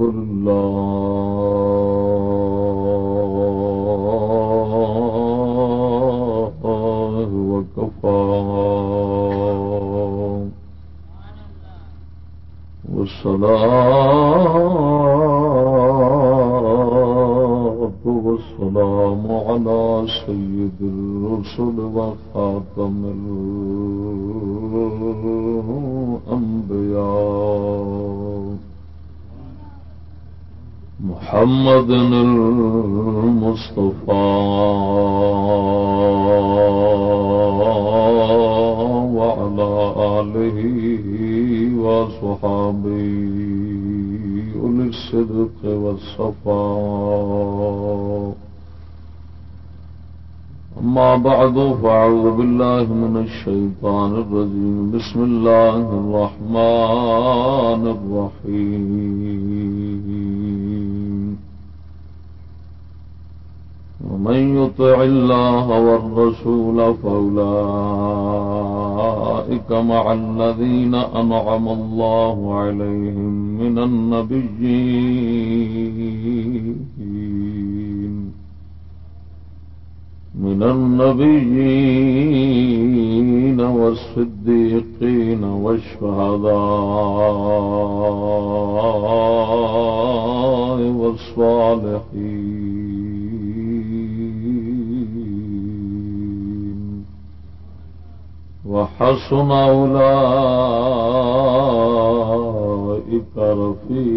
الله بعد، فأعوذ بالله من الشيطان الرجيم. بسم الله الرحمن الرحيم. ومن يطع الله والرسول فأولئك مع الذين أنعم الله عليهم من النبيين. من النبيين والصديقين والشهداء والصالحين. وحسن أولئك رفيقا.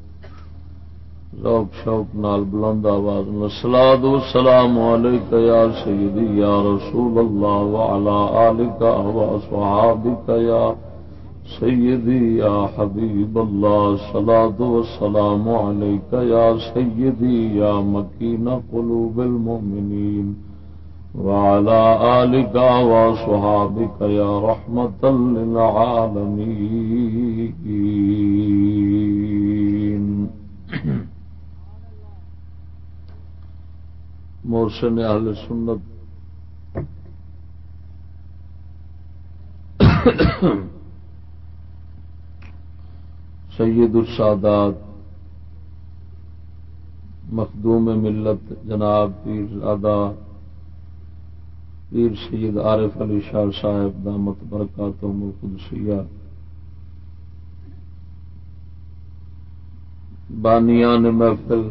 ذوق شوق نال بلند آواز سلاد سلام علیک یا سیدی، یا رسول اللہ، وعلا آلک و صحابک یا سیدی، یا حبیب اللہ سلاد و سلام علیک یا سیدی، یا مکین قلوب المؤمنین وعلى آلك وصحابك يا رحمة للعالمين محسن اہل سنت سید السادات مخدوم ملت جناب پیر زادہ پیر سید عارف علی شاہ صاحب دامت برکات القدسیہ بانیان محفل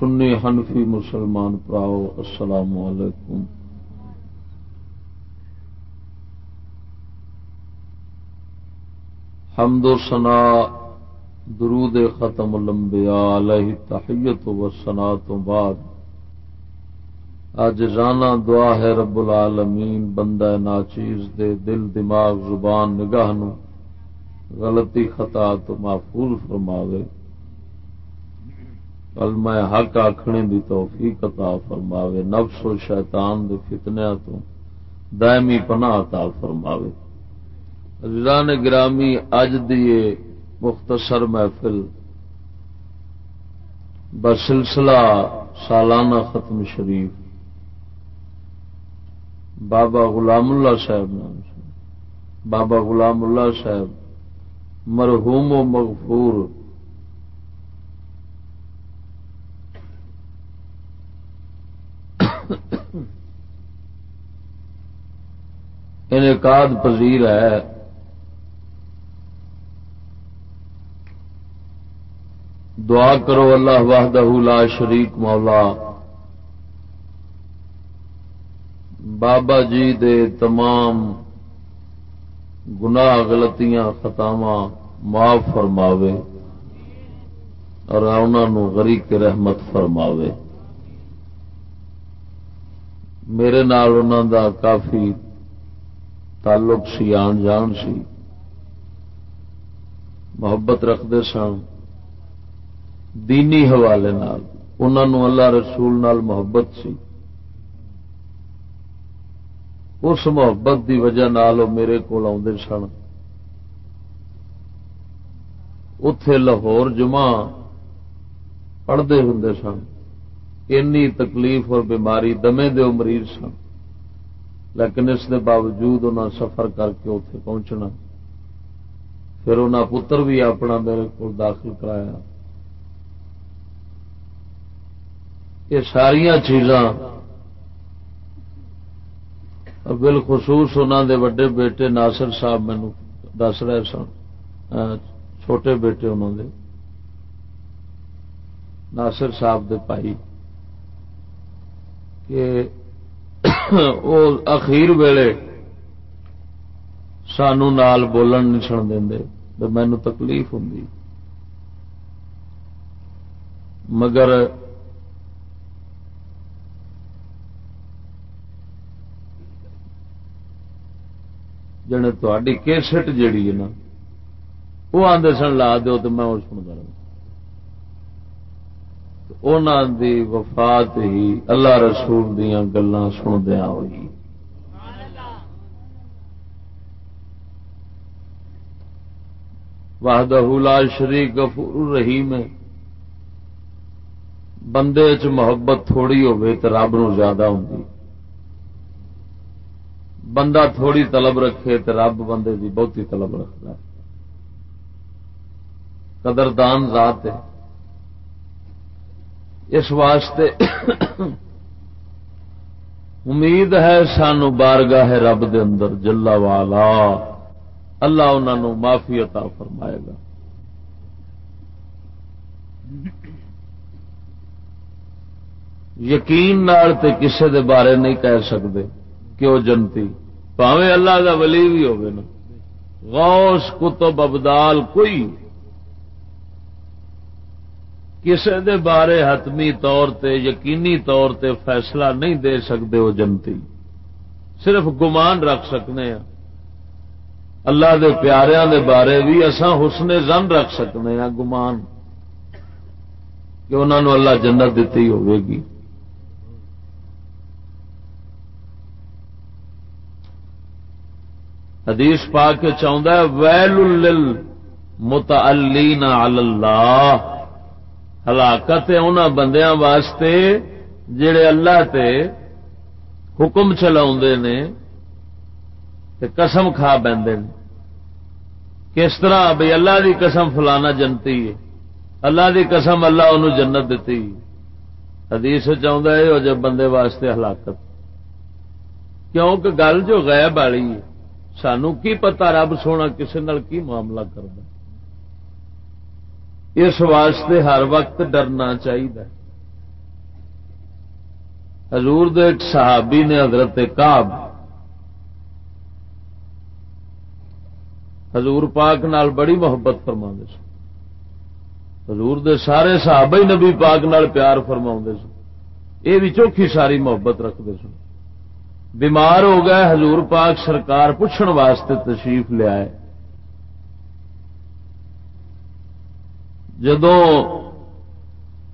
سنی حنفی مسلمان پراؤ، السلام علیکم۔ حمد و سنا درود ختم الانبیاء علیہ تحیت و سنا تو بعد۔ اج رانا دعا ہے رب العالمین، بندہ ناچیز دے دل، دماغ، زبان، نگاہ نو۔ غلطی، خطا تو محفوظ فرماوے۔ کلمہ حق آخنے دی توفیق عطا فرماوے، نفس و شیطان دے فتنیا تو دائمی پناہ عطا فرماوے۔ عزیزان گرامی، اج دیے مختصر محفل بسلسلہ سالانہ ختم شریف بابا غلام اللہ صاحب نام سے، بابا غلام اللہ صاحب مرحوم و مغفور یعنی انعقاد پذیر ہے۔ دعا کرو اللہ وحدہ لا شریک مولا۔ بابا جی دے تمام گناہ غلطیاں خطاواں معاف فرماوے اور انہوں غریق رحمت فرماوے۔ میرے نال انہوں دا کافی تعلق سی، آن جان سی۔ محبت رکھتے سن۔ دینی حوالے نال۔ انہوں اللہ رسول نال محبت سی۔ اس محبت دی وجہ نال میرے کو آدھے سن۔ اتے لاہور جمع پڑھتے ہوں سن۔ اینی تکلیف اور بیماری دمے دے مریض سن۔ لیکن اس کے باوجود انہوں سفر کر کے اتے پہنچنا۔ پھر انہیں پتر بھی اپنا میرے کو داخل کرایا۔ یہ ساریا چیزاں بالخصوص انہوں دے وڈے بیٹے ناصر صاحب مینو دس رہے سن۔ چھوٹے بیٹے انہوں دے۔ ناصر صاحب دے پائی کہ وہ اخیر ویلے سانو نال بولن نہیں سن دے مینو تکلیف ہوں مگر جنے تھی کیسٹ جیڑی ہے نا، وہ آدھے سن لا دو تو میں وہ سنتا رہا دی وفات ہی اللہ رسول دیا گلا سندیا ہوئی وحدہ لا شریک غفور رحیم ہے بندے چ محبت تھوڑی ہوے تو رب نو زیادہ ہوں بندہ تھوڑی طلب رکھے تو رب بندے کی بہتی طلب رکھتا ہے قدردان ذات ہے اس واسطے امید ہے سانو بارگاہ رب دے اندر جلا والا اللہ انہوں معافی عطا فرمائے گا۔ یقین نال تے کسے دے بارے نہیں کہہ سکتے کہ وہ جنتی پاوے اللہ دا ولی بھی ہوگی نا۔ غوث کتب ابدال، کوئی کسی دے بارے حتمی طور تے، یقینی طور تے فیصلہ نہیں دے سکتے وہ جنتی۔ صرف گمان رکھ سکنے ہیں۔ اللہ دے پیاریاں دے بارے بھی اساں حسن زن رکھ سکنے ہیں، گمان۔ کہ انہوں نے اللہ جنت دیتی ہوئے گی۔ حدیث پا کے چاہتا ہے، ویل متعلین علی اللہ۔ ہلاکت ان بندیاں واسطے جڑے اللہ تے حکم چلا نے قسم کھا بہتے کس طرح بھائی اللہ دی قسم فلانا جنتی ہے۔ اللہ دی قسم اللہ انہوں جنت دیتی حدیث چاہتا ہے وہ جب بندے واسطے ہلاکت۔ کیونکہ گل جو غیب والی ہے، سانو کی پتا رب سونا کسی کی معاملہ کرتا اس واسطے ہر وقت ڈرنا چاہیے۔ حضور دے ایک صحابی نے حضرت کاب حضور پاک نال بڑی محبت فرما سن۔ حضور دے سارے صحابہ ہی نبی پاک نال پیار فرما سن۔ یہ بھی چوکھی ساری محبت رکھتے سن۔ بیمار ہو گئے، حضور پاک سرکار پوچھن واسطے تشریف لیا ہے جدو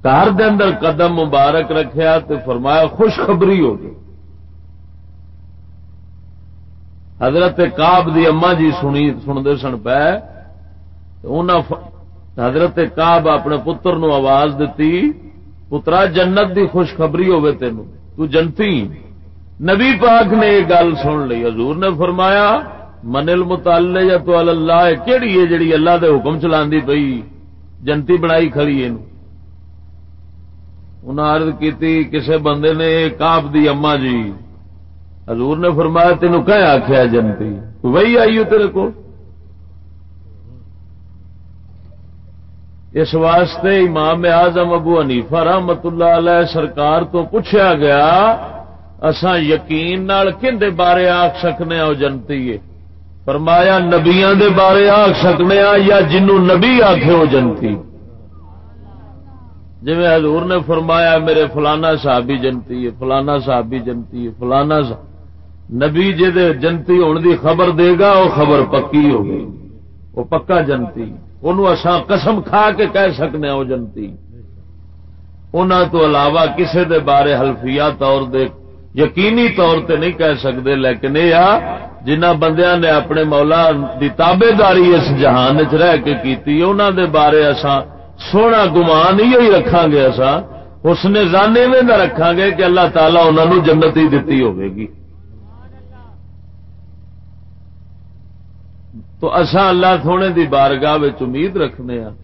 کار دے اندر قدم مبارک رکھیا تو فرمایا خوشخبری ہو گئی۔ حضرت کاب دی اما جی سنی سنتے سن پہ حضرت کاب اپنے پتر نو آواز دیتی پترا، جنت دی خوشخبری ہوے تین تو جنتی۔ نبی پاک نے یہ گل سن لی، حضور نے فرمایا، منل متعلق یا تو اللہ کہڑی ہے جڑی اللہ دے حکم چلا پئی؟ جنتی بنائی کھڑی ہے عرض کی کسے بندے نے کاپ دی اما جی حضور نے فرمایا تینوں کہ آخیا جنتی وہی آئی ہو تیرے کو اس واسطے امام اعظم ابو حنیفہ رحمت اللہ علیہ سرکار تو پوچھا گیا اسان یقین کھے بارے آخ سکنے وہ جنتی ہے فرمایا نبیا دے بارے آخ سکنے یا جنوں نبی آخے وہ جنتی؟ جی حضور نے فرمایا میرے فلانا صحابی جنتی ہے، فلانا صحابی جنتی ہے، فلانا نبی جی جنتی ہونے دی خبر دے گا وہ خبر پکی ہو گئی۔ وہ پکا جنتی۔ اسان قسم کھا کے کہہ سکنے وہ جنتی۔ ان تو علاوہ کسے دے بارے حلفیہ طور دے یقینی طور تے نہیں کہہ سکتے لیکن یہ جنہ بندیاں نے اپنے مولا دی تابے داری اس جہان چ رہ کے کیتی انہوں دے بارے اساں سونا گمان ہی رکھا گے اساں، اس نے زانے میں نہ رکھا گے کہ اللہ تعالیٰ انہوں جنت ہی دتی ہوے گی۔ تو اصا اللہ سونے دی بارگاہ امید رکھنے ہاں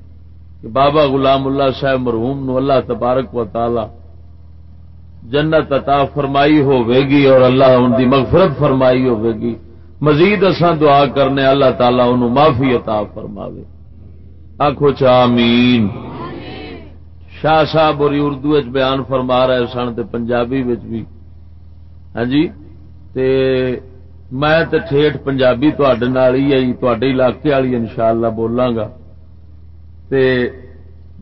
کہ بابا غلام اللہ صاحب مرحوم نو اللہ تبارک و تعالی جنت عطا فرمائی ہوگی اور اللہ ان دی مغفرت فرمائی ہوگی مزید اساں دعا کرنے، اللہ تعالی انہوں معافی عطا فرماوے۔ آخو چامین شاہ صاحب اور اردو بیان فرما رہے سن تے پنجابی بھی۔ ہاں جی؟ تے میں تے ٹھیٹ پنجابی تڈے ہی تے علاقے والی ان شاء اللہ بولاں گا تے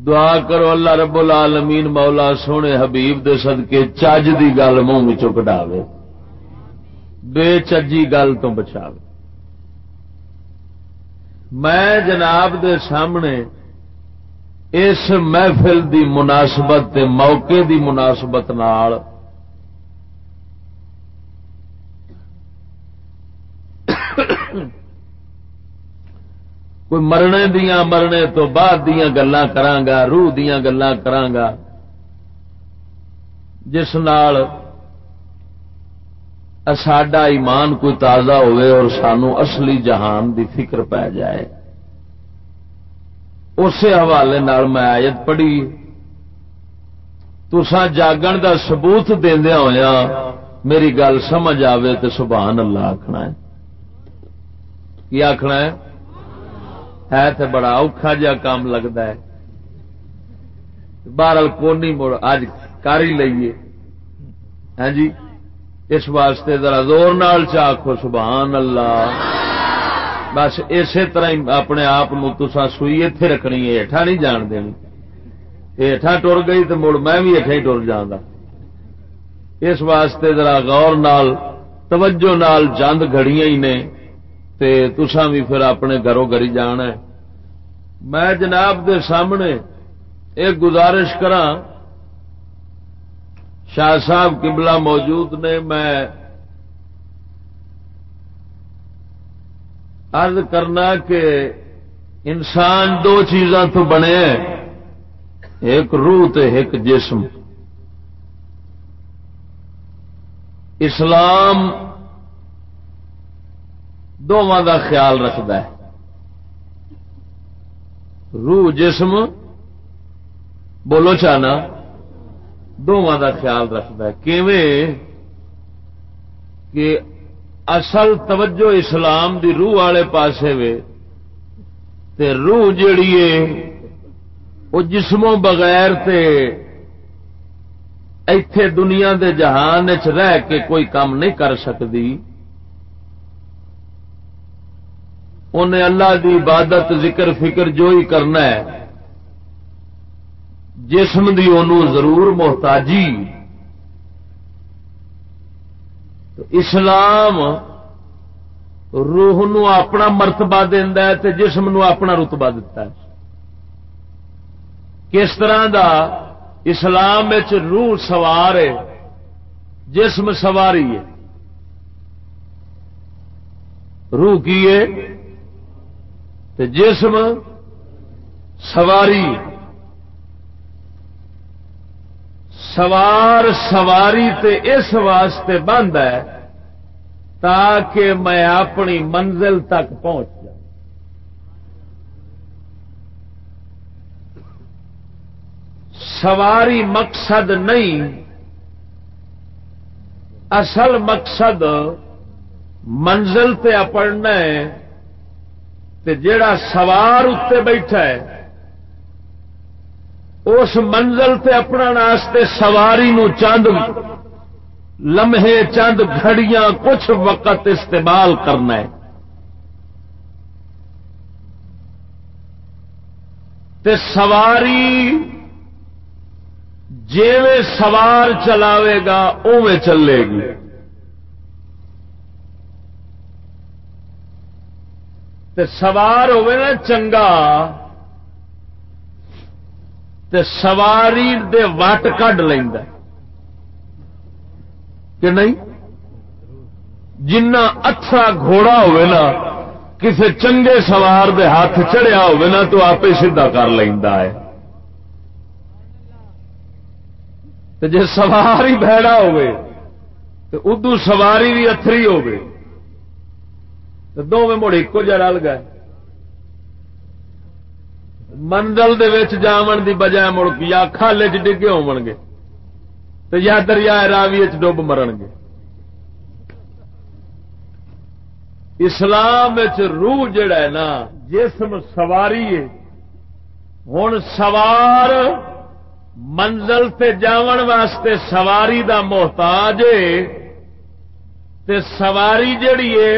دعا کرو اللہ رب العالمین مولا سونے حبیب دے صدقے چج دی گل منہ کٹاوے بے چجی گل تو بچاوے۔ میں جناب دے سامنے اس محفل دی مناسبت تے موقع دی مناسبت نال کوئی مرنے دیا مرنے تو بعد دیا گلا کرانگا، روح دیا گلا کرانگا۔ جس نال ساڈا ایمان کوئی تازہ ہوئے اور سانو اصلی جہان دی فکر پی جائے۔ اسی حوالے نال میں آیت پڑھی تسا جاگن دا ثبوت دیا ہوا میری گل سمجھ آئے تو سبحان اللہ آخنا ہے۔ کی آخنا ہے؟ ہے تو بڑا اوکھا جا کام لگتا ہے۔ بہرل کونی مڑ اج کر ہی لئیے۔ ہاں جی؟ اس واسطے ذرا زور نال چاخو سبحان اللہ۔ بس اسی طرح ہی اپنے آپ تسا سوئی اتے رکھنی ہے نہیں جان دینی۔ ہٹا ٹر گئی تو مڑ میں بھی ہٹا ہی ٹر جانا اس واسطے ذرا غور نال، توجہ نال جند گھڑیاں ہی نے۔ تے تسا بھی پھر اپنے گھروں گری جان ہے۔ میں جناب دے سامنے ایک گزارش کرا شاہ صاحب قبلہ موجود نے میں عرض کرنا کہ انسان دو چیزاں تو بنے ایک روح تے ایک جسم۔ اسلام دونوں کا خیال رکھد ہے۔ روح جسم، بولو چانا دونوں کا خیال رکھد ہے۔ کہ اصل توجہ اسلام دی روح والے پاسے وے، تے روح جیڑی ہے وہ جسموں بغیر تے ایتھے دنیا دے جہان چ رہ کے کوئی کام نہیں کر سکتی انہیں اللہ دی عبادت، ذکر، فکر جو ہی کرنا ہے، جسم دی انہوں ضرور محتاجی۔ تو اسلام روح نو اپنا مرتبہ دینا ہے تے جسم نو اپنا رتبہ دیتا ہے۔ کس طرح دا اسلام روح سوار ہے، جسم سواری ہے۔ روح کی ہے؟ جسم سواری سوار سواری تے اس واسطے بند ہے تاکہ میں اپنی منزل تک پہنچ جاؤں۔ سواری مقصد نہیں، اصل مقصد منزل تے اپڑنا ہے۔ تے جیڑا سوار اتنے بیٹھا ہے، اس منزل تے اپنا ناستے سواری نو چند لمحے چند گھڑیاں کچھ وقت استعمال کرنا ہے۔ تے سواری جیویں سوار چلاوے گا اوے چلے گی۔ تے سوار ہوئے نا چنگا، تے سواری دے وٹ کڈ لینا کہ نہیں؟ جنا اچھا گھوڑا ہوئے نا کسی چنگے سوار دے ہاتھ چڑھیا ہوئے نا، تو آپ سیدھا کر لینا ہے۔ جی سوار ہی بہڑا ہوئے تو ادو سواری بھی اتری ہوگی تو دونوں مڑ ایک جا رل گئے۔ منزل جاون دی بجائے مڑ یا کھالے چ ڈگے ہو گے تو یا دریا راوی ڈب مرن گے۔ اسلام روح جڑا ہے نا، جسم سواری ہے۔ ہوں سوار منزل تے جاون واسطے سواری دا محتاج تے سواری جڑی ہے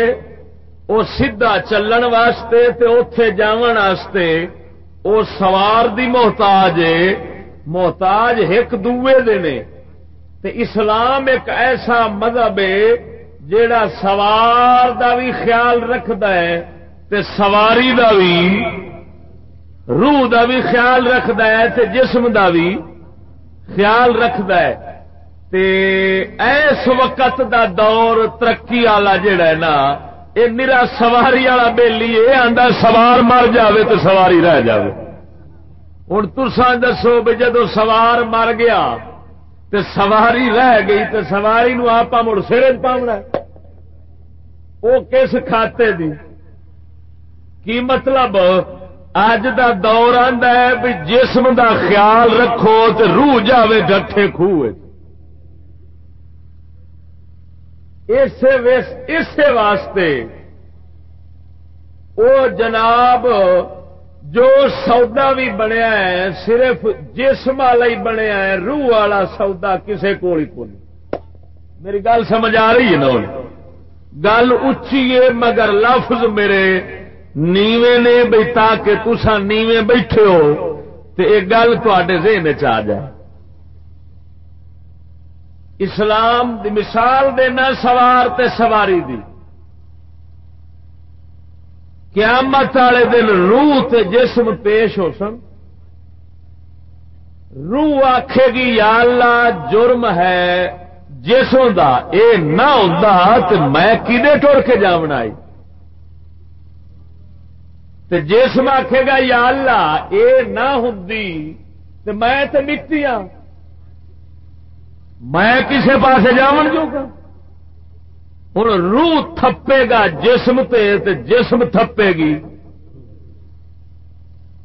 وہ سیدھا چلن واسطے تے اتے جاون واسطے وہ سوار دی محتاج ہے۔ محتاج ایک دوے دے نے۔ تے اسلام ایک ایسا مذہب ہے جیڑا سوار دا بھی خیال رکھد ہے تے سواری دا بھی روح دا بھی خیال رکھد ہے تے جسم دا بھی خیال رکھد ہے۔ تے ایس وقت دا دور ترقی والا جڑا ہے نا یہ میرا سواری والا بےلی یہ آتا سوار مر جاوے تو سواری رہ جاوے۔ ہوں تسان دسو بھی جدو سوار مر گیا تو سواری رہ گئی تو سواری نو آپ مڑ سر پاؤنا وہ کس کھاتے دی؟ کی مطلب؟ اج دا دور ہے بھی جسم دا خیال رکھو تو روح جاوے ڈٹھے خوہ اسی واسطے وہ جناب جو سودا بھی بنیا ہے، صرف جسم والا ہی بنیا ہے، روح والا سودا کسی کو میری گل سمجھ آ رہی ہے نا گل اچھی ہے مگر لفظ میرے نیوے نے بھائی تاکہ تسا نیوے بیٹھے ہو تو یہ گل تے ذہن چ جائے۔ اسلام دی مثال دینا سوار تے سواری دی۔ قیامت والے دن روح تے جسم پیش ہو سن۔ روح آخے گی، یا اللہ، جرم ہے۔ جسم دا اے نہ ہوں میں کدے ٹر کے جامنا آئی تے جسم آخے گا، یا اللہ، اے نہ ہوں میں تے مٹی ہوں میں کسے پاس جا جو گا؟ ہوں روح تھپے گا، جسم تے تے جسم تھپے گی۔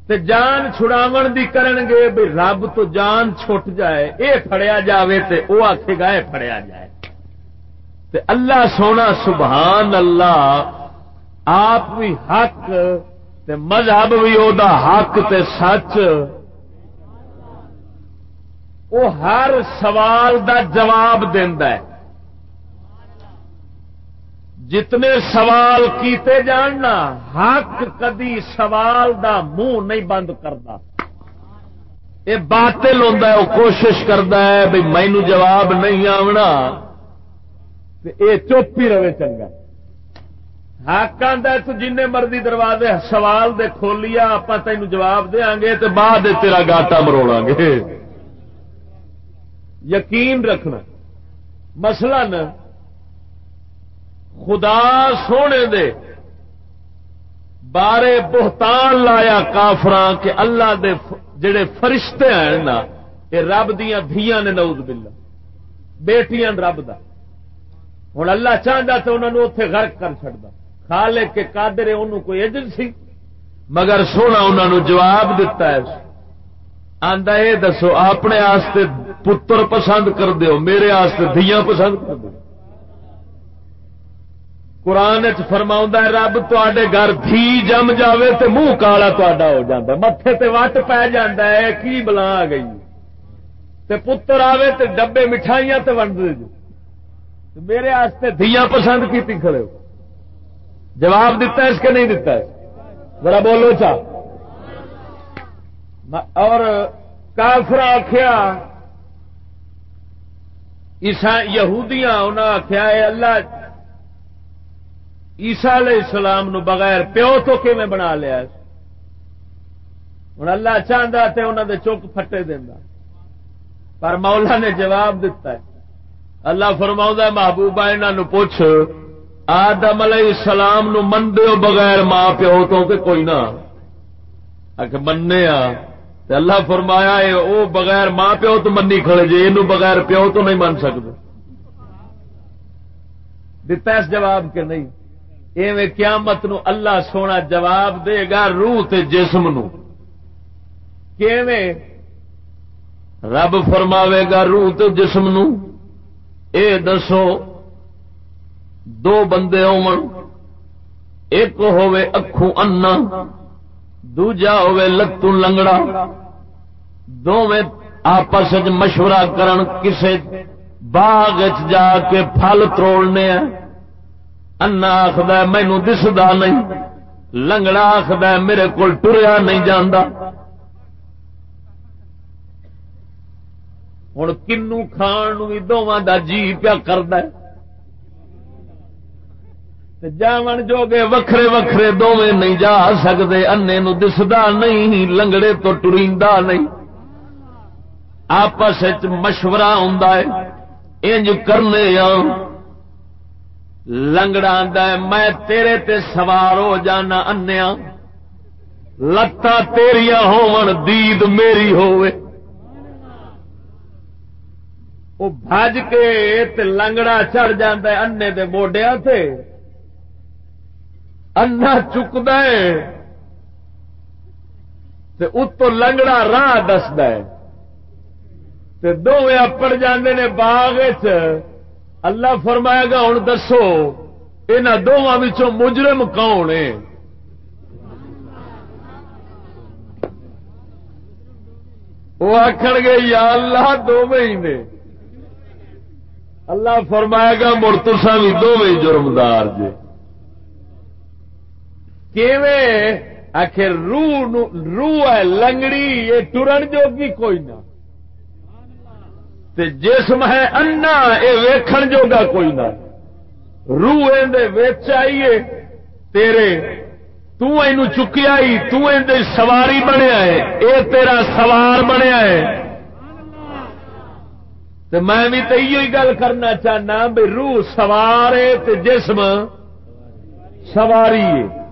تے جان چھڑاو دی کرن گے بھی رب تو جان چھٹ جائے، اے فڑیا جاوے تے او آخے گا اے فڑیا جائے۔ تے اللہ سونا سبحان اللہ، آپ بھی حق، تے مذہب بھی او دا حق تے سچ۔ وہ ہر سوال دا جواب ہے۔ جتنے سوال کیتے جاننا، حق کدی سوال دا منہ نہیں بند کرتا یہ باطل ہوتا ہے، وہ کوشش کرتا ہے بھائی مینو جواب نہیں آنا یہ چپ ہی رہے چنگا۔ حق آتا تو جن مرضی دروازے سوال دے کھولیا آپ تین جواب دیا گے تو بعد تیرا گاٹا مروڑا گے۔ یقین رکھنا مثلا خدا سونے دے بارے بہتان لایا کافر کہ اللہ دے جڑے فرشتے ہیں نا یہ رب دیا دیا نے نوز بلا بیٹیاں رب دا۔ ہوں اللہ چاہتا تو انہوں نے اتے غرق کر چڑتا کھا لے کے کادرے انہوں کوئی ایجنسی مگر سونا انہوں نے جواب دتا ہے۔ آندا یہ دسو، اپنے آستے پتر پسند کر دیو، میرے آستے دیا پسند کر دو قرآن فرما رب تے گھر دھی جم جاوے تے منہ کالا تا ہو جاتا متے تے وٹ پی جا ہے کی بلا آ گئی۔ تے پتر آوے تے ڈبے مٹھائیاں تے ونڈ دے میرے آستے دیا پسند کی کھڑے ہو۔ جواب دیتا ہے اس کے نہیں دیتا ہے؟ ذرا بولو چاہ اور کافر آخیا یہودیاں انہیں آخیا اللہ، عیسا علیہ السلام نو بغیر پیو تو کیون بنا لیا؟ ہوں اللہ چاہتا تو انہوں دے چک پھٹے دینا پر مولا نے جواب دیتا ہے۔ اللہ فرماؤں محبوبہ انہوں پوچھ، آدم علیہ السلام نو من دیو بغیر ماں پیو تو کہ کوئی نہ؟ مننے آ۔ اللہ فرمایا ہے، او بغیر ماں پیو تو منی کھڑے جی یہ بغیر پیو تو نہیں من سکتے دتا اس جواب کے نہیں۔ ایویں قیامت نو اللہ سونا جواب دے گا روح تے جسم نو۔ کیویں؟ رب فرماوے گا روح تے جسم نو۔ اے دسو، دو بندے ایک ہوے اکھوں انا۔ دوجا ہوے لتوں لنگڑا دونوں آپس مشورہ کرن کسے باغ جا کے پھل تروڑنے انا آخد مینو دسدا نہیں لنگڑا آخد میرے کو ٹریا نہیں جانا ہوں کنو کھان بھی دونوں کا جی پیا کرد جاون جو گے وکھرے وکھرے دونیں نہیں جا سکتے انے نو دسدا نہیں، لنگڑے تو ٹریندا نہیں۔ آپس مشورہ ہوں انج کرنے لنگڑا میں تیرے تے سوار ہو جانا انیا لتاں تیریا ہون دید میری ہوئے وہ بج کے تے لنگڑا چڑھ جا دے موڈیا سے انا چکد اتو لنگڑا راہ دسد دونوں اپڑ جاندے نے باغ اللہ فرمائے گا ہوں دسو ان دونوں مجرم کون ہے وہ آخر گے، یا اللہ دو مہینے اللہ فرمائے گا مرتسا بھی دونوں جرمدار جی آخر روح روح ہے لنگڑی، یہ ٹرن جوگی کوئی نہ۔ جسم ہے انا، یہ ویکھن جوگا کوئی نہ۔ روح آئیے، تیرے تین چکیا سواری بنیا ہے۔ اے تیرا سوار بنیا ہے۔ تو میں بھی تو یہ گل کرنا چاہنا بھی روح سوار ہے جسم سواری ہے۔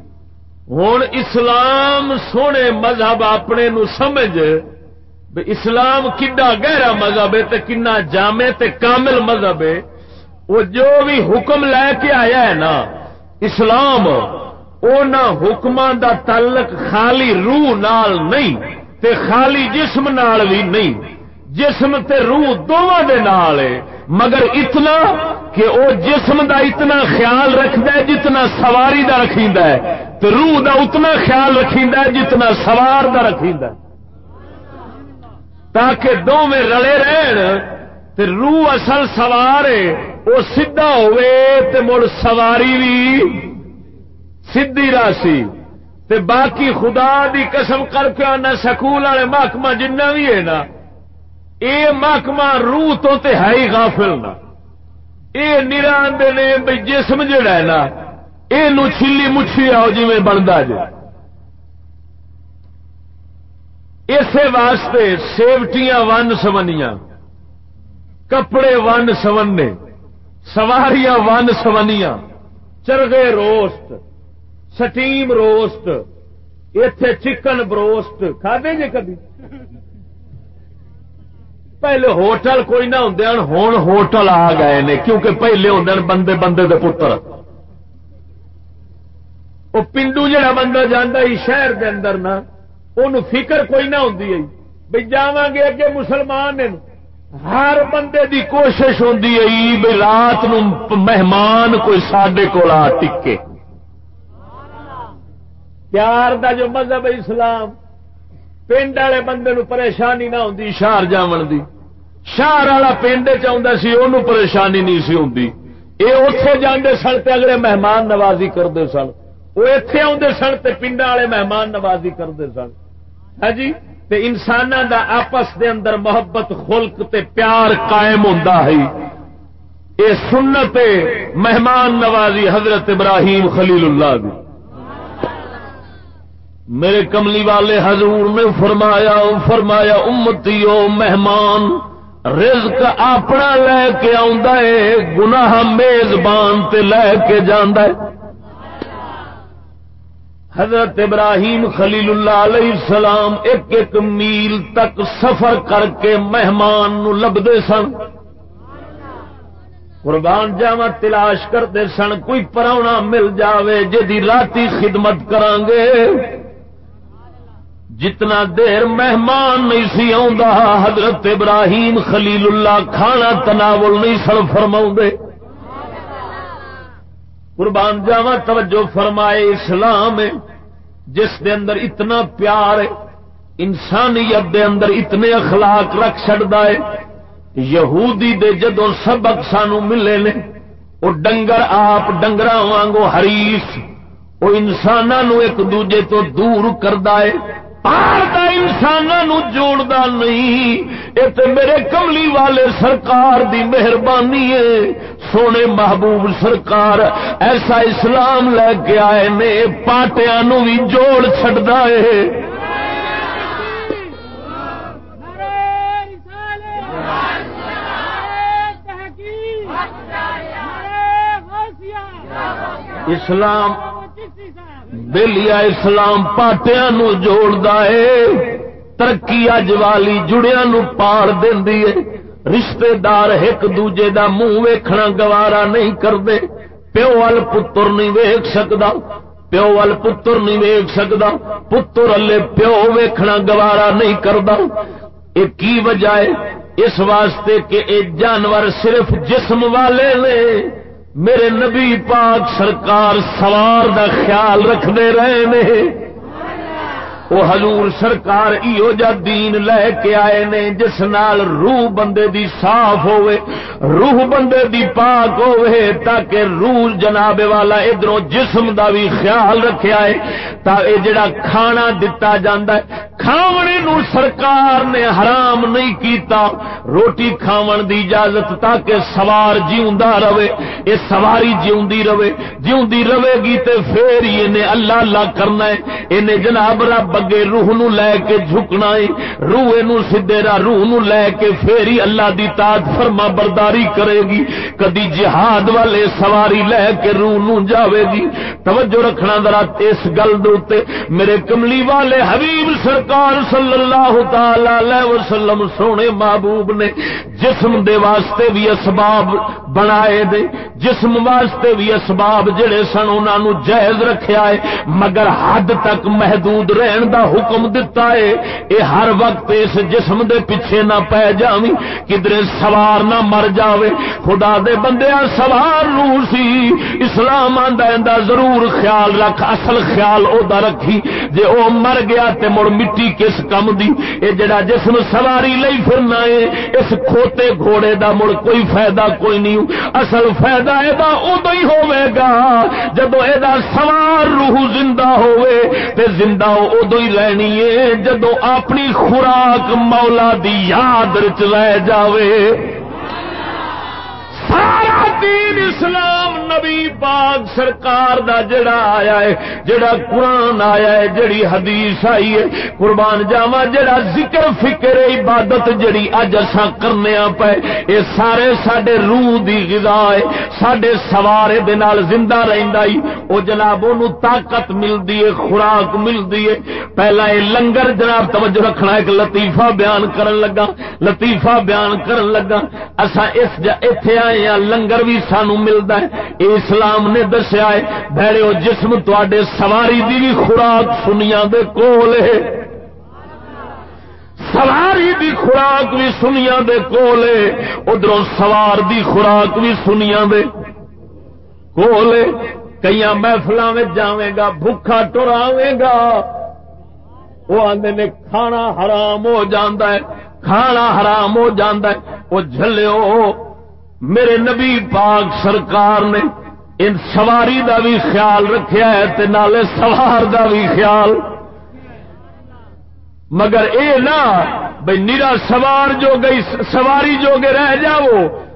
ہوں اسلام سونے مذہب اپنے نو سمجھ اسلام کڈا گہرا مذہب ہے تے کنا جامع تے کامل مذہب ہے، وہ جو بھی حکم لے کے آیا ہے نا، اسلام ان حکم دا تعلق خالی روح نال نہیں، تے خالی جسم نال بھی نہیں، جسم تے روح دونوں دے نال ہے۔ مگر اتنا کہ او جسم دا اتنا خیال رکھد ہے جتنا سواری دا رکھیند ہے تو روح دا اتنا خیال رکھیند ہے جتنا سوار دا رکھیند ہے۔ تاکہ دو میں رلے رہن تے روح اصل سوار وہ سیدا ہوئے مڑ سواری بھی سیدھی راسی۔ تے باقی خدا دی قسم کر کے آنا سکول والے محکمہ جنہ بھی ہے نا اے محکمہ روح تو تے ہے ہی غافل نا اے نران دے نے بھائی جسم جڑا ہے نا یہ چیلی مچھی آؤ جی بنتا جائے اسی واسطے سیوٹیاں ون سونیاں، کپڑے ون سونے، سواریاں ون سونیاں چرگے روسٹ سٹیم روسٹ اتے چکن بروسٹ کھدے جی کبھی؟ پہلے ہوٹل کوئی نہ ہوں ہوں ہوٹل آ گئے نے، کیونکہ پہلے ہوں بندے بندے دے پتر۔ وہ پنڈو جہا بندہ جانا شہر دے اندر نا ان فکر کوئی نہ ہوں بھائی جا گے اگے مسلمان ہر بندے دی کوشش ہوں بھائی رات نو مہمان کوئی سڈے کو آ ٹکے۔ پیار دا جو مذہب اسلام، پنڈ والے بندے نو پریشانی نہ ہوں شہر جاون دی۔ شہر والا پنڈ چاہتا پریشانی نہیں سی ہوں یہ اتے جانے سن تے اگلے مہمان نوازی کرتے سن۔ وہ اتے آدھے سن تے پنڈا والے مہمان نوازی کرتے سن۔ ہاں جی؟ تے انسان دا آپس دے اندر محبت، خلق تے پیار قائم ہوتا ہے۔ یہ سنت مہمان نوازی حضرت ابراہیم خلیل اللہ دی۔ میرے کملی والے حضور نے فرمایا فرمایا، امتی مہمان رزق اپنا لے کے گناہ میزبان تے لے کے ہے۔ حضرت ابراہیم خلیل اللہ علیہ السلام ایک ایک میل تک سفر کر کے مہمان نو لبدے سن۔ قربان جاوا تلاش کرتے سن، کوئی پراؤنا مل جاوے جی راتی خدمت کرانگے۔ جتنا دیر مہمان نہیں سی حضرت ابراہیم خلیل اللہ کھانا تناول نہیں سر فرما قربان جاوا توجہ فرمائے اسلام جس دے اندر اتنا پیار ہے، انسانیت دے اندر اتنے اخلاق رکھ چڑتا ہے۔ یہودی دے جدو سبق سانو ملے نے وہ ڈنگر آپ ڈنگر وانگو ہریس وہ انسانوں ایک دوجے تو دور کردہ ہے۔ انسانوں جوڑتا نہیں۔ یہ تو میرے کملی والے سرکار دی مہربانی ہے۔ سونے محبوب سرکار، ایسا اسلام لے کے آئے نے پاٹیا بھی جوڑ چڑتا ہے۔ اسلام بےلیا اسلام پاٹیا جوڑ ہے۔ ترقی اج والی جڑیا نو پال دے رشتے دار ایک دوجے دا منہ ویکھنا گوارا نہیں کرتے۔ پیو وال پتر نہیں ویک سکتا پیو وال پتر نہیں ویک سکتا پتر الے پیو ویکھنا گوارا نہیں کرتا یہ کی وجہ ہے؟ اس واسطے کہ اے جانور صرف جسم والے نے۔ میرے نبی پاک سرکار سوار دا خیال رکھتے رہے نے۔ وہ حضور سرکار ایو جا دین لے کے آئے نے جس نال روح بندے دی صاف ہوئے روح بندے دی پاک ہوئے تاکہ روح جناب والا ادھر جسم دا بھی خیال رکھے آئے تاکہ جڑا کھانا دتا جاندا ہے، کھاونے نو سرکار نے حرام نہیں کیتا، روٹی کھاون دی اجازت تاکہ سوار جیوندا رہے، اے سواری جیوندی رہے جیوندی رہے گی تے پھر ہی اللہ اللہ کرنا ہے انہیں جناب رب اگے روح نو لے کے جھکنا ہے۔ روح نو سدھے را روح نو لے کے پھر اللہ دی تاج فرما برداری کرے گی۔ کدی جہاد والے سواری لے کے روح نو جاوے گی۔ توجہ رکھنا ذرا اس گل دوتے میرے کملی والے حبیب سرکار صلی اللہ تعالی علیہ وسلم سونے محبوب نے جسم دے واسطے بھی اسباب بنائے دے۔ جسم واسطے بھی اسباب جڑے سن انہوں جائز رکھیا ہے، مگر حد تک محدود رہن دا حکم دتا ہے، اے ہر وقت اس جسم دے پیچھے نہ پی جاوی کدھر سوار نہ مر جاوے خدا دے بندے سوار روح سی، اسلام آدھا ضرور خیال رکھ، اصل خیال او دا رکھی۔ جے او مر گیا تے مڑ مٹی کس کم دی؟ اے جڑا جسم سواری لئی پھرنا ہے، اس کھوتے گھوڑے دا مڑ کوئی فائدہ کوئی نہیں۔ اصل فائدہ اے دا ادو ہی ہوے گا۔ جدو اے دا سوار روح زندہ ہوئے تے زندہ ادو ہی لینی ہے؟ جدو اپنی خوراک مولا دی یاد رچ لے جاوے سارا دین اسلام نبی پاک سرکار دا جڑا آیا ہے، جڑا قرآن آیا ہے، جڑی حدیث آئی ہے۔ قربان جاوا جڑا ذکر، فکر، عبادت جڑی اج اساں کرنے پے۔ اے سارے ساڈے روح دی غذا ہے۔ ساڈے سوارے دے نال زندہ رہندا ہی۔ او جناب، اونوں طاقت ملدی ہے، خوراک ملدی ہے۔ پہلا اے لنگر جناب، توجہ رکھنا، ایک لطیفہ بیان کرن لگا۔ لطیفہ بیان کرن لگا۔ اساں اس ایتھے آئے رہے ہیں لنگر بھی سانو ملتا ہے۔ اسلام نے دسیا ہے۔ بھڑے جسم تے سواری دی بھی خوراک سنیا دے کول ہے۔ سواری دی خوراک بھی سنیا دے کول ہے۔ ادھر سوار دی خوراک بھی سنیا دے کول ہے۔ کئی محفل میں جاوے گا بھوکا ٹراوے گا۔ وہ آدھے نے، کھانا حرام ہو جاندہ ہے۔ کھانا حرام ہو جاندہ ہے۔ وہ جھلو میرے نبی پاک سرکار نے ان سواری دا بھی خیال رکھیا ہے تے نالے سوار دا بھی خیال۔ مگر اے نا بھائی نیرا سوار جو گئی، سواری جو گے رہ جاؤ،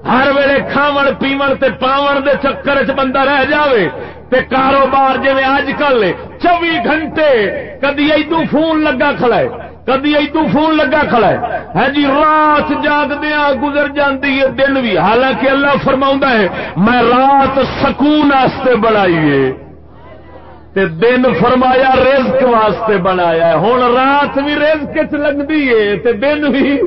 ہر ویلے کھاو پیو پاون دے چکر چ بندہ رہ جاوے۔ تے کاروبار جی اج کل چوبی گھنٹے کدی ادو فون لگا کھڑا ہے۔ کدی ادو فون لگا کھڑا ہے؟ ہاں جی رات جاگدیا گزر جاتی ہے، دن بھی۔ حالانکہ اللہ فرما ہے، میں رات سکون واسطے بنائی تے دن فرمایا رزق واسطے بنایا ہوں رات بھی رزق چ لگتی ہے، تے دن بھی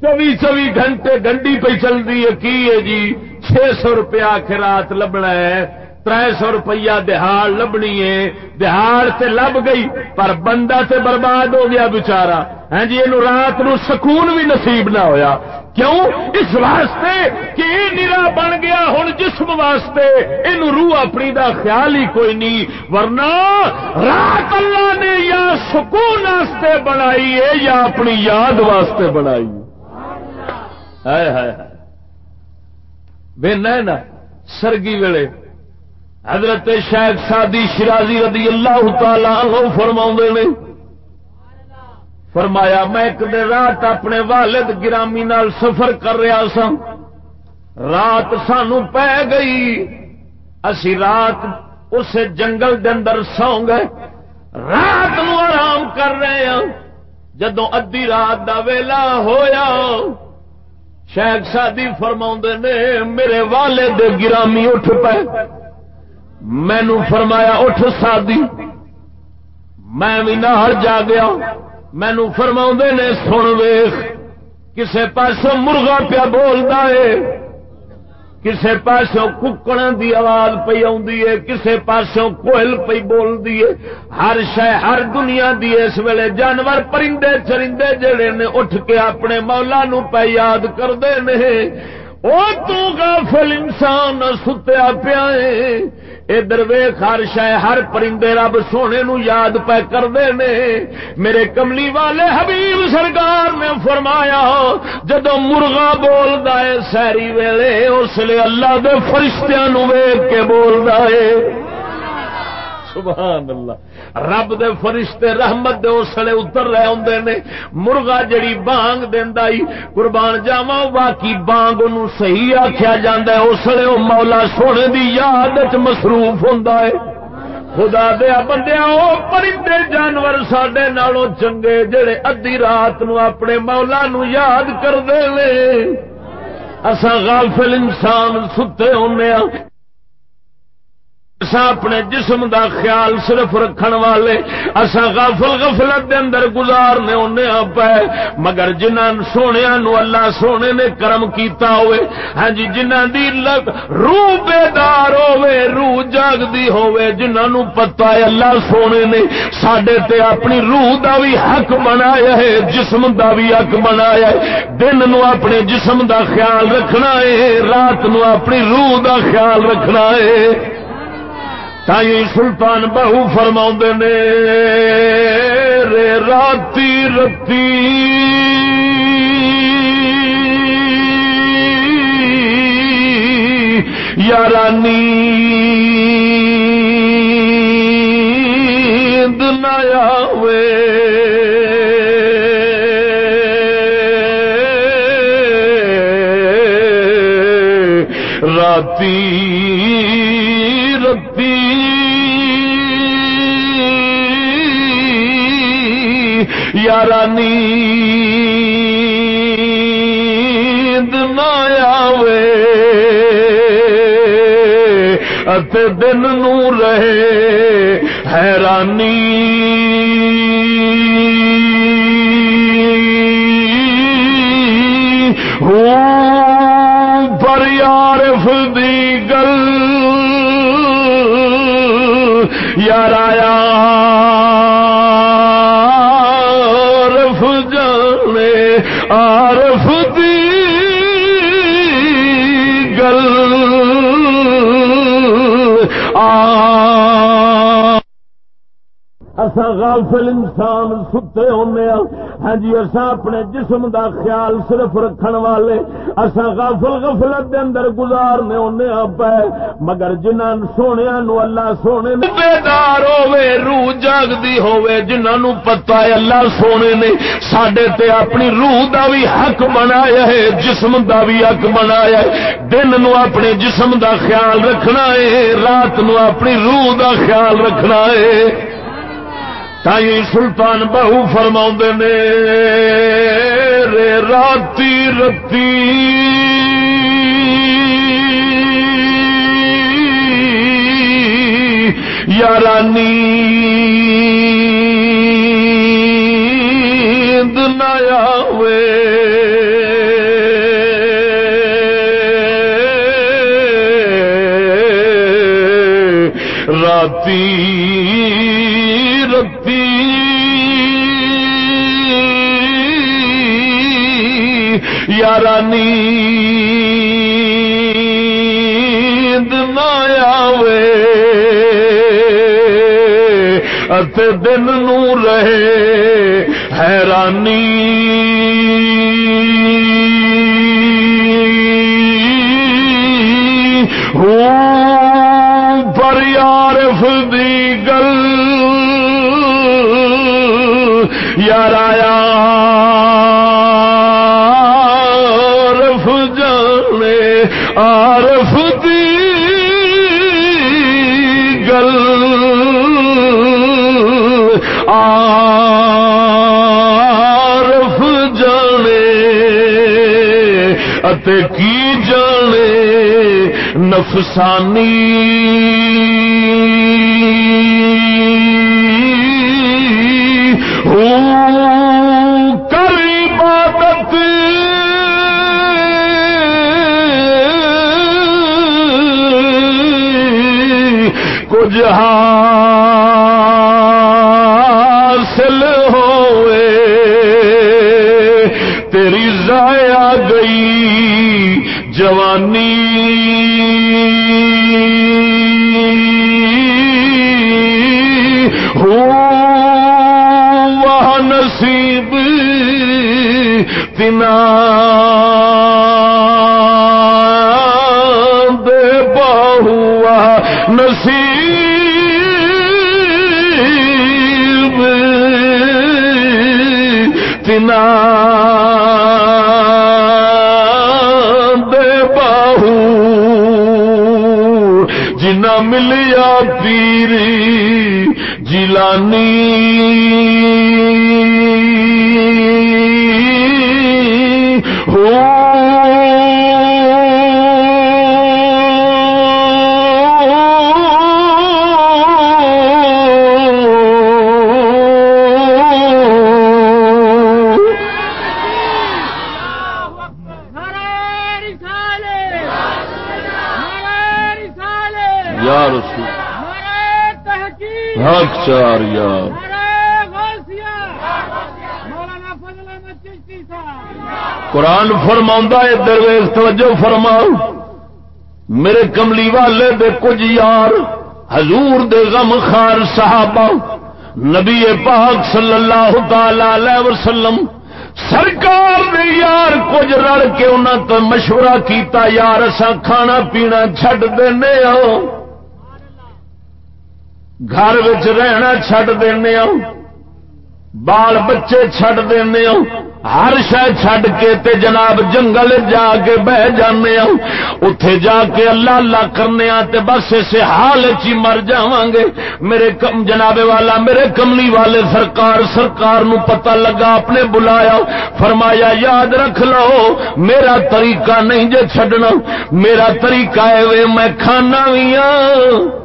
چوبی چوبی گھنٹے گنڈی پہ چلتی ہے۔ کی ہے جی؟ چھ سو روپیہ رات لبنا ہے۔ تر سو روپیہ دہاڑ لبنی ہے۔ دہاڑ تے لب گئی، پر بندہ تے برباد ہو گیا بچارا ہاں جی یہ رات نو سکون بھی نصیب نہ ہویا۔ کیوں؟ اس واسطے کہ یہ نرا بن گیا ہوں جسم واسطے۔ یہ روح اپنی دا خیال ہی کوئی نہیں۔ ورنہ رات اللہ نے یا سکون واسطے بنائی ہے یا اپنی یاد واسطے بنائی بے نا سرگی ویلے حضرت شیخ سادی شرازی رضی اللہ تعالی عنہ فرما نے، فرمایا، میں ایک دن رات اپنے والد گرامی نال سفر کر رہا سا رات سانو پی گئی، اسی رات اس جنگل دے اندر سو گئے رات نو آرام کر رہے ہیں جدو ادی رات دا ویلا ہویا، شیخ سادی فرما نے، میرے والد گرامی اٹھ پے مینو فرمایا اٹھ سادی۔ میں بھی نہ جا گیا۔ مینو فرما نے، سن ویخ کسے پاسوں مرغا پیا بولتا ہے کسے پاسوں ککڑ دی آواز پی ہے کسے پاسوں کوئل پی بول دی ہر شہ ہر دنیا دی اس ویلے جانور پرندے چرندے جڑے نے اٹھ کے اپنے مولا نو پہ یاد کرتے ہیں وہ تو غافل انسان ستیا پیا ادھر ویخ ہر شہ ہر پرندے رب سونے نو یاد پہ کرتے نے۔ میرے کملی والے حبیب سرکار نے فرمایا جدو مرغا بولتا ہے سیری ویلے، اس لیے اللہ دے فرشتیاں نو ویگ کے بولتا ہے۔ سبحان اللہ۔ رب دے فرشتے رحمت دے اسلے اتر رہے ہوں نے۔ مرغا جڑی بانگ دینا قربان جاوا باقی بانگ ان صحیح آخیا جا اسلے وہ مولا سونے دی یاد مصروف ہوں خدا دیا بندیا وہ پرندے، جانور سڈے نالوں چنگے جڑے ادی رات نو اپنے مولا نو یاد کرتے ہیں اصا غافل انسان ستے ہونے اسا اپنے جسم دا خیال صرف رکھن والے اسا غافل غفلت دے اندر گزارنے ہونے پے مگر جنہاں سونیا نو اللہ سونے نے کرم کیتا ہوئے ہاں جی جنہاں دی لگ روح بیدار ہوئے، روح جاگ دی ہوئے، جنہاں نو پتہ ہے اللہ سونے نے ساڈے تے اپنی روح دا بھی حق بنایا ہے، جسم دا بھی حق بنایا ہے۔ دن نو اپنے جسم دا خیال رکھنا ہے، رات نو اپنی روح دا خیال رکھنا ہے۔ تائی سلطان بہو فرما نے رے راتی رتی۔ یارانی دنیا وے راتی یارانی دن نو رہے حیرانی اصا غافل انسان ستے ہونے ہاں۔, ہاں جی اصا اپنے جسم دا خیال صرف رکھن والے۔ اصا غافل غفلت دے اندر گزارنے ہونے ہاں پہ مگر جنہ سونے نو اللہ سونے نے بیدار ہوے روح جاگتی ہوے جنہوں نو پتا ہے اللہ سونے نے سڈے تے اپنی روح دا بھی حق بنایا ہے، جسم دا بھی حق بنایا ہے۔ دن نو اپنے جسم دا خیال رکھنا ہے، رات نو اپنی روح دا خیال رکھنا ہے۔ تائی سلطان بہو فرما نے رے راتی رتی۔ یارانی دنیا دن نو رہے حیرانی پر یارف دی گل یار آیا کی جانے نفسانی کر عبادت کچھ حاصل جوانی ہو وہ نصیب تنا دے بہوا نصیب تنا نہ ملیا پیری جیلانی۔ چار یار قرآن فرما درویز توجہ فرما میرے کملی والے دے کچھ یار، حضور دے غم خار صحابہ، نبی پاک صلی اللہ تعالی وسلم، سرکار نے یار کچھ رڑ کے انہوں تو مشورہ کیتا، یار اصا کھانا پینا چڈ دینے آؤ گھر رہنا چڈ دینا بال بچے چڈ دینا ہر شہ چڈ کے تے جناب جنگل جا کے بہ جانے اتے جا کے اللہ اللہ کرنے ہاں تے بس اسے حال چی مر جا گے۔ میرے کم جناب والا، میرے کملی والے سرکار سرکار نو پتہ لگا، اپنے بلایا۔ فرمایا، یاد رکھ لو، میرا طریقہ نہیں جے چھڈنا، میرا طریقہ ہے میں کھانا بھی ہاں۔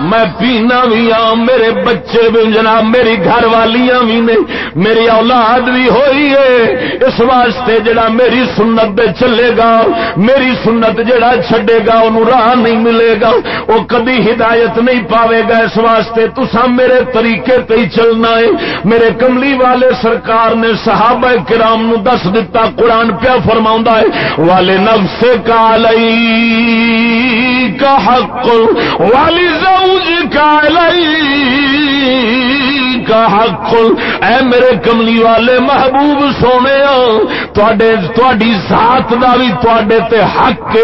میں پینا بھی ہاں میرے بچے بھی جناب، میری گھر والیاں بھی نے، میری اولاد بھی ہوئی ہے۔ اس واسطے جڑا میری سنت دے چلے گا، میری سنت جڑا چھڈے گا، انہوں راہ نہیں ملے گا۔ وہ کبھی ہدایت نہیں پاوے گا۔ اس واسطے تسا میرے طریقے تے ہی چلنا ہے۔ میرے کملی والے سرکار نے صحابہ کرام نو دس دتا، قرآن پیا فرما ہے والے نفس کا لئی کا حق والی زو کا حق. اے میرے کملی والے محبوب سونے تھی ذات دا بھی تے تے حق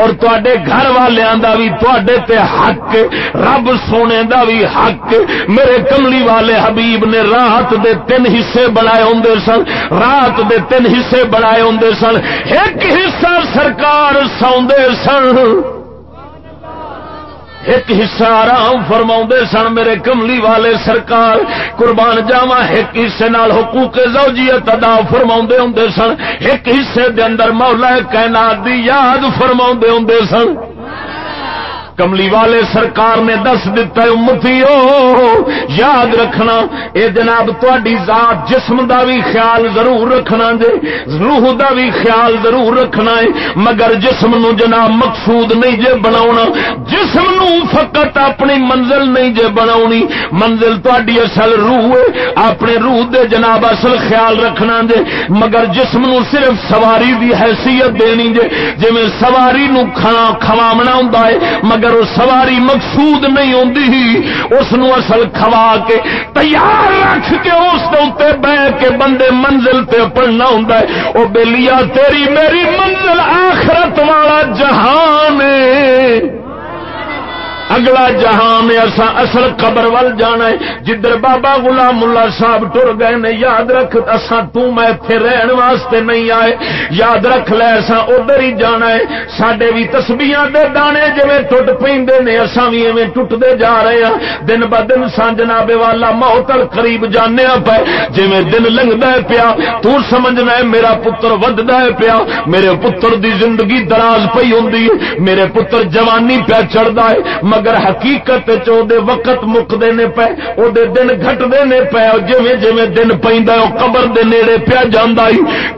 اور تے گھر والیاں دا بھی تے تے حق. رب سونے دا بھی حق. میرے کملی والے حبیب نے رات دے تین حصے بنائے ہوں سن. رات دے تین حصے بنائے ہوں سن. ایک حصہ سرکار سوندے سن. ایک حصہ آرام فرما سن میرے کملی والے سرکار، قربان جاوا ایک حصے نال حقوق زوجیت ادا فرما ہوں سن، ایک حصے دے اندر مولا کائنات دی یاد فرما ہوں سن۔ کملی والے سرکار نے دس دتا امتی یاد رکھنا، اے جناب تھی ذات جسم دا بھی خیال ضرور رکھنا جے، روح دا بھی خیال ضرور رکھنا ہے، مگر جسم نو جناب مقصود نہیں جے بنا جسم نو فقط اپنی منزل نہیں جے بنا منزل تھی اصل روح ہے، اپنے روح دے جناب اصل خیال رکھنا جے، مگر جسم نو صرف سواری دی حیثیت دینی جے جی سواری نو کھانا کھوامنا ہوں مگر اگر وہ سواری مقصود نہیں ہوتی اس اصل کھوا کے تیار رکھ کے اس بہ کے بندے منزل پہ پڑھنا ہوں وہ بےلیا تیری میری منزل آخرت والا جہان اگلا جہان اصا اصل قبر ول جانا ہے، جدھر بابا غلام اللہ صاحب ٹر گئے نے، یاد رکھ اصا تے رہن واسطے نہیں آئے، یاد رکھ لے اصا ادھر ہی جانا ہے۔ سڈے بھی تسبیاں دے دانے جی ٹوٹ پہ نے اصا بھی ایویں ٹوٹتے جا رہے ہیں دن ب دن سانجنا بے والا موتر قریب جانے پہ جی دن لنگتا ہے پیا، تو سمجھنا ہے میرا پتر ودتا ہے پیا۔ میرے پتر دی زندگی دراز پی ہوں میرے پتر جوانی پیا چڑھتا ہے مگر حقیقت وقت مکتے نے پے وہ دن گھٹتے نے پے جی جی دن پہ قبر دے نیڑے پیا جانا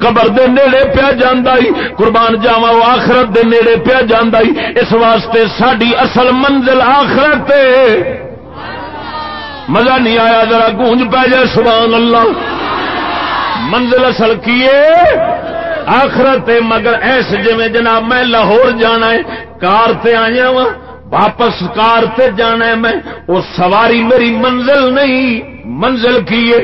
قبر دے نیڑے پیا جانا قربان جاوا وہ آخرت دے نیڑے پیا جانا اس واسطے ساری اصل منزل آخرت مزہ نہیں آیا، ذرا گونج پی جائے سبحان اللہ۔ منزل اصل کیے آخرت مگر ایس جی جناب میں لاہور جانا ہے، کار تے آیا وا واپس کار تے جانا ہے میں وہ سواری میری منزل نہیں منزل کی ہے؟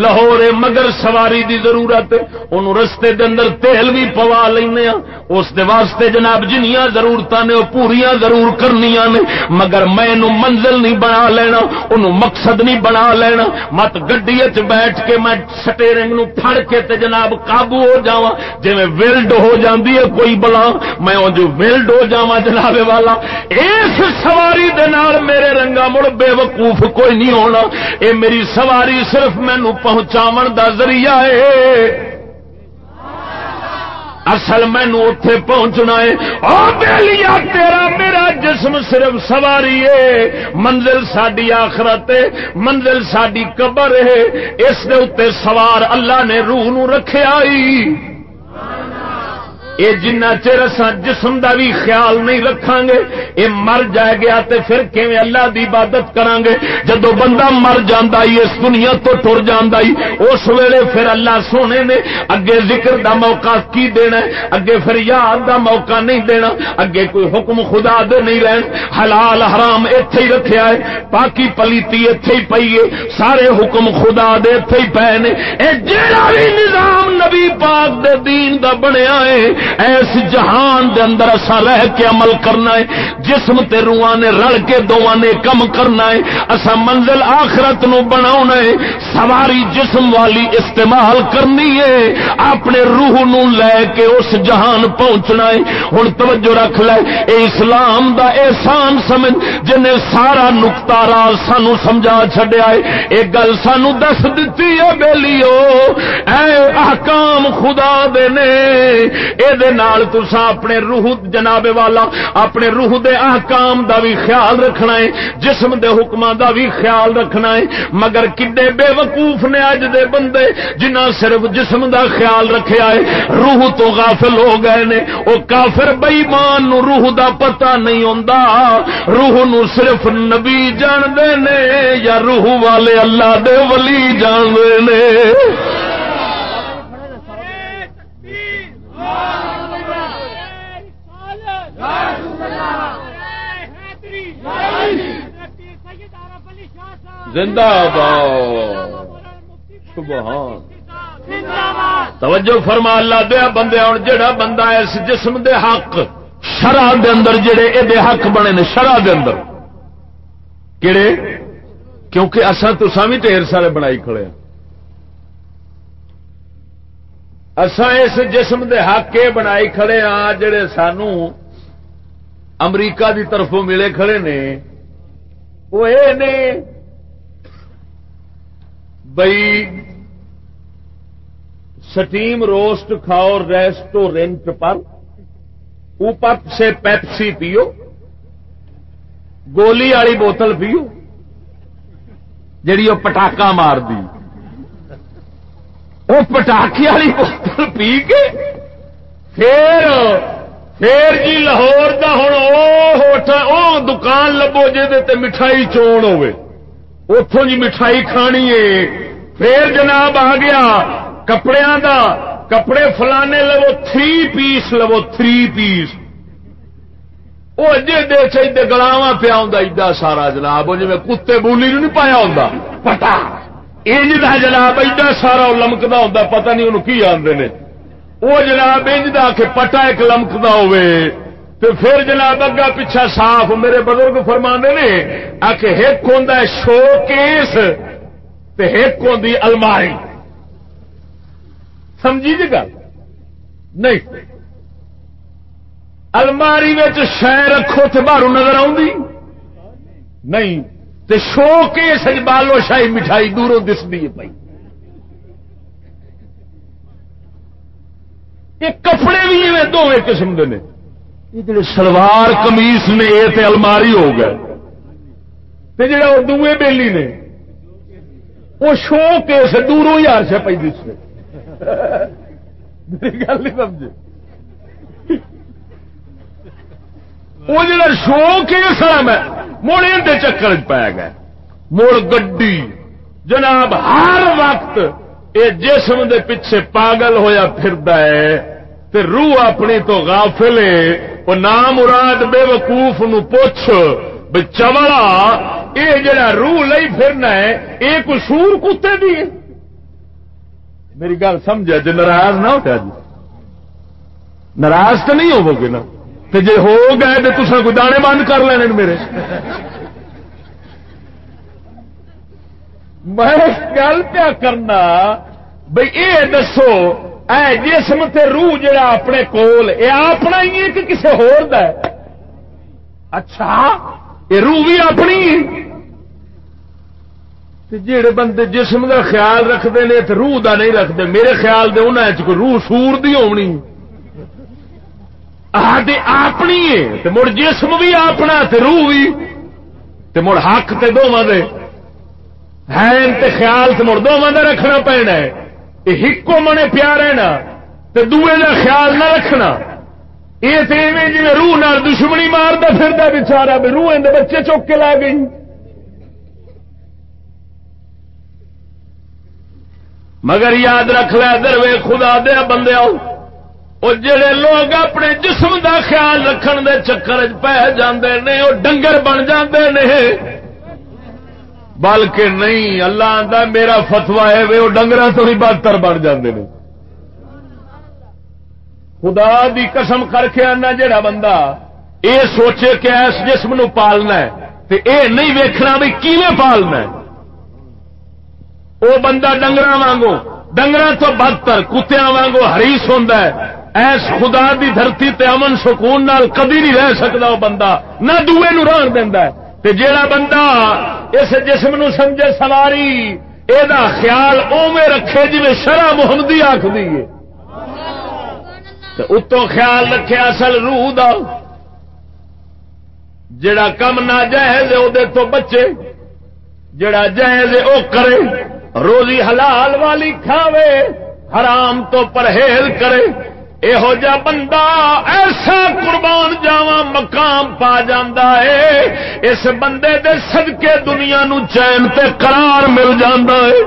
لاہور مگر سواری دی ضرورت ان رستے دے اندر تیل بھی پوا لینا ہاں۔ اس دے واسطے جناب جنیاں ضرورت نے وہ پوریا ضرور کرنی نے۔ مگر میں منزل نہیں بنا لینا ان مقصد نہیں بنا لینا۔ مت گڈی بیٹھ کے میں سٹیرنگ نو پھڑ کے تے جناب قابو ہو جا جی ویلڈ ہو جاندی ہے، کوئی بلا۔ میں جو ویلڈ ہو جا جناب والا۔ اس سواری دے نال میرے رنگا مڑ بے وقوف کوئی نہیں ہونا۔ اے میری سواری صرف مینو پہنچاو دا ذریعہ ہے۔ اصل مینو اتے پہنچنا ہے۔ تیرا میرا جسم صرف سواری ہے۔ منزل ساری آخرت منزل ساری قبر ہے۔ اس دے اتنے سوار اللہ نے روح نو رکھے آئی۔ یہ جنہ چر اصا جسم دا بھی خیال نہیں رکھا گے یہ مر جائے گیا تے پھر کیویں اللہ دی عبادت کران گے جدو بندہ مر جاندا ہی اس دنیا تو ٹر جاندا ہی اس ویلے پھر اللہ سونے نے اگے ذکر دا موقع کی دینا ہے؟ اگے پھر یاد دا موقع نہیں دینا، اگے کوئی حکم خدا دے نہیں رہن۔ حلال حرام ایتھے ہی رکھیا ہے، پاکی پلیتی ایتھے ہی پئی ہے، سارے حکم خدا دے ایتھے ہی پے نے۔ اے جیڑا بھی نظام نبی پاک دے دین دا بنیا ہے ایس جہان دے اندر اسا رہ کے عمل کرنا ہے، جسم تے روحاں نے رل کے دوواں نے کم کرنا ہے اسا منزل آخرت نو بناونا ہے، سواری جسم والی استعمال کرنی ہے، اپنے روح نو لے کے اس جہان پہنچنا ہے۔ ہن توجہ رکھ لے، اے اسلام دا احسان سمجھ، جن سارا نقطہ راز سانو سمجھا چھڈیا ہے، اے گل سانو دس دتی ہے بیلیو۔ اے احکام خدا دے نے، اے دے نال تسا اپنے روح جناب والا، اپنے روح دے احکام دا بھی خیال رکھنا ہے، جسم دے حکمان دا بھی خیال رکھنا ہے۔ مگر کڈے بے وقوف نے اج دے بندے جنہ صرف جسم دا خیال رکھیا ہے، روح تو غافل ہو گئے نے۔ او کافر بےمان نو روح دا پتہ نہیں ہوندا۔ روح نو صرف نبی جان دے نے یا روح والے اللہ دے ولی جان دے نے۔ زندہ باد سبحان توجہ فرما اللہ دیا بندے ہوں جڑا بندہ اس جسم دے حق شرح دے اندر جڑے یہ حق بنے نے شرح دے اندر۔ کہڑے کیونکہ اصا تو بھی ڈیر سارے بنائی کھڑے ہیں۔ اسا اس جسم دے حق یہ بنائی کھڑے ہاں جڑے سانو امریکہ دی طرفوں ملے کھڑے نے۔ وہ یہ نے بئی سٹیم روسٹ کھاؤ، ریسٹورینٹ پر اوپر سے پیپسی پیو، گولی والی بوتل پیو، جیڑی وہ پٹاخا مار دی۔ وہ پٹاخے والی بوتل پی کے پھر پھر جی لاہور دا ہوں دکان لبو جی مٹھائی چون ہوے اتوں جی مٹھائی کھانی ہے۔ پھر جناب آ گیا کپڑے دا۔ کپڑے فلانے لو تھری پیس لو تھری پیس۔ وہ اجے دے چاہیے گلاوا پیا ہوں ایڈا سارا جناب جی کتے بولی نہیں پایا ہوں پتا انج کا جناب ایڈا سارا لمکتا ہوں پتا نہیں انہوں کی آدھے نے۔ وہ جناب انج دا کہ پٹا ایک لمکتا ہوے تو پھر جناب اگا پیچھا صاف میرے بزرگ فرما نے آ کے ایک ہوں شو کیس ایک ہوں الماری۔ سمجھی جی گل؟ نہیں۔ الماری شہ رکھو تو باہر نظر نہیں۔ تے شو کے سج بالو شاہی مٹھائی دوروں دستی ہے پی یہ کپڑے بھی میں دونوں قسم کے نے۔ یہ جڑے سلوار کمیس نے، یہ تے الماری ہو گئے۔ تے جڑا وہ دوے بیلی نے، وہ شو کے دوروں ہزار سے پی دس میری گل نہیں سمجھے۔ وہ جڑا شو کے سر میں مڑ یہ چکر پی گئے۔ مڑ گڈی۔ جناب، ہر وقت یہ جسم دے پیچھے پاگل ہویا پھر تے روح اپنی تو غافل ہے۔ وہ نام مراد بے وقوف نو پوچھ بے چوڑا یہ جڑا روح لئی پھرنا ہے یہ کوئی سور کتے دی ہے۔ میری گل سمجھا جی ناراض نہ ہوتا جی۔ ناراض تو نہیں ہوو گے نا؟ تو جی ہو گئے تو تصا کوئی دانے بند کر لینے میرے۔ میں گل پیا کرنا بھائی یہ دسو، اے جسم تے روح جڑا اپنے کول، اے اپنا ہی ہے کہ کسی ہور ہے؟ اچھا یہ روح بھی اپنی جڑے بندے جسم کا خیال رکھتے ہیں تو روح دا نہیں رکھتے میرے خیال دے انہیں کوئی روح سور دی ہونی۔ اپنی ہے مڑ جسم بھی اپنا، تے روح بھی، تے مڑ حق تے دونوں دے۔ ہے خیال تے مڑ دونوں دا رکھنا پینا ہے۔ ہکو منے پیا رہنا تو دوے کا خیال نہ رکھنا۔ یہ تو جی روح نال دشمنی مارتا پھرتا بچارا بھی روح اندر بچے چوک کے لا گئی۔ مگر یاد رکھ لیا در وے خدا دیا بندے آؤ۔ وہ جڑے لوگ اپنے جسم دا خیال رکھن دے چکر پہ جاندے نے، وہ ڈنگر بن جاندے نے۔ بلکہ نہیں، اللہ آتا میرا فتوا ہے، وہ ڈنگر تو ہی بدتر بن جاندے نے۔ خدا دی قسم کر کے آنا جڑا بندہ اے سوچے کہ اس جسم نو پالنا ہے تے اے نہیں ویکھنا بھی کیویں پالنا ہے۔ او بندہ ڈنگر وانگو ڈنگر تو بدتر کتیا وانگو ہریس ہوں ایس خدا دی دھرتی تے امن سکون نال کبھی نہیں رہ سکتا وہ بندہ۔ نہ دوے نو ران دینا ہے۔ تے جیڑا بندہ اس جسم نو سمجھے سواری یہ خیال اوے رکھے جی شرح محمدی آخری ہے۔ اتو خیال رکھے اصل روح دا۔ جڑا کم نہ جائز وہ تو بچے جڑا جائز او کرے۔ روزی حلال والی کھاوے، حرام تو پرہیز کرے۔ یہو جا بندہ ایسا قربان جاوا مقام پا جاندہ ہے اس بندے دے صدقے دنیا نو چین تے قرار مل جاندہ ہے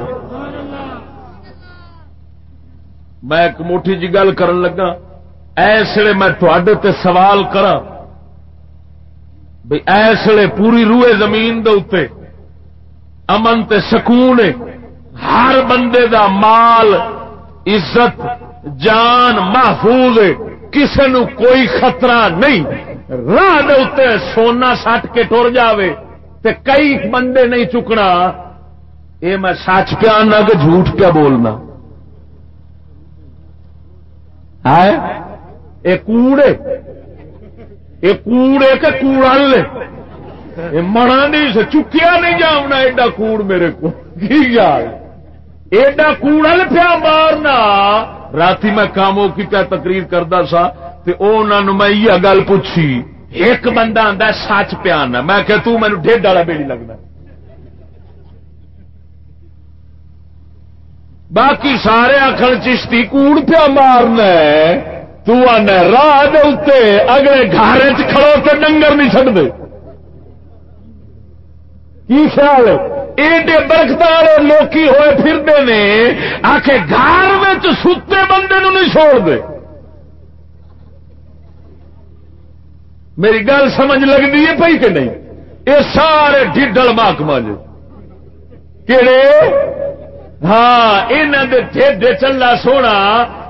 میں ایک موٹی جی گل کرن لگا ایسے میں تھوڑے تے سوال کرا بھئی ایسے پوری روئے زمین دے اتے امن تے سکون ہر بندے دا مال عزت جان محفوظ کسی نو کوئی خطرہ نہیں۔ راہ سونا سٹ کے ٹر جاوے تے کئی بندے نہیں چکنا۔ اے میں سچ پیا نہ کہ جھوٹ پیا بولنا۔ ہے کوڑے۔ یہ کوڑے کے کوڑ منا نہیں چکیا نہیں جاؤنا ایڈا کوڑ میرے کو۔ ایڈا کوڑ پیا مارنا۔ رات میں کاموں کی پیا تقریر کرتا سا میں یہ گل پوچھی، ایک بندہ آتا سچ پیا میں کہ تین ڈیڈ والا بیڑی لگنا باقی سارے آخر چشتی کوڑ پیا مارنا تنا راہ اگلے گھر چڑو تو ڈنگر نہیں چڑھتے کی خیال ہے؟ ایڈے برکت والے لوکی ہوئے پھرتے نے آ کے گھر میں ستے بندے نو نہیں چھوڑ دے۔ میری گل سمجھ لگتی ہے پی کہ نہیں؟ یہ سارے ڈیڈل محکمہ جی کہڑے ہاں یہاں دے ڈھڈ چلا سونا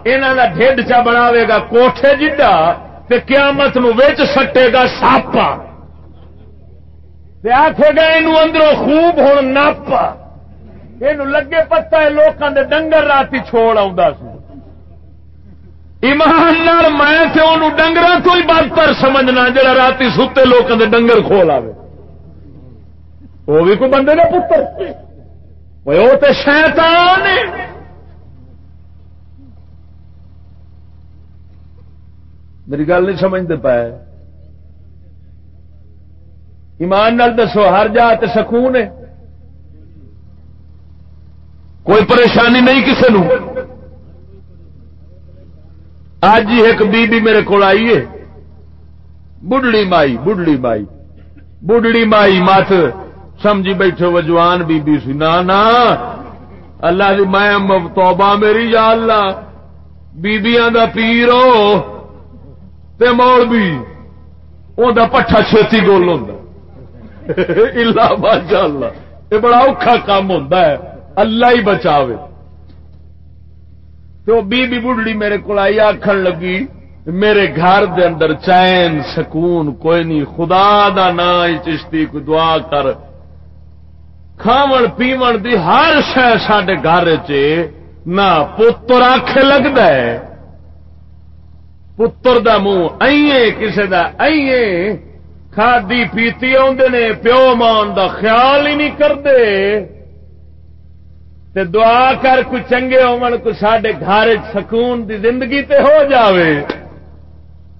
یہاں کا ڈھڈ چا بناوے گا کوٹھے جڈا، تے قیامت نو ویچ سٹے گا ساپا۔ آخے گا یہ اندروں خوب ہوں ناپا۔ یہ لگے پتا ہے لوگوں دے ڈنگر رات چھوڑ آ ایمان میں ڈنگر تو ہی بدتر سمجھنا جا رات ستے لوگوں دے ڈنگر کھول آئے وہ بھی کوئی بندے کا پتر۔ وہ تو شیطان میری گل نہیں سمجھتے پائے۔ ایمان نال دسو، ہر جا سکون ہے۔ کوئی پریشانی نہیں کسی نو اج ہی ایک بی بی میرے کو آئی ہے۔ بڑھڑی مائی بڑھڑی مائی۔ بڑھڑی مائی مت سمجھی بیٹھے وہ جوان بی بی سی۔ نا نا۔ اللہ دی میں توبہ میری، یا اللہ۔ بیبیاں دا پیرو تے موڑ بھی دا پٹھا چھتی گول ہوں اللہ ماشاء اللہ. یہ بڑا اوکھا کام ہوتا ہے. اللہ ہی بچاوے. تو بی بی بڑھڑی میرے کو آئی آخر لگی، میرے گھر دے اندر چین، سکون، کوئی نہیں، خدا دا نا چشتی، کوئی دعا کر. کھاون، پیون دی ہر شہ سڈے گھر چ نہ پتر آخ لگتا ہے. پتر دا منہ ائیں کسی دا ائیں کھادی پیتی آدھے نے، پیو مان دا خیال ہی نہیں کرتے تے دعا کر کوئی چنگے ہون کو سڈے گھر سکون دی زندگی تے ہو جاوے۔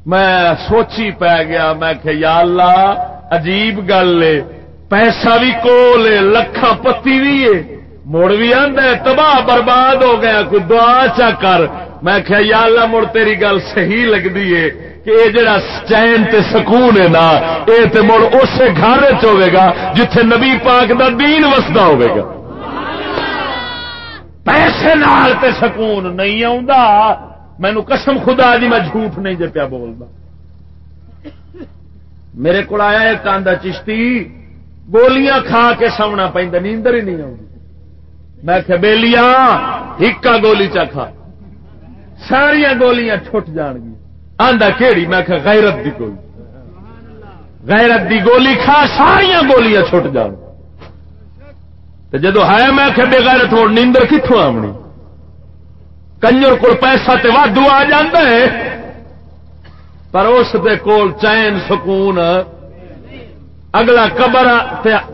میں سوچی پی گیا، میں کہ یا اللہ، عجیب گل ہے۔ پیسہ بھی کول لکھا پتی بھی ہے۔ مڑ بھی آدھا تباہ برباد ہو گیا، کوئی دعا چا کر۔ میں کہ یا اللہ، مڑ تیری گل صحیح لگتی ہے۔ کہ یہ جڑا چین تے سکون ہے نا یہ تے مڑ اسے گھر چوے گا جتھے نبی پاک دا دین وسدا ہوے گا۔ پیسے نال تے سکون نہیں آوندا۔ مینو قسم خدا دی میں جھوٹ نہیں جے پیا بولدا۔ میرے کو آیا ایک آندا چشتی، گولیاں کھا کے سونا پہ نیندر ہی نہیں آؤں میں کہ بےلیا ہکا گولی چا کھا۔ ساریا گولیاں چھٹ جان گی۔ آندا کہڑی میں کہ غیرت دی گولی۔ غیرت دی گولی کھا ساریا گولیاں چھٹ جان۔ جدو ہے میں کہ بے غیرت ہو نیندر کتوں آمنی کنجر کو پیسہ تے وادو آ ہے، پر اس دے کول چین، سکون۔ اگلا قبر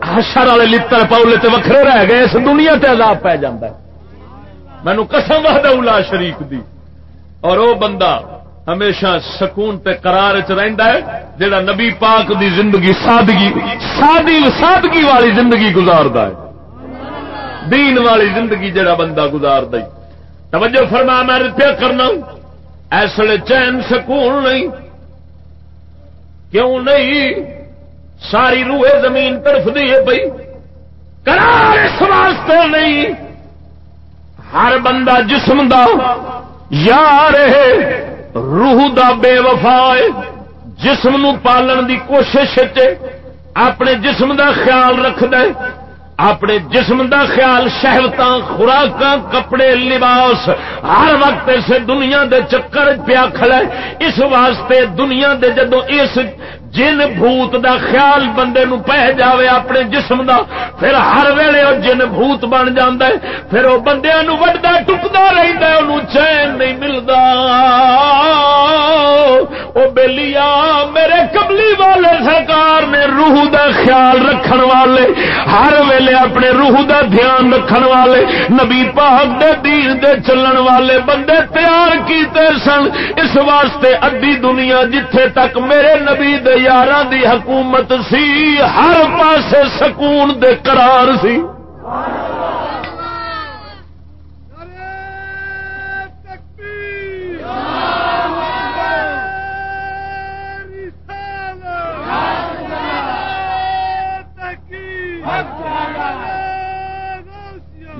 حشر والے لڑ پاؤلے تے وکھرے رہ گئے، اس دنیا تے عذاب پی جا مینو قسم وحدہ اولا شریف دی۔ اور او بندہ ہمیشہ سکون تے قرار چ رہندا ہے جڑا نبی پاک دی زندگی، سادگی، سادی سادگی والی زندگی گزاردا ہے۔ دین والی زندگی جڑا بندہ گزار دئی توجہ فرما، میں رپیا کرنا ایسے چین سکون نہیں۔ کیوں نہیں؟ ساری روح زمین طرف دی ہے بھائی کرار اس واسطے نہیں۔ ہر بندہ جسم دا یا رہے روح دا بے وفا ہے، جسم نو پالن دی کوشش اپنے جسم دا خیال رکھ دے اپنے جسم دا خیال شہوت خوراک کپڑے، لباس ہر وقت اسے دنیا دے چکر پیا کھڑا اس واسطے دنیا دے جدو اس جن بھوت دا خیال بندے نو پہ جاوے اپنے جسم دا، پھر ہر ویلے وہ جن بھوت بن جاندے پھر وہ بندے نو وڈا ٹکتا رہتا ہے چین نہیں ملتا وہ بلیا میرے کملی والے سرکار نے روح دا خیال رکھن والے، ہر ویلے اپنے روح دا دھیان رکھن والے، نبی پاک دے دین دے چلن والے بندے تیار کیتے سن۔ اس واسطے ادی دنیا جتھے تک میرے نبی دے یار دی حکومت سی ہر پاسے سکون دے قرار سی۔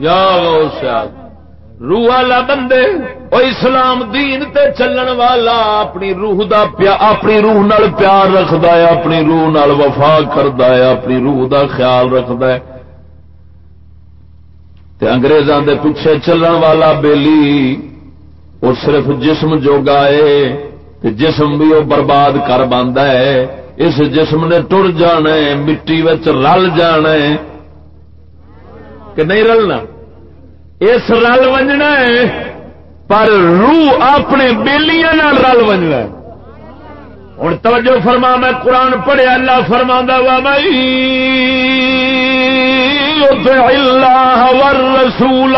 یا روح والا بندے، او اسلام دین تے چلن والا اپنی روح دا پیا، اپنی روح نال پیار رکھدا ہے، اپنی روح نال وفا کردا ہے، اپنی روح دا خیال رکھدا ہے۔ تے انگریزاں دے پیچھے چلن والا بیلی وہ صرف جسم جوگا ہے، تے جسم بھی وہ برباد کر باندا ہے۔ اس جسم نے ٹر جانا ہے، مٹی وچ رل جانا ہے۔ کہ نہیں رلنا؟ اس رل ونجنا ہے، پر روح اپنے بےلیاں رل ونجنا ہے۔ ہوں توجہ فرما، میں قرآن پڑھیا اللہ فرما وا بھائی اللہ والرسول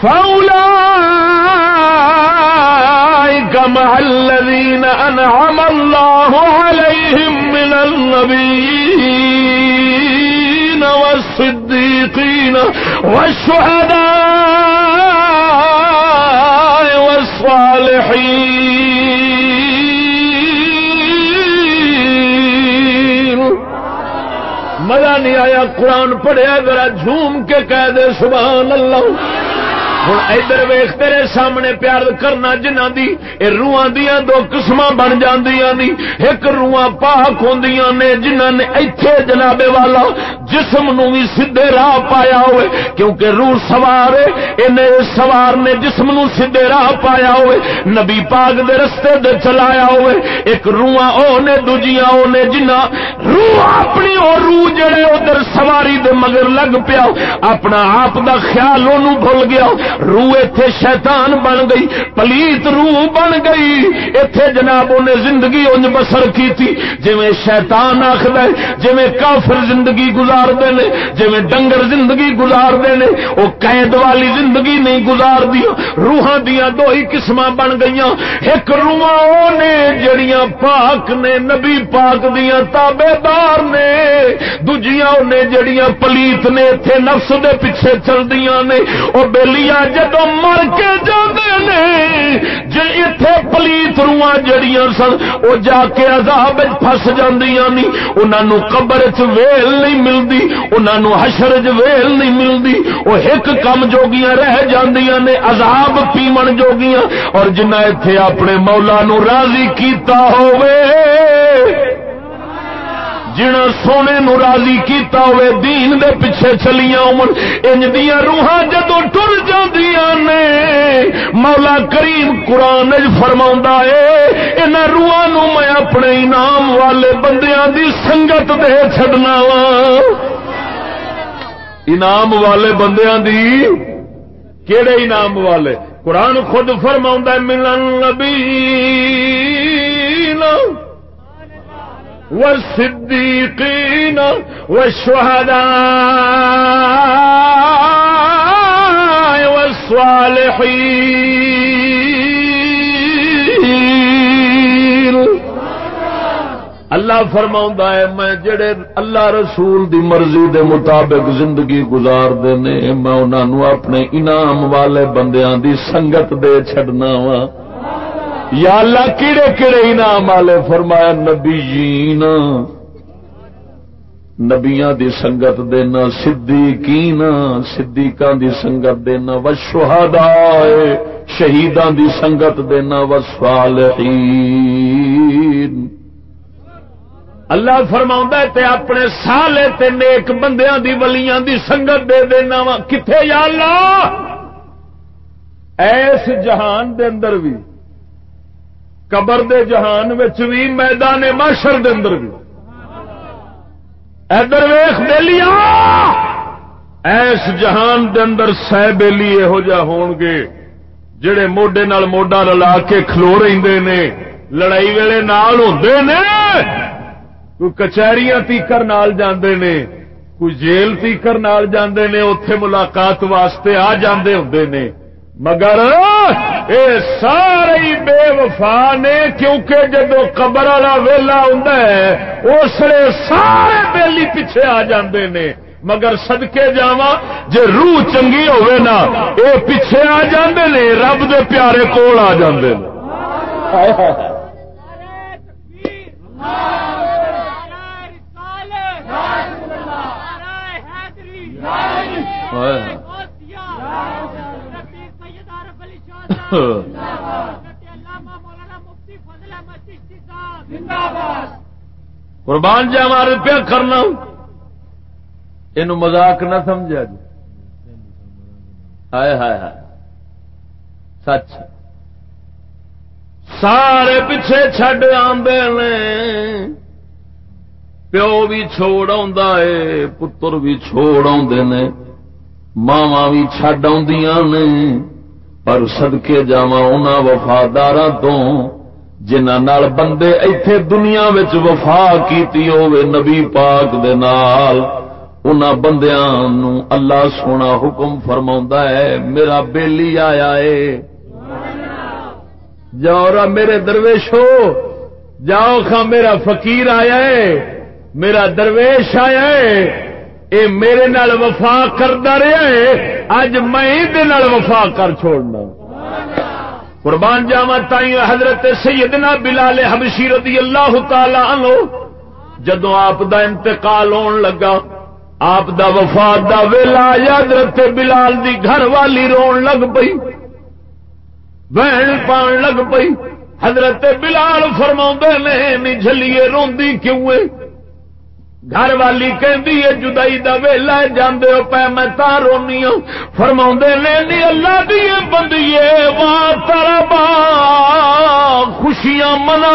فولا مع الذين أنعم الله عليهم من النبيين والصديقين والشهداء والصالحين. مزہ نہیں آیا قرآن پڑھیا ذرا جھوم کے کہہ دے، سبحان اللہ. ہوں ادھر ویخ تیرے سامنے پیار کرنا جنہ دی، اے روحاں دیا دو قسم بن جاندیاں نی ایک روحاں پاک ہوندیاں نے جنہ نے ایتھے جناب والا جسم نو بھی سیدھے راہ پایا ہوئے۔ کیونکہ روح سوار ہے سوار نے جسم نو سیدھے راہ پایا ہوئے۔ نبی پاک دے رستے دے چلایا ہوئے۔ ایک روحاں او نے، دوجیاں او نے جنہ روح اپنی او روح جڑے ادھر سواری دے مگر لگ پیا اپنا آپ دا خیال انہوں بھول گیا روح اتے شیطان بن گئی، پلیت روح بن گئی۔ اتے جناب انہیں زندگی انج بسر کی جی شیطان آخر جی کافر زندگی گزارتے ہیں جی ڈنگر زندگی گزارتے ہیں وہ قید والی زندگی نہیں گزار دیا روحاں دیا دو ہی قسم بن گئی ایک روح نے جڑیاں پاک نے، نبی پاک دیا تابے دار نے۔ دوجیاں نے جڑیاں پلیت نے اتنے نفس دے پیچھے چل دیا نے۔ وہ بےلیاں جدو مر کے جانے جی اتے پلیت رواں جڑیاں سن وہ جا کے عذاب فس جاندیاں نی انہاں قبر چ ویل نہیں ملتی انہاں حشر چ ویل نہیں ملتی وہ ایک کم جوگیاں رہ جاندیاں نے، عذاب پیمن جوگیاں۔ اور جنہ اتے اپنے مولا نو راضی کیتا ہوئے جنا سونے نو راضی کیتا ہوئے دین دے پیچھے چلیاں امن انج دیا روحاں جدو ٹر جاندیاں نے۔ مولا کریم قران قرآن فرما ہے ان روحاں نو میں اپنے انعام والے بندیاں دی سنگت دے چڈنا وا انعام والے بندیاں دی کیڑے انعام والے؟ قرآن خود فرما ملن نبی والصديقين والشهداء والصالحين. اللہ فرما ہے، میں جڑے اللہ رسول دی مرضی دے مطابق زندگی گزار دے میں انہوں اپنے انعام والے بندیاں دی سنگت دے چڈنا وا یا اللہ کیڑے کیڑے انعام والے فرمایا نبی جین، نبیاں دی سنگت دینا، صدیقین، صدیقاں دی سنگت دینا، و شہداء، شہیداں دی سنگت دینا، و صالحین۔ اللہ فرما تے اپنے سالے تے نیک بندیاں دی، ولیاں دی سنگت دے دینا وا۔ کتنے یا اللہ؟ ایس جہان دے اندر بھی قبر دے جہان بھی میدان معاشر دے اندر بھی ادھر ویخ دے ایس جہان دے اندر سہ بیلی یہو جہ ہون گے، جڑے موڈے نال موڈا رلا کے کھلو رہے نے، لڑائی ویلے نال ہوندے نے۔ کوئی کچہریاں تیکر نال جاندے نے، کوئی جیل تیکر نال جاندے نے، اوتھے ملاقات واسطے آ جاندے ہوندے نے۔ مگر اے سارے بے وفا نے کیونکہ جدو قبر والا ویلا ہوں اسے سارے بیلی پیچھے آ جاندے نے مگر سدکے جا جے روح چنگی ہوئے نا اے پیچھے آ جاندے نے رب دے پیارے کول آ جاندے نے قربان جا ہمارے پیا کرنا یہ مزاق نہ سمجھا جی۔ ہائے ہائے ہائے۔ سچ۔ سارے پیچھے چڈ آدھے پیو بھی چھوڑ آ پتر بھی چھوڑ آدھے نے ماوا بھی چڈ نے۔ پر سدکے جا وفادار تو جنہ بندے ایتھے دنیا وفا کیتی ہوے نبی پاک دے نال بندیاں نو اللہ سونا حکم فرما ہے، میرا بیلی آیا ہے جاؤ میرے درویش ہو جاؤ خا میرا فقیر آیا ہے میرا درویش آیا ہے اے میرے نال وفا کرتا رہا ہے اج میں وفا کر چھوڑنا۔ قربان جاوا تائی حضرت سیدنا بلال حبشی رضی اللہ تعالی عنہ جدو آپ دا انتقال ہون لگا، آپ دا وفات دا ویلا حضرت بلال دی گھر والی رون لگ پئی، بہن پان لگ پئی۔ حضرت بلال فرما نے جلیے روندی کیوں گھر والی کہ جدائی دا ویلا جانے ہو، پہ میں تا رونی ہوں۔ فرما نے اللہ دیے بندیے واہ تارا با خوشیاں منا۔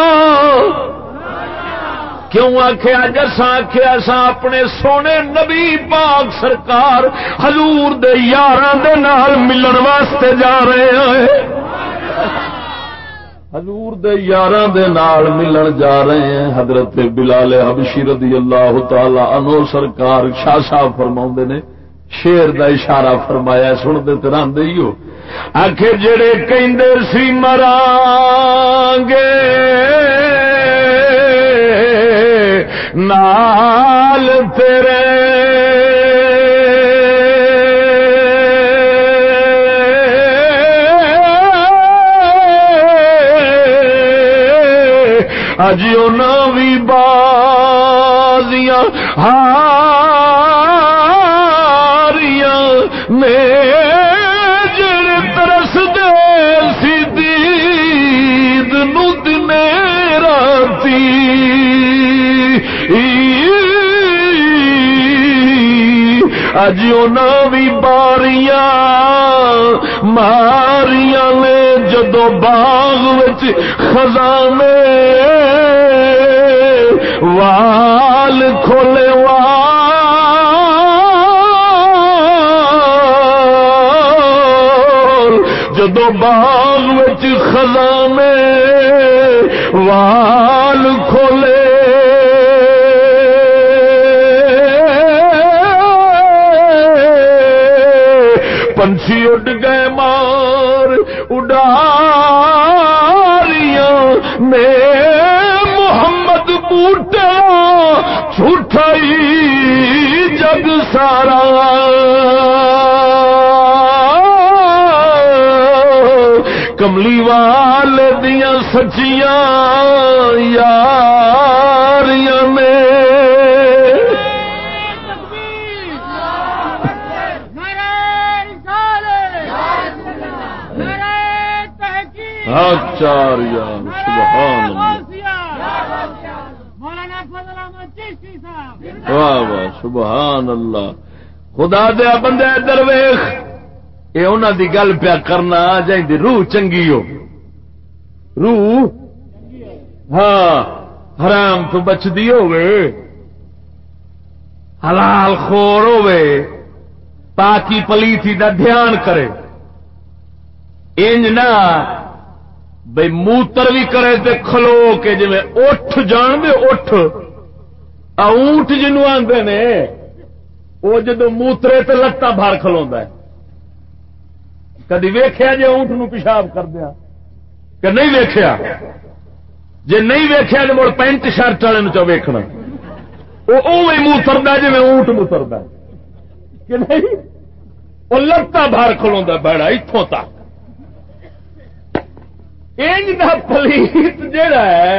کیوں آخیا جسا آخیا سا اپنے سونے نبی پاک سرکار حضور دے یار دے نال ملن واسطے جا رہے ہیں۔ حضور دے یاراں دے نال ملن جا رہے ہیں۔ حضرت بلال حبشی رضی اللہ تعالی عنہ سرکار شاہ صاحب فرماوندے نے، شیر دا اشارہ فرمایا، سن دے تے راندے ہی ہو۔ آکھے جڑے کہندے سی مران گے، نال تیرے اج بھی بازیاں ہاریاں میں جڑ ترس دے اج بھی باریاں ماریاں جدو باغ خزانے وال کھولے وال۔ جدو باغ خزانے وال کھولے۔ پنچھی اڈ گئے جھوٹائی جگ سارا۔ کملی وال دیا سچیاں یاریاں میں چار یار سبحان واہ واہ، سبحان اللہ۔ خدا دیا بندے درویش یہ انہوں دی گل پیا کرنا جی روح چنگی ہو۔ روح؟ ہاں حرام تو بچتی ہوگی حلال خور ہوے پاکی پلیتی دا دھیان کرے۔ انج نہ بھائی موتر بھی کرے تے کھلو کے جی اٹھ جان دے، اٹھ۔ اونٹ جنو آدھے نے، وہ جدو موترے تے لتاں باہر کھلوا کدی ویخیا جی اونٹ نو پیشاب کر دیا کہ نہیں ویخیا جی نہیں ویخیا تو مڑ پینٹ شرٹ والے چو ویکنا وہ موترد جی میں اونٹ موترد کہ نہیں؟ وہ لتا باہر کھلوا بیڑا اتوں تک۔ انج کا پلیت جہا ہے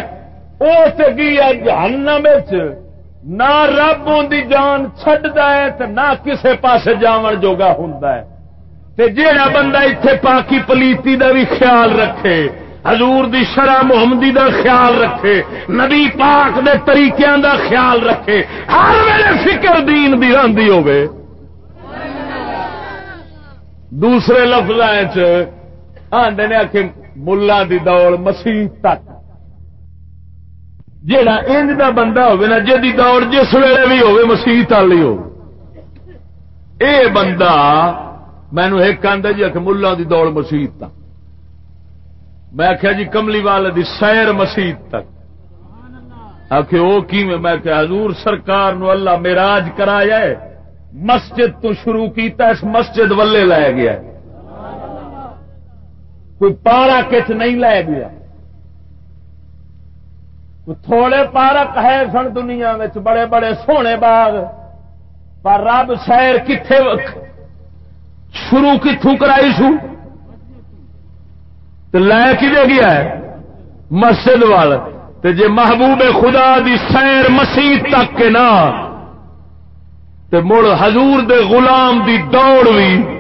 وہ گیا جہنم نہ رب ان کی جان چڈتا ہے نہ کسے پاس جان جوگا ہوں جہا بندہ اتے پاکی پلیتی دا بھی خیال رکھے، حضور دی شرح محمدی دا خیال رکھے، نبی پاک دے طریقے دا خیال رکھے، ہر ویلے فکر دین دی راندی ہوگی دوسرے لفظ آدھے نے آخ ملا دی دوڑ مسیح تک۔ جہا انج دا بندہ ہوگا نا جی دوڑ جس ویلے بھی ہوگی مسیح تالی ہو۔ اے بندہ مینو ایک آدھا جی آخ ملا دی دوڑ مسیح تک میں آخیا جی کملی والے دی سیر مسیح تک۔ آخ وہ کی میں کہ حضور سرکار نو اللہ میراج کرایا ہے۔ مسجد تو شروع کیتا اس مسجد ولے لایا گیا ہے۔ کوئی پارا کچھ نہیں لے گیا۔ تھوڑے پارک ہے سن دنیا میں بڑے بڑے سونے باغ۔ پر رب شہر کتنے شروع کتوں کرائی سو؟ تو لے کھے گیا ہے؟ مسجد وال۔ جے محبوب خدا دی سیر مسیح تک کے نا، تے مڑ حضور دے غلام دی دوڑ بھی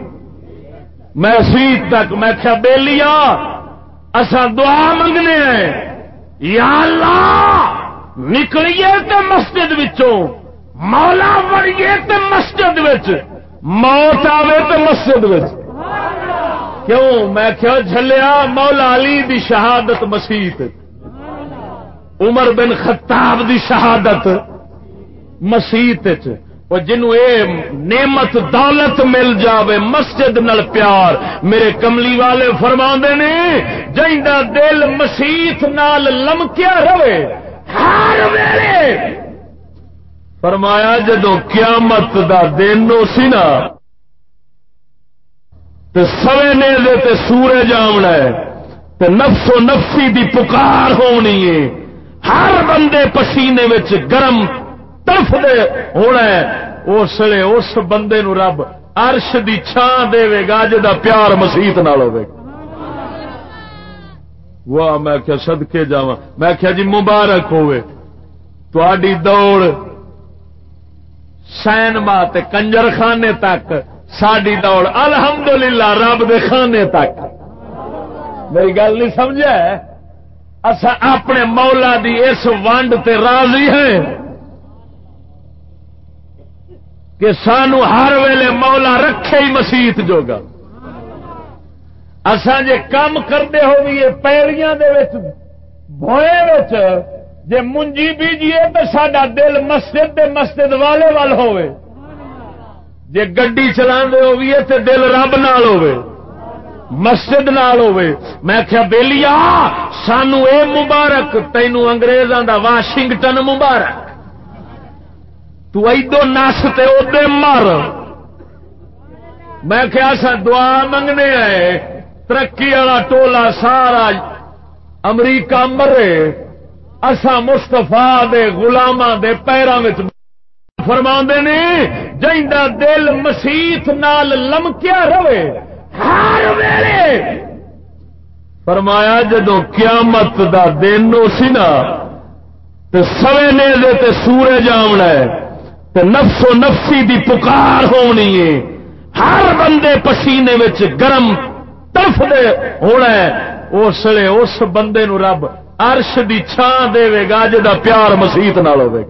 میں سیت تک، میں کیا بے لیا دعا منگنے ہیں۔ یا اللہ، نکلیے تے مسجد وچوں، مولا وڑیے تے مسجد وچ، موت آوے تے مسجد وچ۔ کیوں؟ میں کیا جھلیا مولا علی دی شہادت مسیت۔ عمر بن خطاب دی شہادت مسیح مسیت جنو اے نعمت دولت مل جاوے، مسجد نل پیار، میرے کملی والے فرما نے جا دل مسیت نال لمکیا رہے، ہر ویلے۔ فرمایا جدو قیامت دا دن سی نا تو سوے نے تے سورج آمنا ہے، تے نفس و نفسی دی پکار ہونی ہے۔ ہر بندے پسینے گرم طرف دے ہونا ہے۔ اس لیے اس بندے نو رب عرش دی چھان دے گا جا پیار مسیت نال ہوے۔ واہ، میں کیا صدقے جاواں۔ میں کیا جی مبارک ہوے۔ تواڈی دوڑ سینما تے کنجر خانے تک، ساڈی دوڑ الحمدللہ رب دے خانے تک۔ میری گل نہیں سمجھا اصا اپنے مولا دی اس ونڈ تے راضی ہیں۔ کہ سانو ہر ویلے مولا رکھے ہی مسیت جوگا۔ اسان جے کام کرتے ہوئیے پیڑیاں بوئے جے منجی بیجیے تو سڈا دل مسجد دے مسجد والے وال ہوئے جے گڈی چلا ہوئیے تو دل رب نال ہوئے مسجد نال ہوئے میں کیا بےلیا سانو اے مبارک تینوں انگریزاں دا واشنگٹن مبارک۔ تو ایدو نس تے ادے مر۔ میں کیا سا دعا منگنے آئے۔ ترقی والا ٹولا سارا امریکہ مرے۔ اسا مستفا دے گلاما دے پیروں فرما نے جا دل مسیت نال لمکیا رہے۔ ہر ویلے۔ فرمایا جدو قیامت دا دن سی نا تو سوے نے سورج آمنا ہے۔ نفس و نفسی دی پکار ہونی ہے۔ ہر بندے پسینے گرم ترف دے ہونا ہے۔ اس لیے اس بندے نو رب ارش دی چھان دے گا جا پیار مسیت نال ہوے۔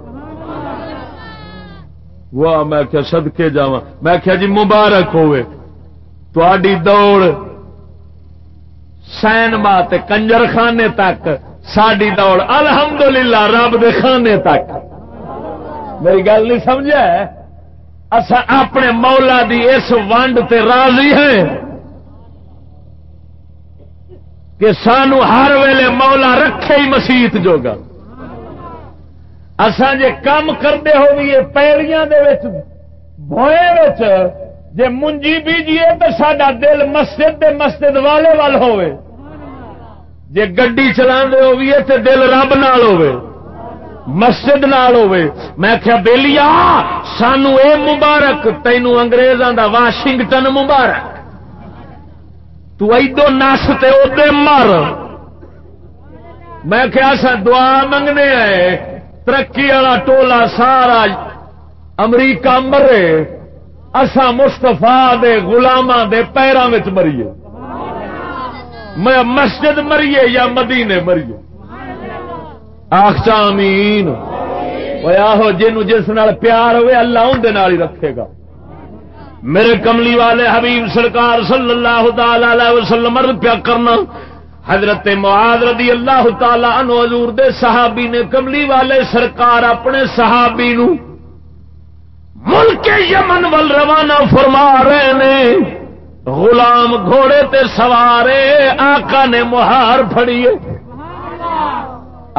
وہ میں کیا سدکے جا میں کیا جی مبارک ہوئے تھی دوڑ سینما کنجر خانے تک ساری دوڑ الحمدللہ رب دے خانے تک۔ میری گل نہیں سمجھا؟ اصا اپنے مولا دی اس ونڈ تے راضی ہیں کہ سانو ہر ویلے مولا رکھے ہی مسیت جوگا۔ اسان جے کام کرتے ہوئیے پیڑیاں بوئے جے منجی بیجیے تو سڈا دل مسجد دے مسجد والے وال ہوئے جے گڈی چلا ہوئیے تو دل رب نال ہوئے مسجد نال میں کیا بیلیا سانو اے مبارک، تینو انگریزاں دا واشنگٹن مبارک۔ تو ایدو نس تے ادے مر۔ میں کیا سا دعا منگنے آئے۔ ترقی والا ٹولا سارا امریکہ مرے۔ اسا مستفا دے گلاما دے پیروں مریے۔ میں مسجد مریے یا مدینے مریے۔ آخ چامین آہو جن جس نال پیار ہوئے اللہ اندر ہی رکھے گا میرے کملی والے حبیب سرکار صلی اللہ تعالی وسلم مرد پیا کرنا حضرت معاذ رضی اللہ تعالی عنہ حضور دے صحابی نے کملی والے سرکار اپنے صحابی نو ملک یمن ول روانہ فرما رہے نے غلام گھوڑے تے سوارے آقا نے مہار پھڑیے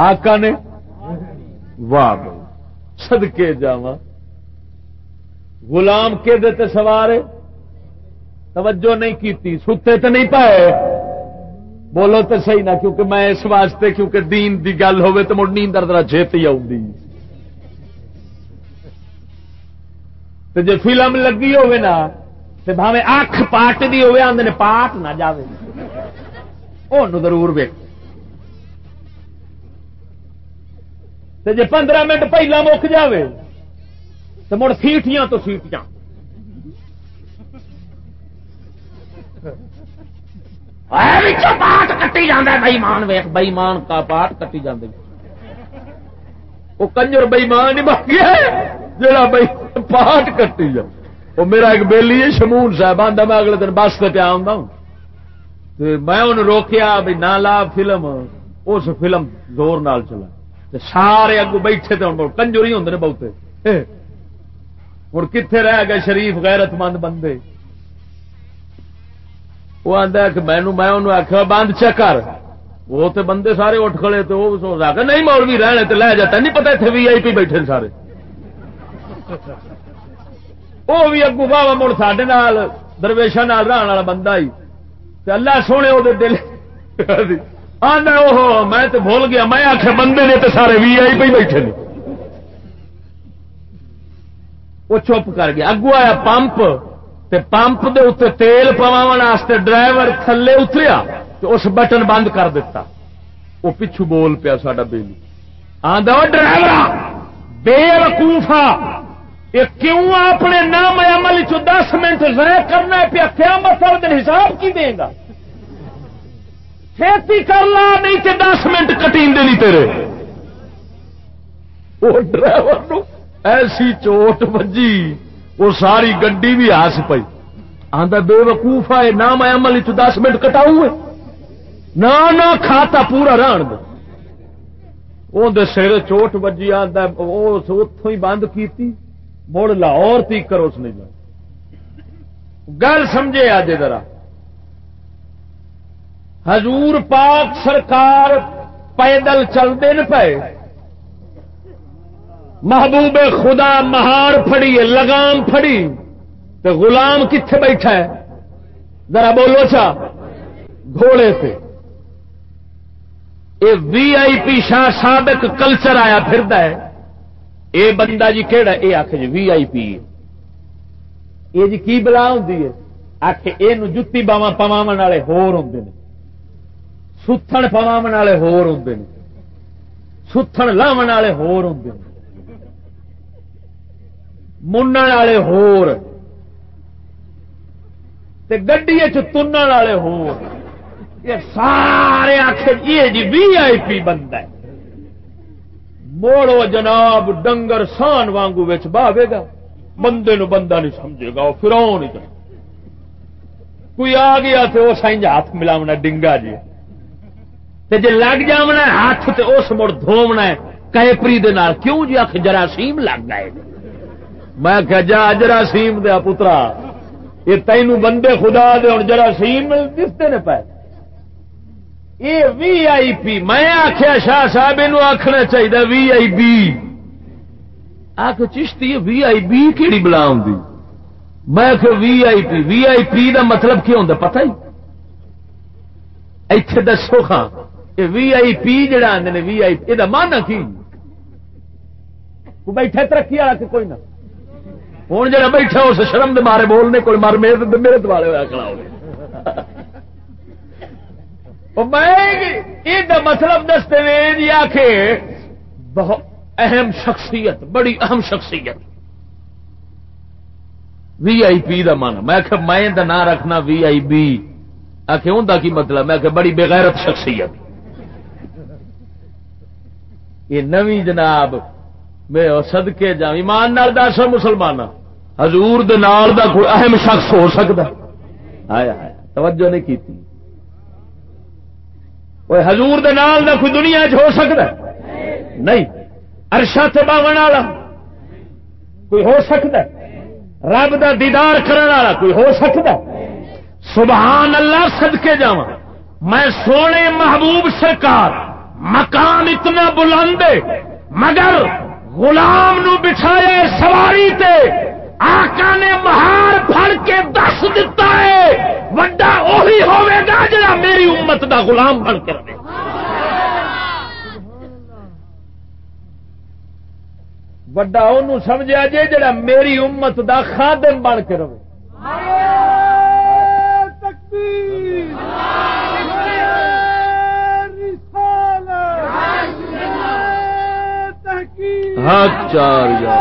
آقا نے واہ سدکے جاوا غلام کے دیتے سوارے، توجہ نہیں کیتی، ستے تو نہیں پائے۔ بولو تو صحیح نہ، کیونکہ میں اس واسطے، کیونکہ دین دی گل ہوے تو مڑ نیندر ذرا چھتی آؤں جی فلم لگی ہوے نا تو بھاوے اکھ پاٹ دی ہوے آدھے پاٹ نہ جاوے۔ وہ ضرور ویک جی پندرہ منٹ پہلا مک جاوے تو مڑ سیٹیاں تو سیٹیاں۔ پاٹ کٹی جانا بئیمان ویخ بئیمان کا پاٹ کٹی جانے وہ کنجر بئیمان ہی بن گیا جڑا بئی پاٹ کٹی جا وہ میرا ایک بیلی ہے، شمون صاحب آدھا میں اگلے دن بس پہ آؤں میں انہوں روکیا بھی نہ لا فلم، اس فلم زور نال چلا۔ سارے اگو بیٹھے تو کنجر ہی ہوں بہتے۔ ہوں کتنے رہ گئے شریف غیرت مند بندے؟ وہ آتا کہ مینو میں انہوں آخیا بند چکر وہ تو بندے سارے اٹھ کھڑے تو وہ سوچ رہا نہیں مولوی رہنے تو لے جاتا نہیں پتا اتنے وی آئی پی بیٹھے سارے۔ وہ بھی اگو باوا مڑ سڈے درویشا رہن والا بندہ ہی۔ اللہ سونے وہ دل آنا وہ میں تو بھول گیا، میں آخر بندے نے تو سارے وی آئی پی بیٹھے نے۔ وہ چپ کر گیا۔ اگو آیا پمپ، تے پمپ دے اتنے تیل پوا ڈرائیور تھلے اتریا تو اس بٹن بند کر دیتا وہ پچھو بول پیا سا بےلی آدھا ڈرائیور بے وقوفا یہ کیوں اپنے نام عمل چ دس منٹ ضائع کرنا پیا؟ کیا مطلب حساب کی دے گا؟ کھیتی کر لا، نہیں کہ دس منٹ کٹی نہیں تیرے۔ وہ ڈرائیور ایسی چوٹ بجی، وہ ساری گڈی بھی آس پی آدھا بے وقوف ہے نہ میں عمل چ دس منٹ کٹاؤں نہ نہ، کھاتا پورا رہن دے وہ سر چوٹ بجی آتا اتوں ہی بند کی مڑ لاہور تی کرو اس نے گل سمجھے آج ذرا۔ حضور پاک سرکار پیدل چلتے ن پے محبوب خدا مہار پھڑی لگام پھڑی۔ تو غلام کتنے بیٹھا ہے؟ ذرا بولو چا گھوڑے پہ یہ وی آئی پی شاہ سابق کلچر آیا پھر اے بندہ جی کہڑا یہ آخ جی وی آئی پی یہ جی کی بلا ہوں آخ یہ جتی باوا پواو والے ہور ہوں ستھن پواو والے ہور ہوں ستھن لاو والے ہور ہوں من والے ہور گڈی چن والے ہور یہ سارے آخر یہ جی وی آئی پی بندہ ہے موڑو جناب ڈنگر سان وانگو باہے گا بندے نو بندہ نہیں سمجھے گا وہ پھر نہیں کوئی آ گیا تو وہ سائنج ہاتھ ملاونا ڈنگا جی جی لگ جا ہاتھ تو اس مڑ دھونا کیپری کیوں جی آخ جراثیم لگ گئے؟ میں کہ جا جراثیم دیا پترا، یہ تینوں بندے خدا دے ہوں جراثیم دستے نے پائے یہ وی آئی پی، میں آخیا شاہ صاحب یہ آخنا چاہیے وی آئی بی آ کے چشتی، وی آئی بی کہڑی بلا ہوں میں کہ وی آئی پی، وی آئی پی دا مطلب کیا ہوتا پتہ ہی؟ ایتھے دسو خاں وی آئی پی جڑا آدھے وی آئی پی یہ مانا کی بیٹھے ترقی والا کہ کوئی نہ ہوں جا بیٹھا اس شرم دے مارے بولنے کوئی مار میرے میرے دوارے ہوا کھڑا ہو میں مطلب دستے جی آ کے بہت اہم شخصیت بڑی اہم شخصیت وی آئی پی دا من میں میں نام رکھنا وی آئی بی آخ ان کی مطلب میں کہ بڑی بغیرت شخصیت یہ نوی جناب، میں سدکے جا ایمان نال دس مسلمان حضور دے نال دا کوئی اہم شخص ہو سکتا۔ آیا آیا توجہ نہیں کی حضور دے نال دا کوئی دنیا چ ہو سکتا۔ نہیں ارشا سے باون والا کوئی ہو سکتا۔ رب دا دیدار کرنے والا کوئی ہو سکتا۔ سبحان اللہ سدکے جا میں سونے محبوب سرکار مکان اتنا بلند مگر غلام نو بچھایا سواری تے۔ آقا نے مہار پھڑ کے دس دتا ہے، وڈا وہی ہوے گا جڑا میری امت دا غلام بن کے رہے۔ وڈا ان سمجھا جے جڑا میری امت دا خادم بن کے رہے۔ ہاں چار یا۔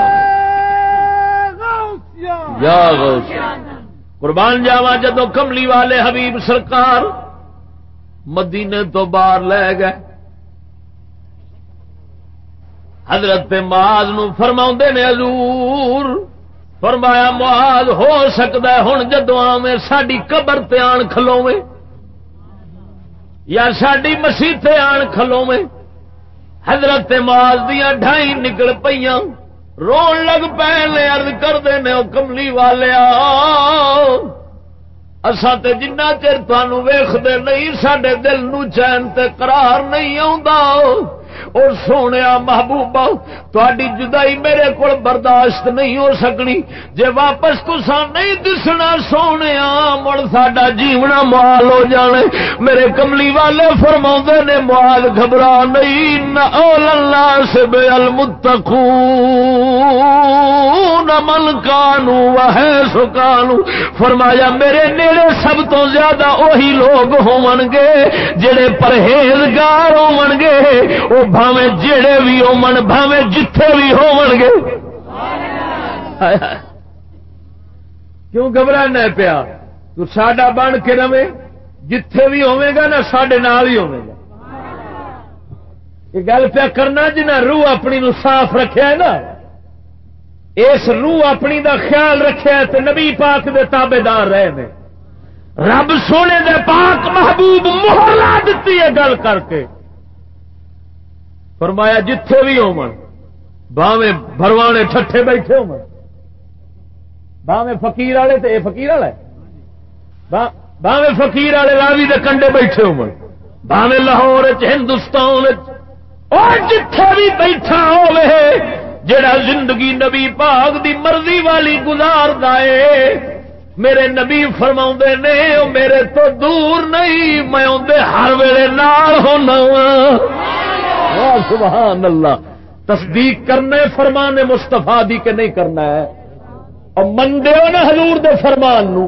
قربان جاوا جدو کملی والے حبیب سرکار مدینے تو باہر لے گئے۔ حضرت ماض فرما نے حضور، فرمایا ماض ہو سکتا ہے ہوں جدو آویں ساری قبر تے آن کھلوے یا ساری مسیح آن کھلوے حضرت ماض دیا ڈھائی نکل پہ رو لگ پے ارد کرتے ہیں وہ کملی والے اصا تے جنہ چر تمہوں ویختے نہیں سڈے دل نو چین تے قرار نہیں آ اور سونے محبوبہ تاری جدائی میرے کو برداشت نہیں ہو سکنی۔ جے واپس تسا نہیں دسنا سونے، مڑ ساڈا جیونا مال ہو جانے۔ میرے کملی والے فرما نے مال گھبرا نہیں اللہ سے بے المتخو من کانو ہے سکانو فرمایا، میرے نیڑے سب تو زیادہ وہی لوگ ہون گے جڑے پرہیزگار ہون گے وہ بھاوے جڑے بھی ہومن بھاوے جتھے بھی ہون گے۔ کیوں گھبرانا پیا؟ تو ساڈا بن کے رہے جتھے بھی ہوے گا نا سڈے نال ہی ہوے گا۔ یہ گل پیا کرنا، جنہ روح اپنی نو صاف رکھیا ہے نا، اس روح اپنی دا خیال رکھا تو نبی پاک دے تابے دار رہے ہیں رب سونے دے پاک محبوب مہر لا دیتی ہے گل کر کے۔ فرمایا جتھے بھی ہو باوے بھروانے ٹھٹھے بیٹھے ہو باوے فقیر والے تو یہ فقیر والا باوے فقیر والے لاوی دے کنڈے بیٹھے ہو باوے لاہور ہندوستان اور جتھے بھی بیٹھا ہو جڑا زندگی نبی پاک دی مرضی والی گزار دے میرے نبی فرما نے میرے تو دور نہیں، میں اندر ہر ویلے نال ہونا سبحان اللہ۔ تصدیق کرنا فرمان مستفا دی کہ نہیں کرنا ہے۔ اور منڈے ہو نا حضور دے فرمان نو۔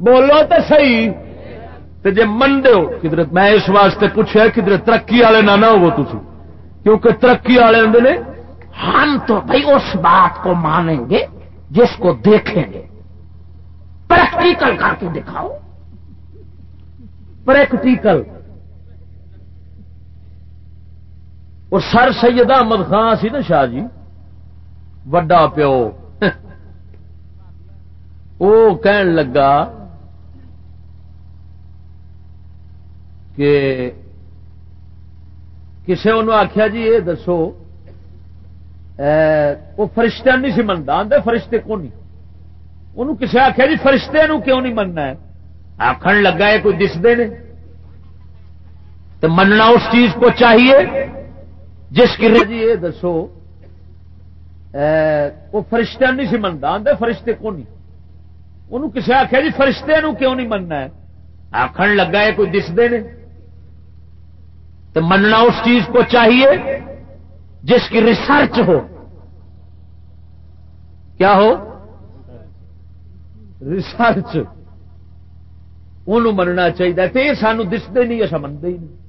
بولو تو صحیح۔ تے جے منڈے ہو کدھر میں اس واسطے پوچھا کدھر ترقی والے نہ ہو تھی کیونکہ ترقی والے ہوں نے، ہم تو بھائی اس بات کو مانیں گے جس کو دیکھیں گے۔ پریکٹیکل کر کے دکھاؤ۔ پریکٹیکل اور سر سید احمد خان سی نا شاہ جی وڈا پیو۔ وہ کہن لگا کہ کسے انہوں آخیا جی یہ دسو وہ فرشتہ نہیں سی منتا آدھے فرشتے کو نہیں؟ انہوں کسے آخیا جی فرشتے نو کیوں نہیں مننا ہے؟ آخر لگا ہے کوئی دستے نے؟ تو مننا اس چیز کو چاہیے جس کی جی یہ دسو۔ وہ فرشتہ نہیں سی منتا آدھے فرشتے کو نہیں؟ انہوں کسے آخیا جی فرشتے نو کیوں نہیں مننا ہے؟ آخر لگا ہے، کوئی دستے نے؟ تو مننا اس چیز کو چاہیے جس کی ریسرچ ہو۔ کیا ہو؟ ریسرچ ان مننا چاہیے۔ تو یہ سانو دستے نہیں اصا منتے ہی نہیں۔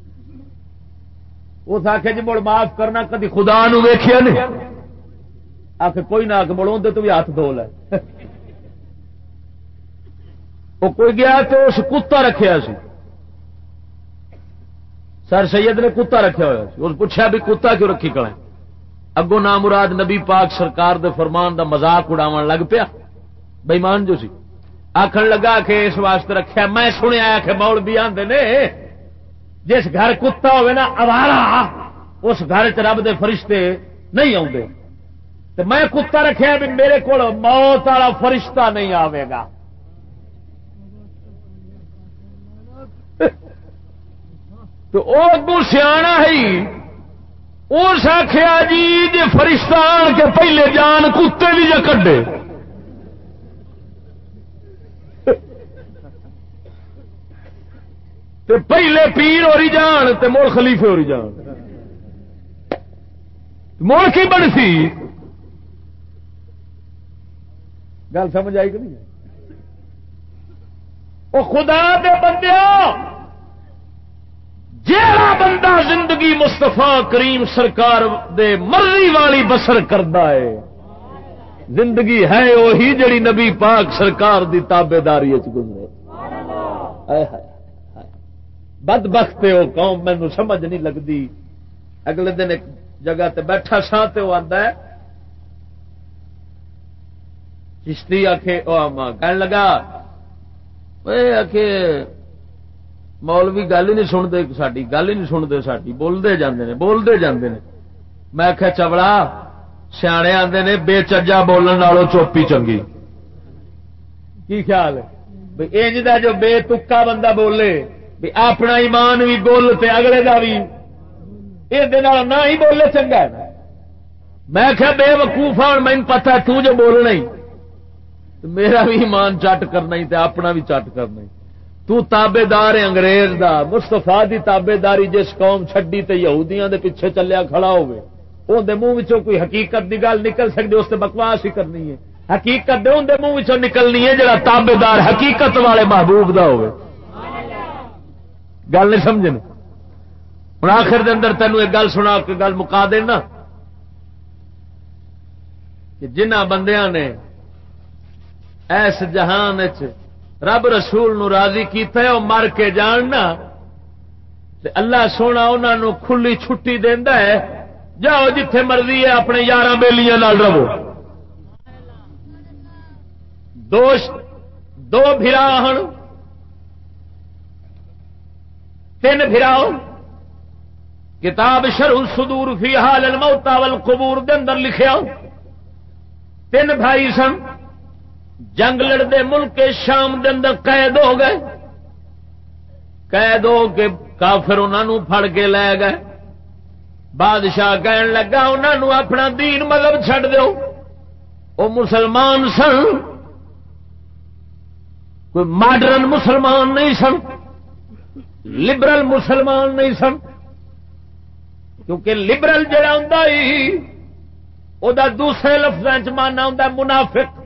اس آخ جی مڑ معاف کرنا کدی خدا نو ویخیا نہیں؟ آخ کوئی نہ آ کے مڑ تو بھی ہاتھ دھو لے۔ وہ کوئی گیا تو اس کتا رکھا سی۔ سر سید نے کتا رکھا ہوا اس پوچھا بھی کتا کیوں رکھی کڑے اگو نام مراد نبی پاک سرکار دے فرمان دا مزاق اڑاو لگ پیا۔ بےمان جو سی۔ آخر لگا کہ اس واسطے رکھا میں سنیا کہ مول بھی آدھے نے۔ جس گھر کتا ہوئے نا اوارا اس گھر چ رب دے فرشتے نہیں آتے تو میں کتا رکھا بھی میرے کو موت والا فرشتہ نہیں آئے گا۔ تو وہ سیاح ہی اس آخیا جی جی فرشتہ آن کے پہلے جان کتے بھی جا کڈے۔ تے پہلے پیر ہو رہی جان تے مول خلیفے ہو رہی جان۔ مول کی بن سی؟ گل سمجھ آئی کہ نہیں؟ وہ خدا دے بندے جیڑا بندہ زندگی مستفا کریم سرکار دے مرضی والی بسر کرتا ہے، زندگی ہے وہی جڑی نبی پاک سرکار دی تابے داری گزرے۔ بد بخت وہ قوم، مینو سمجھ نہیں لگتی۔ اگلے دن ایک جگہ تے بیٹھا سا تو وہ آتا ہے۔ چشتی آخے کہنے لگا؟ آ مولوی گل ہی نہیں سنتے ساری گل ہی نہیں سنتے ساری بولتے جانے نے بولتے جانے نے۔ میں آخیا چبڑا، سیانے آتے نے، بے چجا بولن والوں چوپی چنگی۔ کی خیال ہے؟ انج جو بے تکا بندہ بولے۔ بھی اپنا ایمان بھی بول تے اگلے کا بھی۔ یہ نہ ہی بولے چنگا ہے۔ میں کیا بے وقوف ہوں میں پتا تو جو بولنا ہی۔ میرا بھی ایمان چٹ کرنا ہی تے اپنا بھی چٹ کرنا ہی۔ تو تابے دار انگریز دا مستفا دی تابے داری جس قوم چڈی تے یہودیاں دے پیچھے چلیا کھڑا ہوئے اندر منہ کوئی حقیقت دی گل نکل سکتی اس سے بکواس ہی کرنی ہے۔ حقیقت دے اندر منہ نکلنی ہے، جڑا تابے دار حقیقت والے محبوب دا ہوئے گل نہیں سمجھ ہوں آخر دے اندر تینوں ایک گل سنا کے گل مکا دینا۔ کہ جنہ بندیاں نے ایس جہان رب رسول نو راضی کیتا ہے وہ مر کے جاننا اللہ سونا انہوں کھلی چھٹی دینا ہے۔ جاؤ جتھے مرضی ہے، اپنے یار بےلیاں رہو۔ دوست، دو برا تین پھراؤ کتاب شروع سدور فی حال الموتا والقبور دے اندر لکھیا تین بھائی سن جنگ لڑتے ملک شام دے اندر قید ہو گئے۔ قید ہو کے کافر انہوں پھڑ کے لے گئے۔ بادشاہ کہن لگا انہوں اپنا دین مذہب چھڈ دو وہ مسلمان سن۔ کوئی ماڈرن مسلمان نہیں سن۔ لبرل مسلمان نہیں سن۔ کیونکہ لبرل جڑا ہوں وہ دوسرے لفظ مانا ہوں منافق۔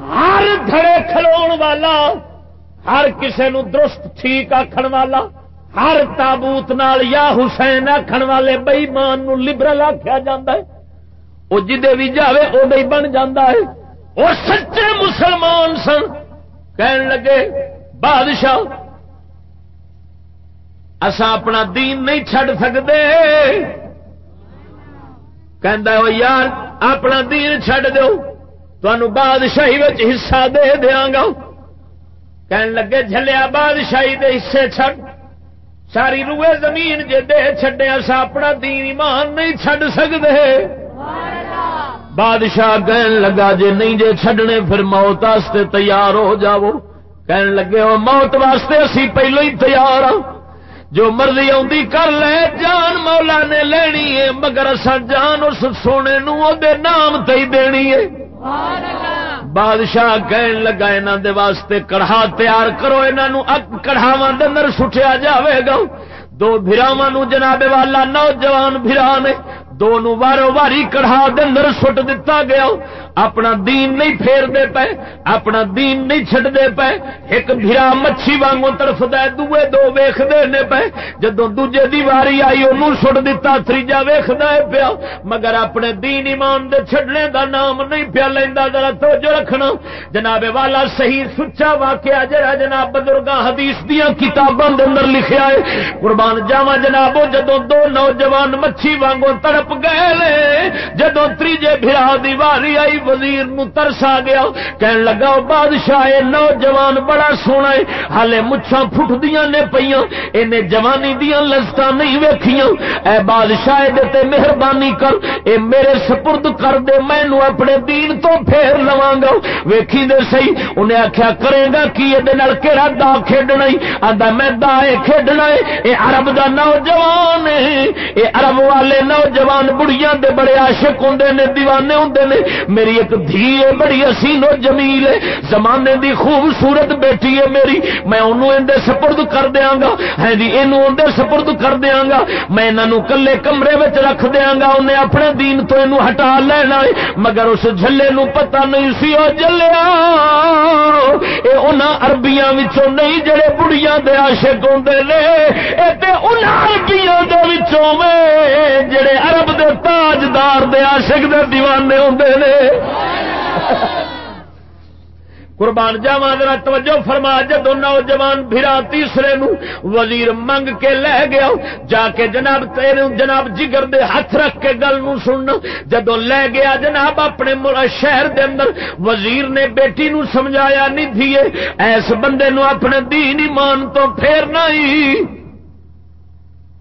ہر دھڑے کھلو والا، ہر کسے نو درست ٹھیک آخر والا، ہر تابوت نال یا حسین آخر والے بئی مان لبرل آخیا جا وہ جدے بھی جائے وہ بن جا ہے۔ وہ سچے مسلمان سن۔ کہن لگے، بادشاہ اسا اپنا دین نہیں چڈ سکتے کہ یار، اپنا دین چڈ دو تمہوں بادشاہی حصہ دے دیا گا۔ کہن لگے جلیا بادشاہی دے حصے چھڈ۔ ساری روئے زمین جے دے چھڈے اصا اپنا دین ایمان نہیں چھڈ سکتے بادشاہ کہن لگا، جے نہیں جے چھڈنے، پھر موت واسطے تیار ہو جاؤ۔ کہن لگے وہ موت واسطے اسی پہلو ہی تیار ہوں جو مرضی آدھی کر لے، جان مولا نے لینی ہے، مگر اصا جان اس سونے نو دے نام تی دینی ہے۔ بادشاہ کہن لگا یہاں دے واسطے کڑھا تیار کرو یہاں کڑھاوا در سٹیا جاوے گا۔ دو براوا جناب والا نوجوان برا نے دونوں وارو واری کڑھا دندر سٹ دتا گیا۔ اپنا دین نہیں پھیر دے پے، اپنا دین نہیں چھڈ دے پے۔ ایک بھرا مچھی وانگو طرف دے دوے دو ویخ دے نے پے۔ جدو دوجے دی واری آئی انہوں سٹ دتا، تریجا ویخ دے پیا۔ مگر اپنے دین ایمان دے چھڈنے دا نام نہیں پیا لیندا۔ ذرا توجہ رکھنا۔ جناب والا صحیح سچا واقعہ جڑا جناب بزرگاں حدیث دیاں کتاباں دے اندر لکھیا ہے۔ قربان جاواں جناب جدو دو نوجوان مچھی وانگو طرف تڑپ گئے لے جدو تریجے بھرا دی واری آئی، وزیر نو ترس آ گیا۔ کہن لگا بادشاہ نوجوان بڑا سونا ہے۔ ہالے مچھا فٹ دیا نے پہ انہیں جوانی دیا لذت نہیں ویکھیاں۔ اے بادشاہ دے مہربانی کر۔ اے میرے سپرد کر دے۔ میں نو اپنے دین تو پھیر لوا گا۔ ویکھی دے سی انہیں آخیا کرے گا کہ یہ کہڑا دا کھیڈنا آتا میں دا کھیڈنا ہے۔ اے عرب دا نوجوان ہے۔ اے عرب والے نوجوان نوجوان بڑیاں دے بڑے عاشق ہوں نے، دیوانے ہوں نے۔ میری ایک دھی ہے، بڑی حسین و جمیل ہے۔ زمانے دی خوبصورت بیٹی ہے میری۔ میں انہوں اندے سپرد کر دیاں گا۔ ہے جی اینو اندے سپرد کر دیاں گا۔ میں انہوں کلے کمرے وچ رکھ دیاں گا۔ انہیں اپنے دین تو انہوں ہٹا لینا ہے۔ مگر اس جھلے نو پتہ نہیں سی او جلیا اے انہاں عربیاں وچوں نہیں، جڑے بڑیاں دے عاشق ہوندے نے۔ اے تے انہاں عربیاں دے وچوں میں جڑے عرب دے تاجدار دے عاشق دے دیوانے ہوندے نے۔ قربان جاوا ذرا توجہ فرما، جدو نوجوان بھرا تیسرے نو وزیر منگ کے لے گیا، جا کے جناب تیرے، جناب جگر دے ہاتھ رکھ کے گل نو سننا جدو لے گیا، جناب اپنے شہر دے اندر وزیر نے بیٹی نو سمجھایا نہیں تھی ایس بندے نو اپنے دین ایمان تو پھیرنا ہی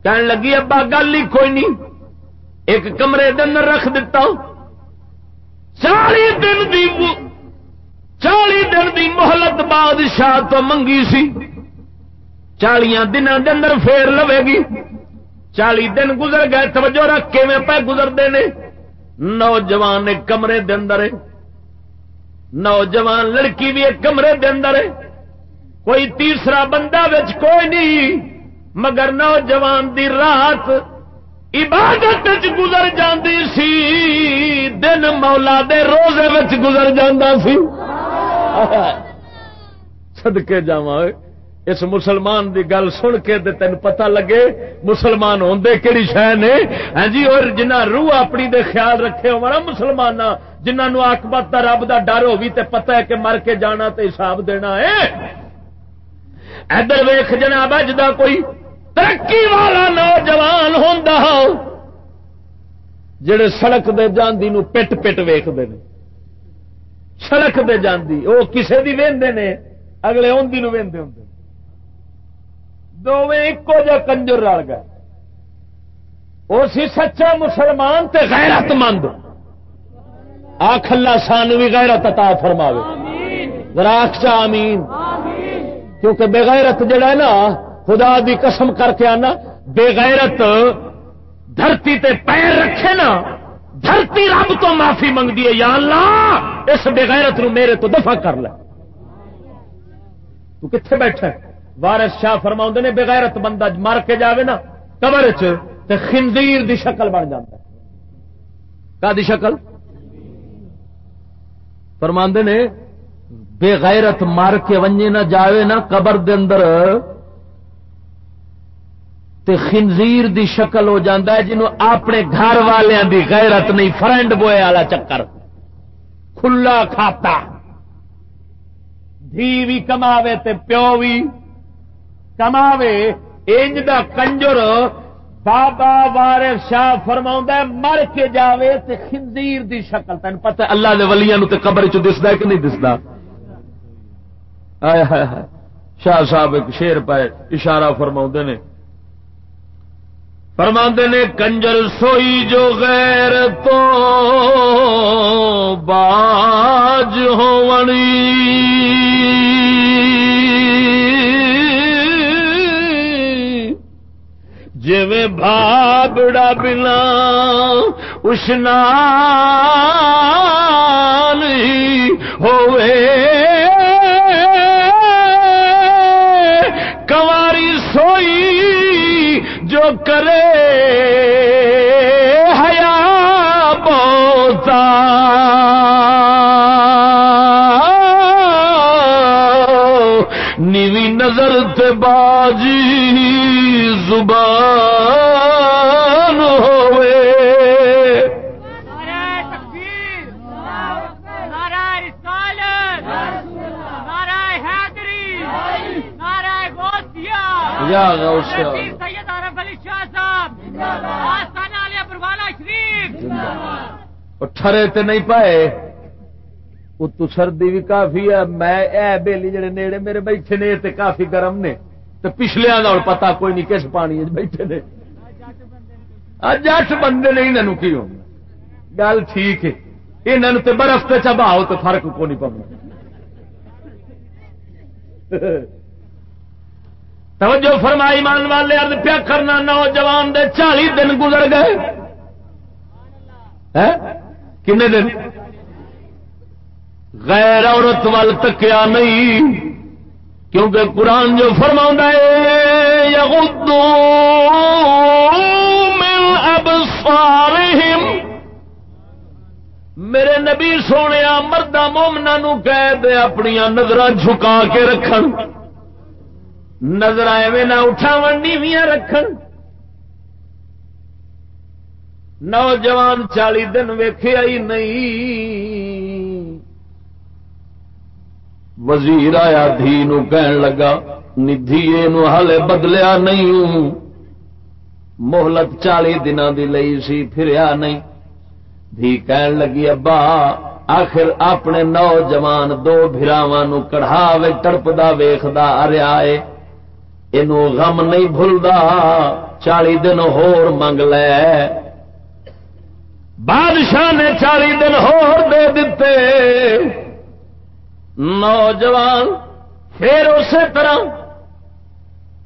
کہنے لگی، ابا گل ہی کوئی نہیں۔ ایک کمرے دن رکھ دیتا چالی دن دی چالی دن دی محلت بادشاہ تو منگی سی۔ چالیا دن اندر پھیر لوے گی۔ چالی دن گزر گئے، توجہ رکھ کے میں پہ گزرتے ہیں نوجوان ایک کمرے دے اندر ہے۔ نوجوان لڑکی بھی ایک کمرے دے اندر ہے۔ کوئی تیسرا بندہ بچ کوئی نہیں، مگر نوجوان دی رات عبادت گزر جاندی سی، دن مولا دے روزے وچ گزر جاندہ سی۔ سدکے جا اس مسلمان دی گل سن کے تین پتہ لگے، مسلمان ہوندے کہڑی شہ نے؟ ہاں جی اور جنہ روح اپنی دے خیال رکھے ہوا مسلمان جنہوں آکبت دا رب دا ڈر ہوگی تے پتہ ہے کہ مر کے جانا تے حساب دینا ہے۔ ادھر ویخ جناب، اج کوئی ترقی والا نوجوان ہوں جڑے سڑک دے جاندی نو پٹ پٹ ویختے ہیں سڑک دے جاندی وہ کسے دی وہدے نے اگلے اندی نو وہدے ہوں دونوں ایکو جا کنجر رل گئے۔ وہ سی سچا مسلمان تے غیرت مند آخ اللہ سان بھی غیرت عطا فرماوے۔ راک چا امین کیونکہ بغیرت جڑا ہے نا خدا دی قسم کر کے آنا، بے غیرت دھرتی تے پیر رکھے نا، دھرتی رب تو معافی منگتی ہے، یا اللہ، اس بغیرت نو میرے تو دفع کر لے۔ تو کتنے بیٹھا وارس شاہ فرما نے بغیرت بندہ مر کے جاوے نا کمر تے خنزیر دی شکل بن جاتا کا دی شکل؟ فرما نے بغیرت مر کے ونجے نہ جاوے نا، قبر دے اندر تے خنزیر دی شکل ہو جاتا ہے جنہوں اپنے گھر والوں دی غیرت نہیں، فرینڈ بوئے والا چکر۔ کھلا کھاتا۔ دھی بھی کماوے تے پیو بھی کماوے۔ انج دا کنجر بابا وارف شاہ فرما مر کے جاوے تے خنزیر دی شکل۔ تین پتہ اللہ دے ولیاں نو تے قبر چ دسدا کہ نہیں دسدا؟ شاہ صاحب ایک شیر پائے، اشارہ فرما نے۔ فرما نے کنجر سوئی جو غیر تو باج ہونی۔ جی بھابڑا بنا اشنا ہوئے۔ جو کرے حیا بوتا نیوی نظر تے باجی زبان ہوئے۔ یا غوث ٹھرے تے نہیں پائے۔ اتو سردی بھی کافی ہے۔ میں اے بیلی جڑے نیڑے میرے بیٹھے نے تے کافی گرم نے۔ تو پچھلے کا پتا کوئی نہیں کس پانی بیٹھے نے۔ جٹ بندے نے انہوں کی ہو؟ گل ٹھیک ہے۔ یہاں تو برف سے چباؤ تو فرق کو نہیں پاؤں توجہ فرمائی مان والے ارد پیا کرنا، نوجوان دے چالی دن گزر گئے۔ کنے دن؟ غیر عورت وال تکیا نہیں، کیونکہ قرآن جو فرما ہے میرے نبی سونے مردہ مومنا نو کہہ دے اپنی نظر جھکا کے رکھ نظر ایویں نہ اٹھاو نیویاں رکھ نوجوان چالی دن ویخیا ہی نہیں۔ وزیر آیا دھی کہن لگا، ندھی نو ہلے بدلیا نہیں۔ محلت چالی دن دی لئی سی، پھریا نہیں۔ دھی کہن لگی، ابا، آخر اپنے نوجوان دو براواں کڑھا وے، تڑپدا ویخدا اریا ہے اینو غم نہیں بھولدا چالی دن ہور منگ لے بادشاہ نے چالی دن ہور دے دیتے نوجوان پھر اسی طرح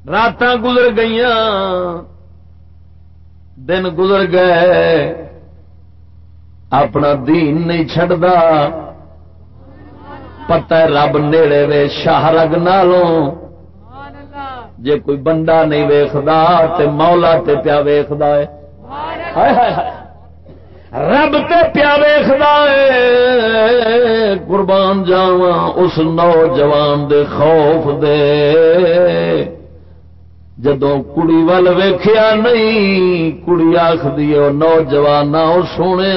رات گزر گئی دن گزر گئے اپنا دین نہیں چڈا پتا رب نیڑے وے شاہ رگ نالوں جے کوئی بندہ نہیں ویختا تے مولا تے پیا ویختا ہے۔ رب تے پیا ویخدا قربان جاوا اس نوجوان دے خوف دے۔ جدو کڑی ول ویخیا نہیں، کڑی آخری نوجوان سونے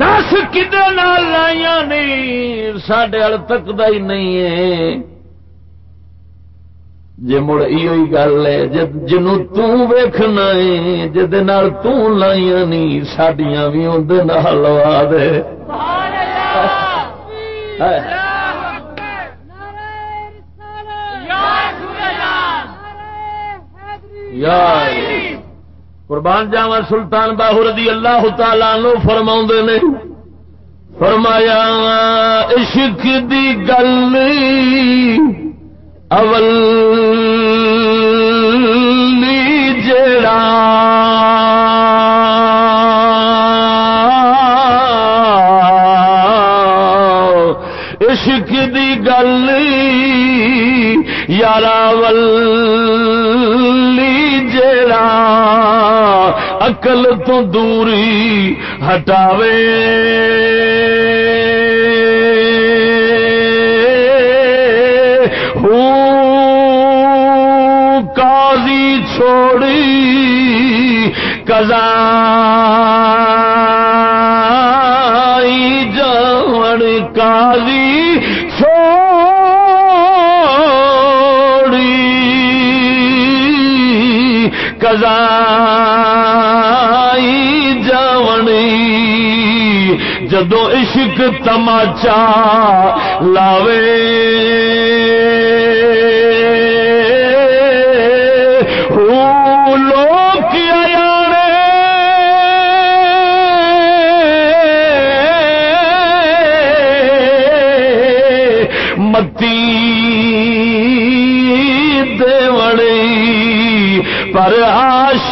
دس کدے لائیا نہیں سڈے ال تکتا ہی نہیں ہے۔ جی مڑ یہ گل ہے جنو تیکھنا ہے، جد تائیا نہیں سڈیا بھی اندر لوا دے قربان جاوا سلطان باہر رضی اللہ تعالی لو فرما نے، فرمایا، عشق دی گل اول جڑا عشق دی گل یار جڑا اقل تو دوری ہٹاوے۔ چھوڑی کزا جان کالی چھوڑی کزائی جاونی جدو عشق تماچا لاوے۔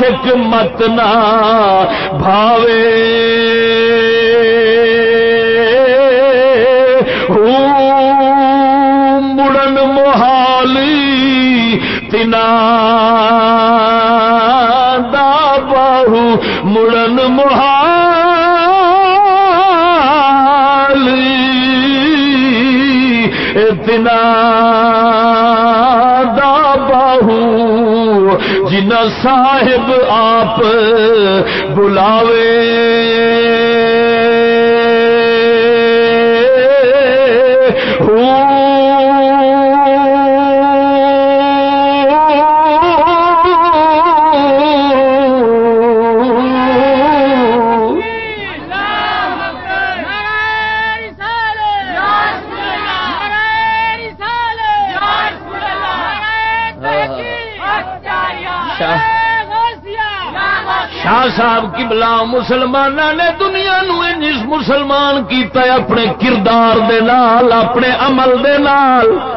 عاشق مت نہ بھاوے۔ مڑن محالی تنا دا بہو مڑن محالی تنا صاحب آپ بلاوے۔ صاحب بلا مسلمان نے دنیا نو مسلمان کیتا اپنے کردار دے نال، اپنے عمل دے نال۔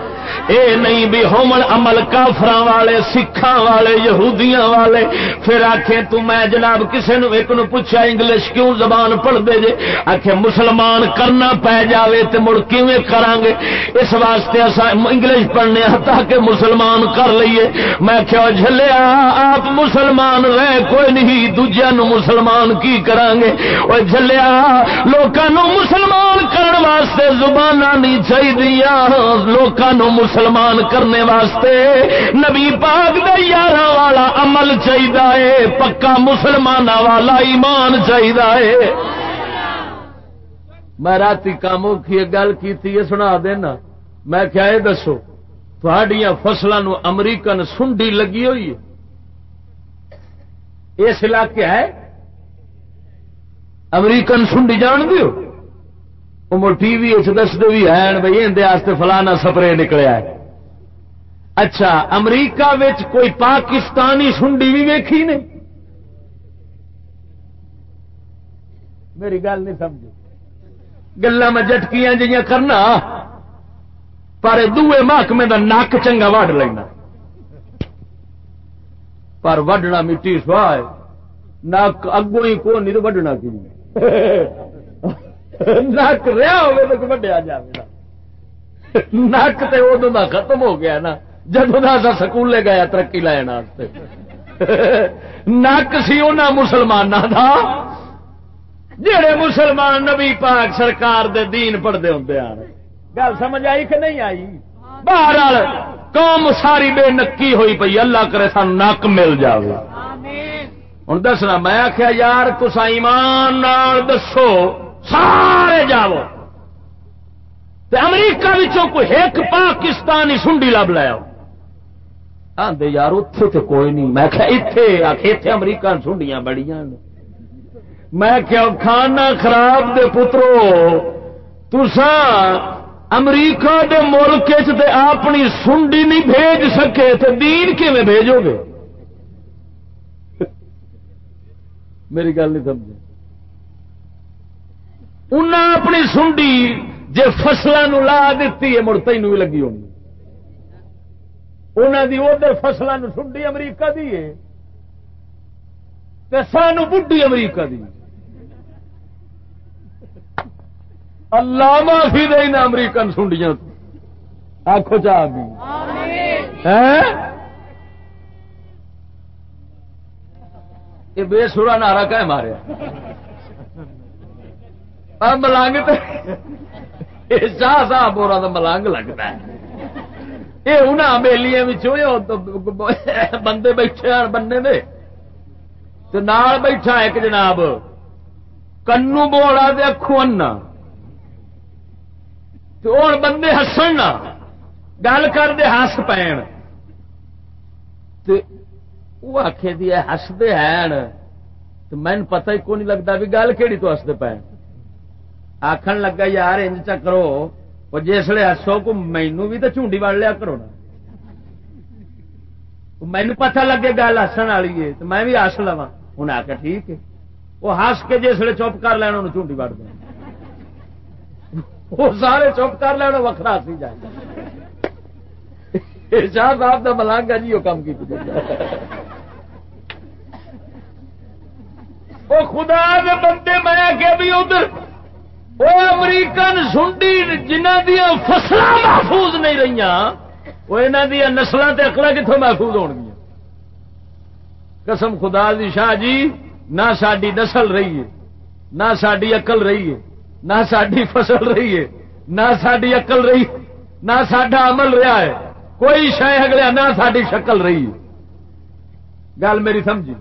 اے نہیں بھی ہومن عمل کافر والے سکھا والے، یہودیاں والے۔ پھر آخے تو میں جناب کسی نو ایک نو پوچھا، انگلش کیوں زبان پڑھ دے جے؟ آخے مسلمان کرنا پی جاوے تے مڑ کیویں کران گے اس واسطے اسا انگلش پڑھنے تاکہ مسلمان کر لئیے۔ میں کیا جھلیا، آپ مسلمان رہ کوئی نہیں دوجیا نو مسلمان کی کران گے او جھلیا، لوکاں نو مسلمان کرن واسطے زباناں نہیں چاہیے لوکاں نو مسلمان مسلمان کرنے واسطے نبی پاک دے یار والا عمل چاہیے پکا مسلمان والا ایمان چاہیے میں رات کام کی گل کی سنا دینا۔ میں کیا یہ دسو تھوڑیاں فصلوں امریکن سنڈی لگی ہوئی ہے۔ اس علاقے ہے؟ امریکن سنڈی جان دیو؟ ٹی وی دستے بھی ہیں بھائی اندر فلانا سپرے نکلیا ہے۔ اچھا امریکہ وچ کوئی پاکستانی سنڈی بھی ویکھی نے؟ میری گل نہیں سمجھ گلا میں جٹکیاں جی کرنا، پر دوے محکمے دا نک چنگا وڈ لینا۔ پر وڈنا مٹی سواہ نک اگوں ہی کو نہیں تو وڈنا کی نک رہا ہو وڈیا جائے نک تو ادو کا ختم ہو گیا نا۔ جب سکولے گیا ترقی لائن نک سی ان مسلمان کا جڑے مسلمان نبی پاک سرکار دے دین پڑھتے ہوں گل سمجھ آئی کہ نہیں آئی؟ باہر قوم ساری بے نکی ہوئی پی اللہ کرے سان نک مل جائے ہوں دسنا میں آخیا یار تسا ایمان دسو۔ سارے جاؤ۔ امریکہ کوئی ایک پاکستانی سنڈی لب لیا آدھے یار اتے تو کوئی نہیں۔ میں اتے امریکہ سنڈیاں بڑی میں کیا کھانا خراب دے پترو تسا امریکہ دے ملک اپنی سنڈی نہیں بھیج سکے۔ تو دین کیون بھیجو گے؟ میری گل نہیں سمجھ انہیں اپنی سنڈی جی فصلوں لا دیتی ہے، مڑ تین بھی لگی ہونی۔ انہوں دی ادھر فصلوں سنڈی امریکہ دی ہے۔ سانو بڈی امریکہ دی۔ اللہ معافی دے نا امریکن سنڈیاں۔ آخو چاہ بھی یہ بے سورا نارا کہ ماریا؟ ملنگ شاہ صاحب بورا تو ملنگ لگتا ہے۔ یہ انہیں میلیاں بندے بیٹھے بننے دے۔ تو نال بیٹھا ایک جناب، کنو بوڑا دے اکھو تو ہوں بندے ہسن گل کر دے ہس پین۔ وہ آخے دی ہستے ہیں تو مین پتہ ہی کو نہیں لگتا بھی گل کہڑی تو ہستے پے آخر لگا یار انج چ کرو وہ جسے ہسو کو مینو بھی تو چونڈی وڑ لیا کرو نا مینو پتہ لگے گل ہسن والی ہے تو میں بھی ہس لوا انہیں آ کے ٹھیک ہے وہ ہس کے جسے چپ کر لینا انہوں چونڈی وڑ دیں وہ سارے چپ کر لینا وکرا سی جائے شاہ صاحب کا ملانگا جی وہ کام کی وہ خدا کے بندے میں کہ بھی ادھر وہ امریکن سنڈی جنہ دیا فصل محفوظ نہیں رہی وہ یہاں دیا نسل اکڑا کتوں محفوظ ہو گیا قسم خدا دی شاہ جی نہ ساری نسل رہی ہے، نہ ساری اقل رہی ہے، نہ ساری فصل رہی ہے، نہ ساری اقل رہی، نہ سڈا عمل رہا ہے۔ کوئی شہ اگلے نہ ساری شکل رہی ہے۔ گل میری سمجھی۔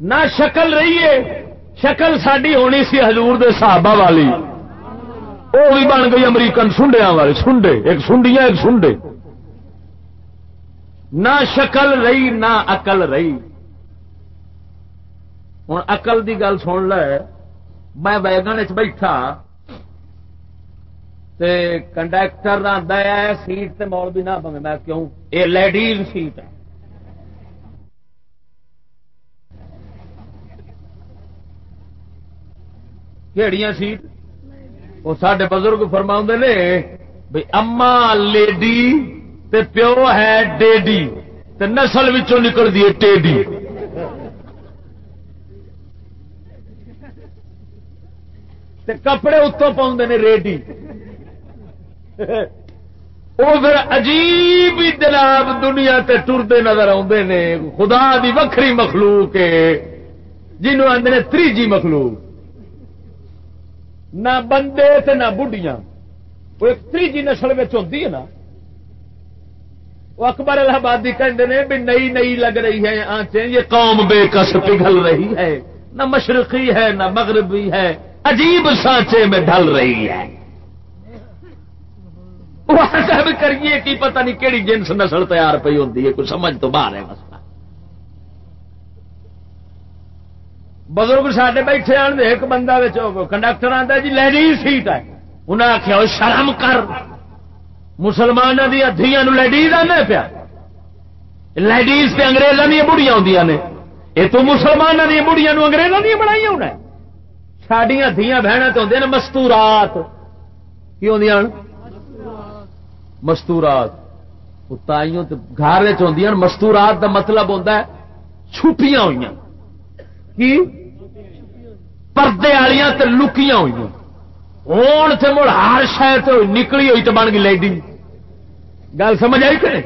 نہ شکل رہی ہے شکل ساری ہونی سی حضور دے صحابہ والی۔ وہ بھی بن گئی امریکن سنڈیا والے، سنڈے، ایک سنڈیاں، ایک سنڈے۔ نہ شکل رہی، نہ اقل رہی۔ ہوں اقل دی گل سن لے، میں ویگن چ بیٹھا کنڈکٹر آتا ہے سیٹ تے مول بھی نہ پوے میں کیوں یہ لیڈیز سیٹ ہے۔ کہڑیاں سیٹ وہ سڈے بزرگ فرما نے بھائی اما لیڈی تے پیو ہے ڈیڈی تے نسل نکل دی ٹیڈی۔ تے کپڑے اتوں پاؤں نے ریڈی۔ وہ پھر عجیب جناب دنیا تے ٹرتے نظر آتے نے۔ خدا دی وکری مخلوق جنوب آدھے تریجی مخلوق۔ نہ بندے تے نہ بڑھیاں وہ ایک تیجی نسل میں ہوتی ہے نا۔ وہ اکبر الہ آبادی کہتے ہیں بھی نئی نئی لگ رہی ہے آنچیں، یہ قوم بے کس پگھل رہی ہے۔ نہ مشرقی ہے، نہ مغربی ہے۔ عجیب سانچے میں ڈھل رہی ہے۔ وہ کریے کی پتہ نہیں کہڑی جنس نسل تیار پی ہوتی ہے، کوئی سمجھ تو باہر ہے مسئلہ بزرگ سڈے بیٹھے آن ایک بندہ کنڈکٹر آتا جی لیڈیز سیٹ ہے۔ انہیں آخیا شرم کر۔ مسلمان دیا دیا لیڈیز آنا پیا۔ لیڈیز سے اگریزوں دیا بڑھیا آدی نے۔ یہ تو مسلمان دیا بڑھیا اگریزوں دیا بنائی ہونا سڈیا دیا بہن تو آدی مستورات۔ کی آدی مستورات۔ تائیوں گھر چ مستورات کا مطلب ہوتا ہے چھپیاں ہوئی کی پردے والیا لکیاں ہوئی ہوں تو مڑ ہر شاید نکلی ہوئی تو بن گئی لیڈی۔ گل سمجھ آئی کہ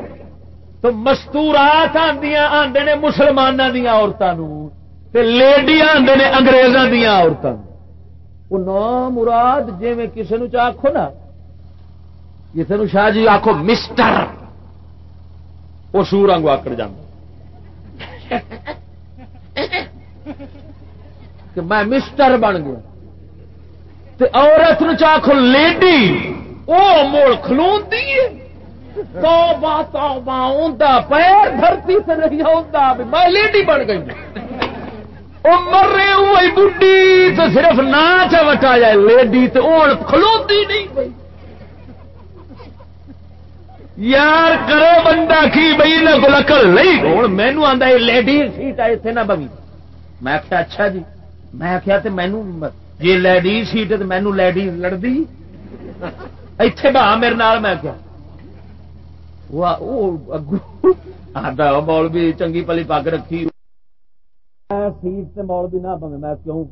تو مستورات آدی آدھے نے مسلمانوں دیا عورتوں لیڈی آدھے نے انگریزوں دیا عورتوں وہ نام مراد جی میں کسی نو آخو نا کسی نو شاہ جی آخو مسٹر وہ سور آگو آکڑ جانا کہ میں مسٹر بن گیا۔ تے عورت چاخو لیڈی وہ مڑ کھلو تو پیر دھرتی سے نہیں ہوتا میں لیڈی بن گئی۔ وہ مر رہے ہوئی بڈی تو صرف ناچ وٹا جائے لیڈی تو ہوں کھلوتی نہیں یار کرو بندہ کی بئی نہ گلکل نہیں۔ ہوں مینو آتا یہ لیڈی، سیٹ ہے اتنے نہ بگی میں اچھا جی۔ میں آخیا تو مینو جی لیڈیز سیٹ تو مینو لیڈیز لڑتی اتے بہا میرے نال میں کیا مول بھی چنگی پلی پگ رکھی۔ سیٹ سے مول بھی نہ پوے میں کیوں؟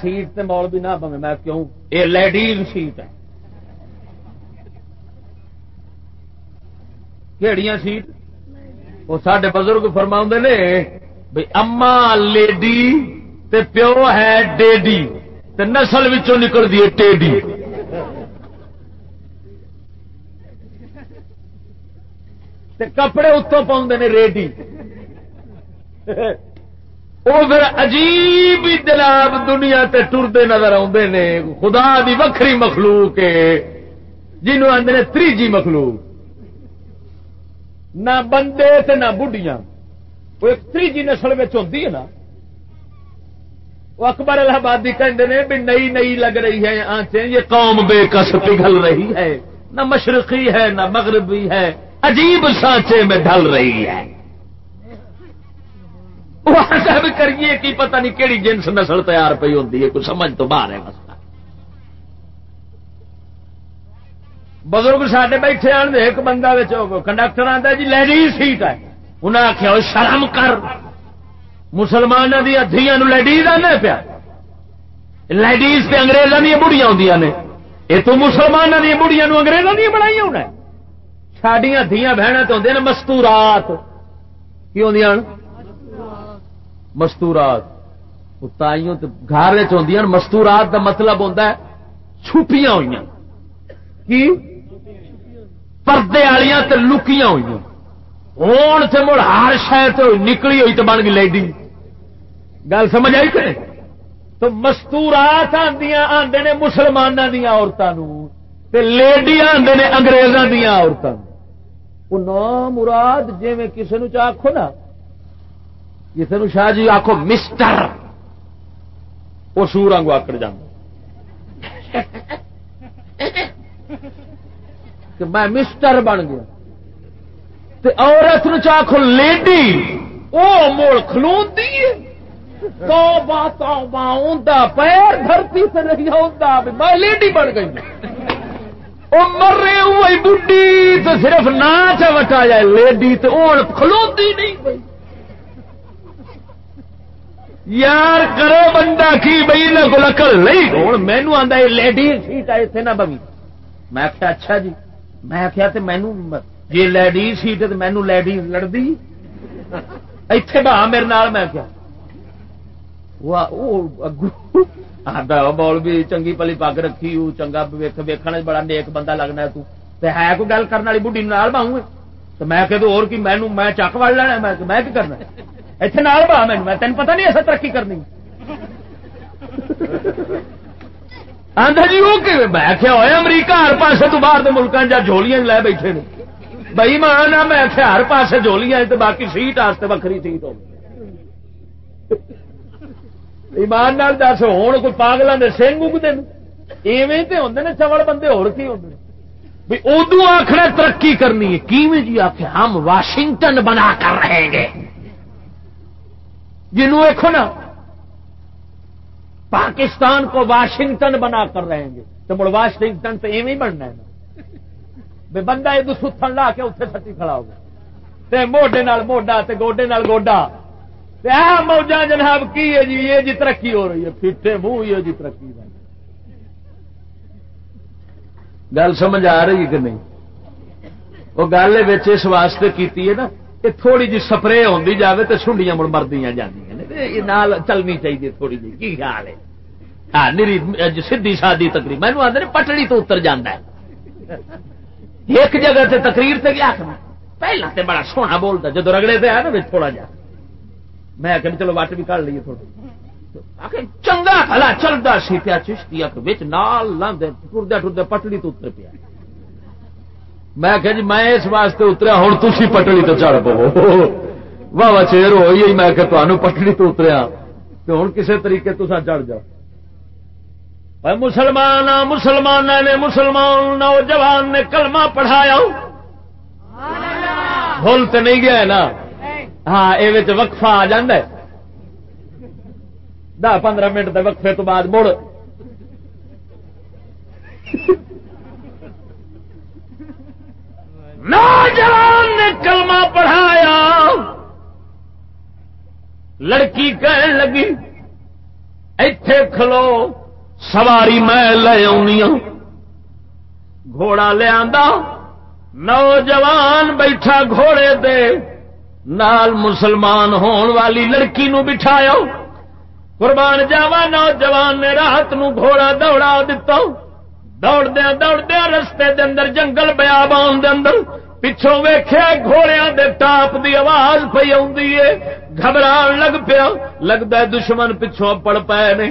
سیٹ سے مول بھی نہ پوے میں کیوں؟ یہ لیڈیز سیٹ ہے۔ کہڑیاں سیٹ؟ وہ سڈے بزرگ فرما نے بھائی اما لیڈی تے پیو ہے ڈیڈی تے نسل وچوں نکل دی ٹیڈی۔ تے کپڑے اتوں پاؤں نے ریڈی۔ وہ پھر عجیب جناب دنیا تے ٹرتے نظر آتے نے۔ خدا دی وکری مخلوق جنہوں آدھے تریجی مخلوق۔ نہ بندے تے نہ بڑھیاں وہ ایک تیجی نسل میں ہوتی ہے نا۔ وہ اکبر الہبادی کہتے ہیں بھی نئی نئی لگ رہی ہے آنچیں، یہ قوم بے کس پگھل رہی ہے۔ نہ مشرقی ہے، نہ مغربی ہے۔ عجیب سانچے میں ڈھل رہی ہے۔ وہ کریے کی پتہ نہیں کہڑی جنس نسل تیار پی ہوتی ہے کچھ سمجھ تو باہر ہے مسئلہ۔ بزرگ سڈے بیٹھے آن ایک بندہ کنڈکٹر آتا جی لیڈیز سیٹ ہے۔ انہیں آخیا شرم کر۔ مسلمانوں دیا دیا لیڈیز آنا پیا۔ لیڈیز سے اگریزوں دیا بڑھیا آدی نے۔ یہ تو مسلمانوں دیا بڑھیا اگریزوں دیا بنائی ہونا سڈیا دیا بہن تو آدھے مستورات۔ کی آدی مستورات۔ تائیوں گھر چ مستورات کا مطلب ہوتا ہے چھپیاں ہوئی کی؟ پردے والیا لکیاں ہوئی ہوں سے مڑ ہر شہر نکلی ہوئی تو بن گئی لیڈی۔ گل سمجھ آئی کہ تو مستورات آدی آدھے نے مسلمانوں دیا عورتوں لیڈی آدھے نے اگریزوں دیا عورتوں وہ نام مراد جی میں کسی نو آخو نا کسی نو شاہ جی آخو مسٹر وہ سور آگو آکڑ جانا کہ میں مسٹر بن گیا۔ عورت نو چاخو لیڈی وہ موڑ کھلو توبہ توبہ اوندا پیر دھرتی سے نہیں ہوتا میں لیڈی بن گئی وہ مر رہے ہوئی بڈی تو صرف ناچ وٹا جائے لیڈی تو کھلوتی نہیں یار کرو بندہ کی بئی نہ کو لکل نہیں ہوں مینو آتا یہ لیڈی سیٹ آئے تھے نا بمی میں آخیا اچھا جی۔ میں آخیا مینو جی لیڈی سیٹ ہے تو مینو لیڈی لڑتی اتے بہا میرے نال، میں کیا بھی چنگی پلی پگ رکھی چنگا ویکن بڑا نیک بندہ لگنا تو ہے کوئی گل کرنے والی بڑھی نال باؤں تو میں کہ اور کی مینو میں چک وڑ لینا میں کی کرنا اتنے نال با مینو میں تین پتا نہیں ایسا ترقی کرنی آدھا جی وہ میں کیا ہوا امریکہ ہر پاسے تو باہر ملکوں جا جھولیاں لے بیٹھے نے بئی مان میں ہر پاسے جھولیاں باقی سیٹ آستے وکری سیٹ ہو ایمان نال دس ہوں کوئی پاگلوں کے سنگ اگتے ایویں تو ہوں نے چوڑ بندے ہوتی ہوں ادو آخر ترقی کرنی ہے۔ کیویں جی آخ ہم واشنگٹن بنا کر رہیں گے۔ جنوں دیکھو نا، پاکستان کو واشنگٹن بنا کر رہیں گے۔ تو مڑ واشنگٹن تو ایویں بننا ہے نا۔ بندہ ادو ستن لا کے اتنے سٹی کھڑا ہوگا۔ موڈے موڈا گوڈے گوڈا۔ موجہ جناب کی ہے جی؟ یہ جی ترقی ہو رہی ہے پھٹے منہ یہ جی ترقی گل سمجھ آ رہی کہ نہیں؟ وہ گل اس واسطے کیتی ہے نا کہ تھوڑی جی سپرے ہوتی جائے تو سنڈیاں مڑ مردیاں جانا چلنی چاہیے تھوڑی جی کی خیال ہے؟ ہاں میری سی سادی تقریر مینو آدھے پٹڑی تو اتر جانا ہے۔ ایک جگہ سے تقریر سے گیا۔ پہلے تو بڑا سونا بولتا جدو رگڑے پہ آیا نا تھوڑا جا۔ میں کہ چلو وٹ بھی کر لیے تھوڑا چنگا کلا چلتا سی پیا چشتی نال لاندے ٹردے ٹردے پٹڑی تو اتر پیا۔ میں کہ جی میں اس واسطے اتریا ہوں تھی پٹڑی تو چڑھ پو۔ واہ واہ چیر ہوئی میں کہ تمہیں پٹڑی تو اتریا۔ تو ہوں کسی طریقے تو چڑھ جاؤ۔ مسلمان مسلمان نے مسلمان نوجوان نے کلمہ پڑھایا۔ بھول تو نہیں گیا ہے نا؟ ہاں یہ وقفہ آ دہ، پندرہ منٹ کے وقفے تو بعد مڑ۔ نوجوان نے کلمہ پڑھایا۔ لڑکی کہن لگی اتے کھلو، سواری میں لے آنی ہاں۔ گھوڑا لیا نوجوان بیٹھا گھوڑے دے۔ نال مسلمان ہون والی لڑکی نو بٹھایا قربان جاوا نوجوان نے رات نو گھوڑا دوڑا دتا۔ دوڑ دیا دوڑ دیا رستے دے اندر جنگل بیابان دے اندر۔ پچھوں ویخیا گھوڑیا دے ٹاپ دی آواز پی گھبران لگ پیا۔ لگتا دشمن پچھوں پڑ پائے نے۔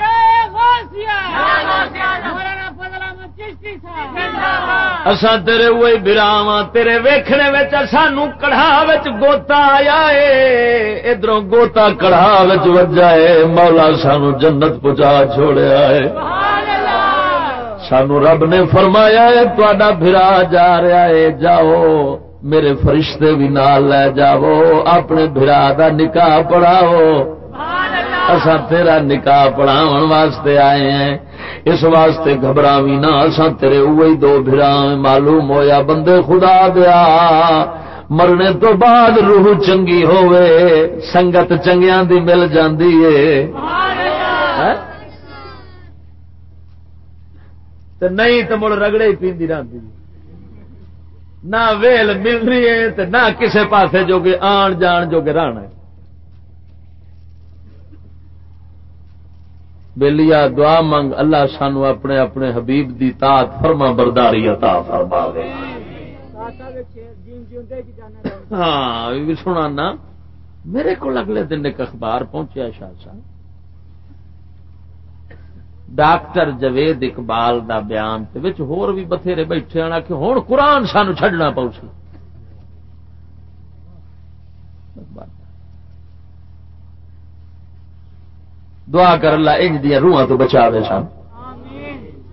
اسا تیرے وہی براہ تیرے ویخنے سانو کڑھا گوتا آیا ہے ادھر گوتا کڑھا وجا ہے مولا سانو جنت پہنچا چھوڑیا ہے سانو رب نے فرمایا ہے تا برا جا رہا ہے جاؤ میرے فرشتے بھی نال لے جاؤ اپنے برا کا نکاح پڑھاؤ اصا تیرا نکاح پڑھاو واسطے آئے ہیں اس واسطے بھی نہ اصا تیرے اوئی دو برا معلوم ہویا بندے خدا دیا۔ مرنے تو بعد روح چنگی ہوئے سنگت چنگیاں دی مل جاندی ہے ہاں؟ نہیں تو مڑ رگڑے ہی پیندی رہتی نہ ویل مل رہی ہے نہ کسے پاسے جو کہ آن جان جو کہ رہنا ہے بلیا دعا منگ، اللہ سانو اپنے اپنے حبیب دی تات فرما برداری عطا فرما ہاں سنا میرے کو اگلے دن ایک اخبار پہنچیا شاہ صاحب۔ ڈاکٹر جوید اقبال دا بیان ہور بھی بتھیرے بیٹھے آنا کہ ہوں قرآن سانو چڈنا پاؤ دعا کر اللہ انج دیا روحاں تو بچا دے سن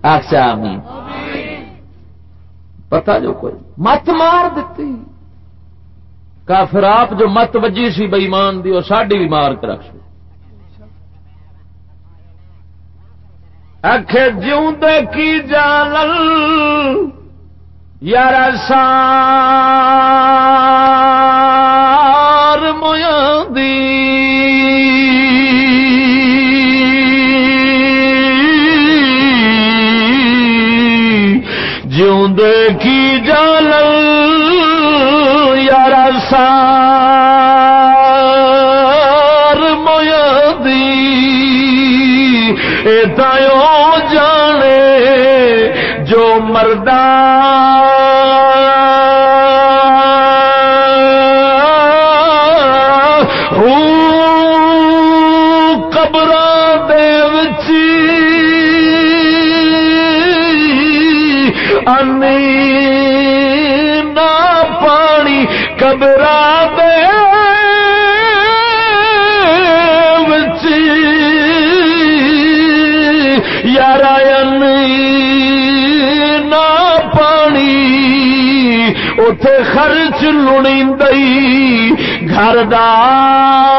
آخشا آمین۔ پتا جو کوئی مت مار دیتی کافر آپ جو مت وجی سی بئیمان دی، وہ ساڈی بھی مار کے رکھ اکھ جیوں کی جان یار سار میاں دی۔ روند کی جال یار سار میادی اتوں جانے جو مردان یارائن نہ پانی اتے خرچ لڑی گھر دا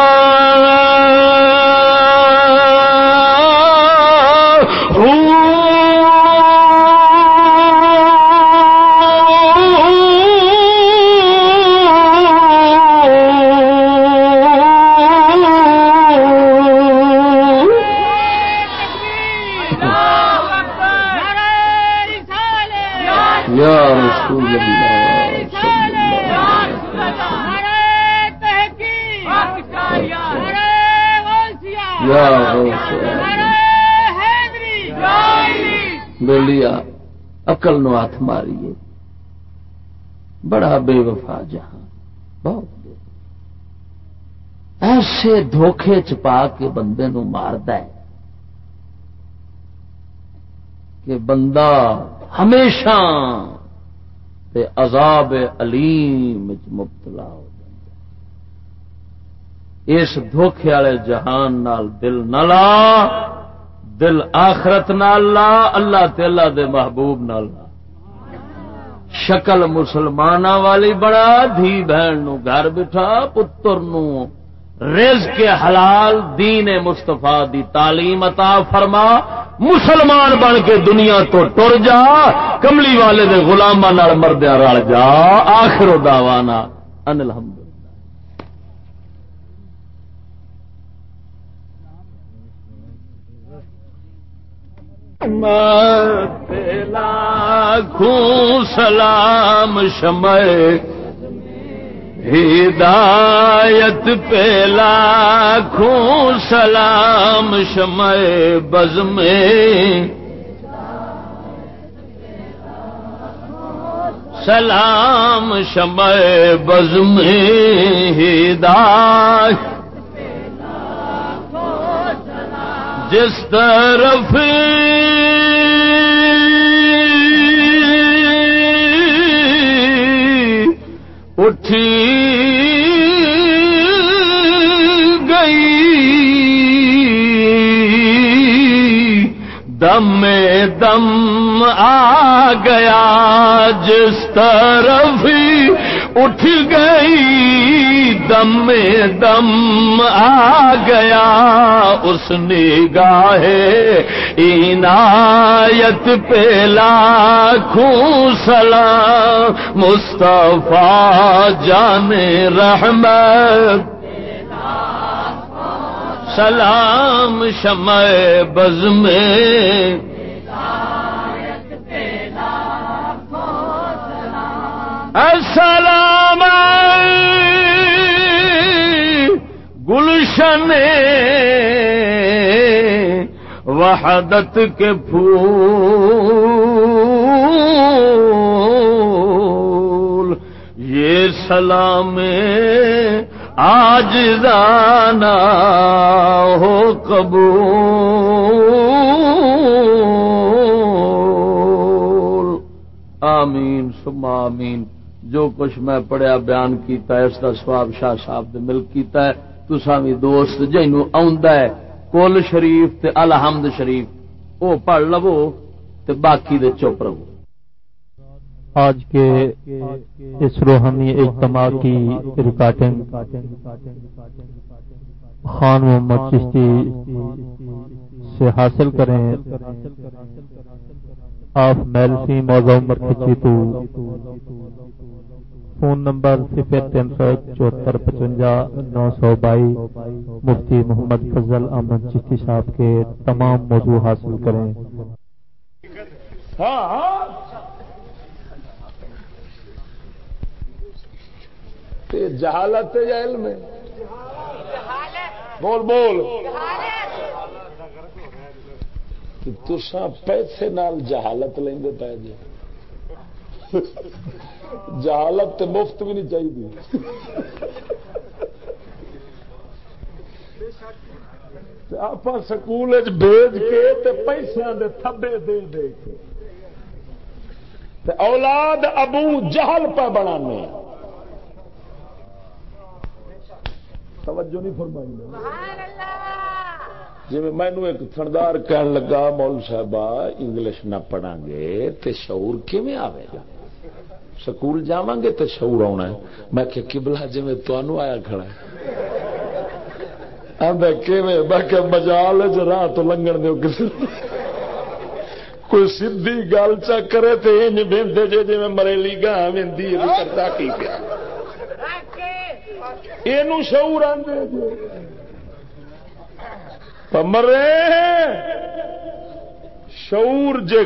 بڑا بے وفا جہاں، بہت بے ایسے دھوکھے چپا کے بندے نو مارد ہے کہ بندہ ہمیشہ تے عذاب علیم مبتلا ہو اس دھوکھے والے جہان نال دل نہ لا، دل آخرت نال لا، اللہ تعالی دے محبوب نال لا۔ شکل مسلمان والی بڑا دھی بہن نو گھر بٹھا پتر نو رز کے حلال دین مستفا دی تعلیم عطا فرما مسلمان بن کے دنیا تو ٹر جا کملی والے دے گلاما مردیا رل جا آخر داوانا ان الحمد لاکھوں سلام شمع ہدایت پہ لاکھوں سلام شمع بز میں سلام شمع بز میں ہدایت جس طرف اٹھی گئی دم دم آ گیا جس طرف اٹھ گئی، دم دم آ گیا۔ اس نگاہ عنایت پہ لاکھوں سلام۔ مصطفیٰ جان رحمت۔ سلام شمع بز میں السلام گلشن وحدت کے پھول یہ سلام آج دانا ہو قبول۔ آمین سم آمین۔ جو کچھ میں پڑھیا بیان کیتا ہے، اس کا سواب شاہ صاحب دے مل کیتا ہے۔ تسا بھی دوست جنو ہے، کل شریف تے الحمد شریف۔ او پڑھ لو تے باقی دے چپ رہو۔ آج کے اس روحانی اجتماع کی ریکارڈنگ خان محمد چشتی سے حاصل کریں۔ آپ میلسی موضوع کھچی تو فون نمبر صفر تین سو چوہتر پچوجا نو سو بائی۔ مفتی محمد فضل احمد چشتی صاحب کے تمام موضوع حاصل کریں۔ جہالت یا علم بول بول۔ تسا پیسے نال جہالت لیں پی جی۔ جہالت تے مفت بھی نہیں چاہیے۔ آپ سکول بھیج کے پیسے دے تھبے دے دے کے۔ اولاد ابو جہل پہ بنانے۔ توجہ نہیں فرمائی جی مینو ایک تھندار کہن لگا مول صاحب انگلش نہ پڑھا گے تو شعور کیون آئے گا؟ سکول جا گے تو شعور آنا ہے میں کہ کبلا جی میں تنوع آیا کھڑا ہے مجال راہ تو لنگن دو کسی کوئی سیدھی گل چا کرے تو انج بہتے جی جی مریلی گاہ بہتی کرتا کی پیا یہ شعور آدھے مرے شعور جے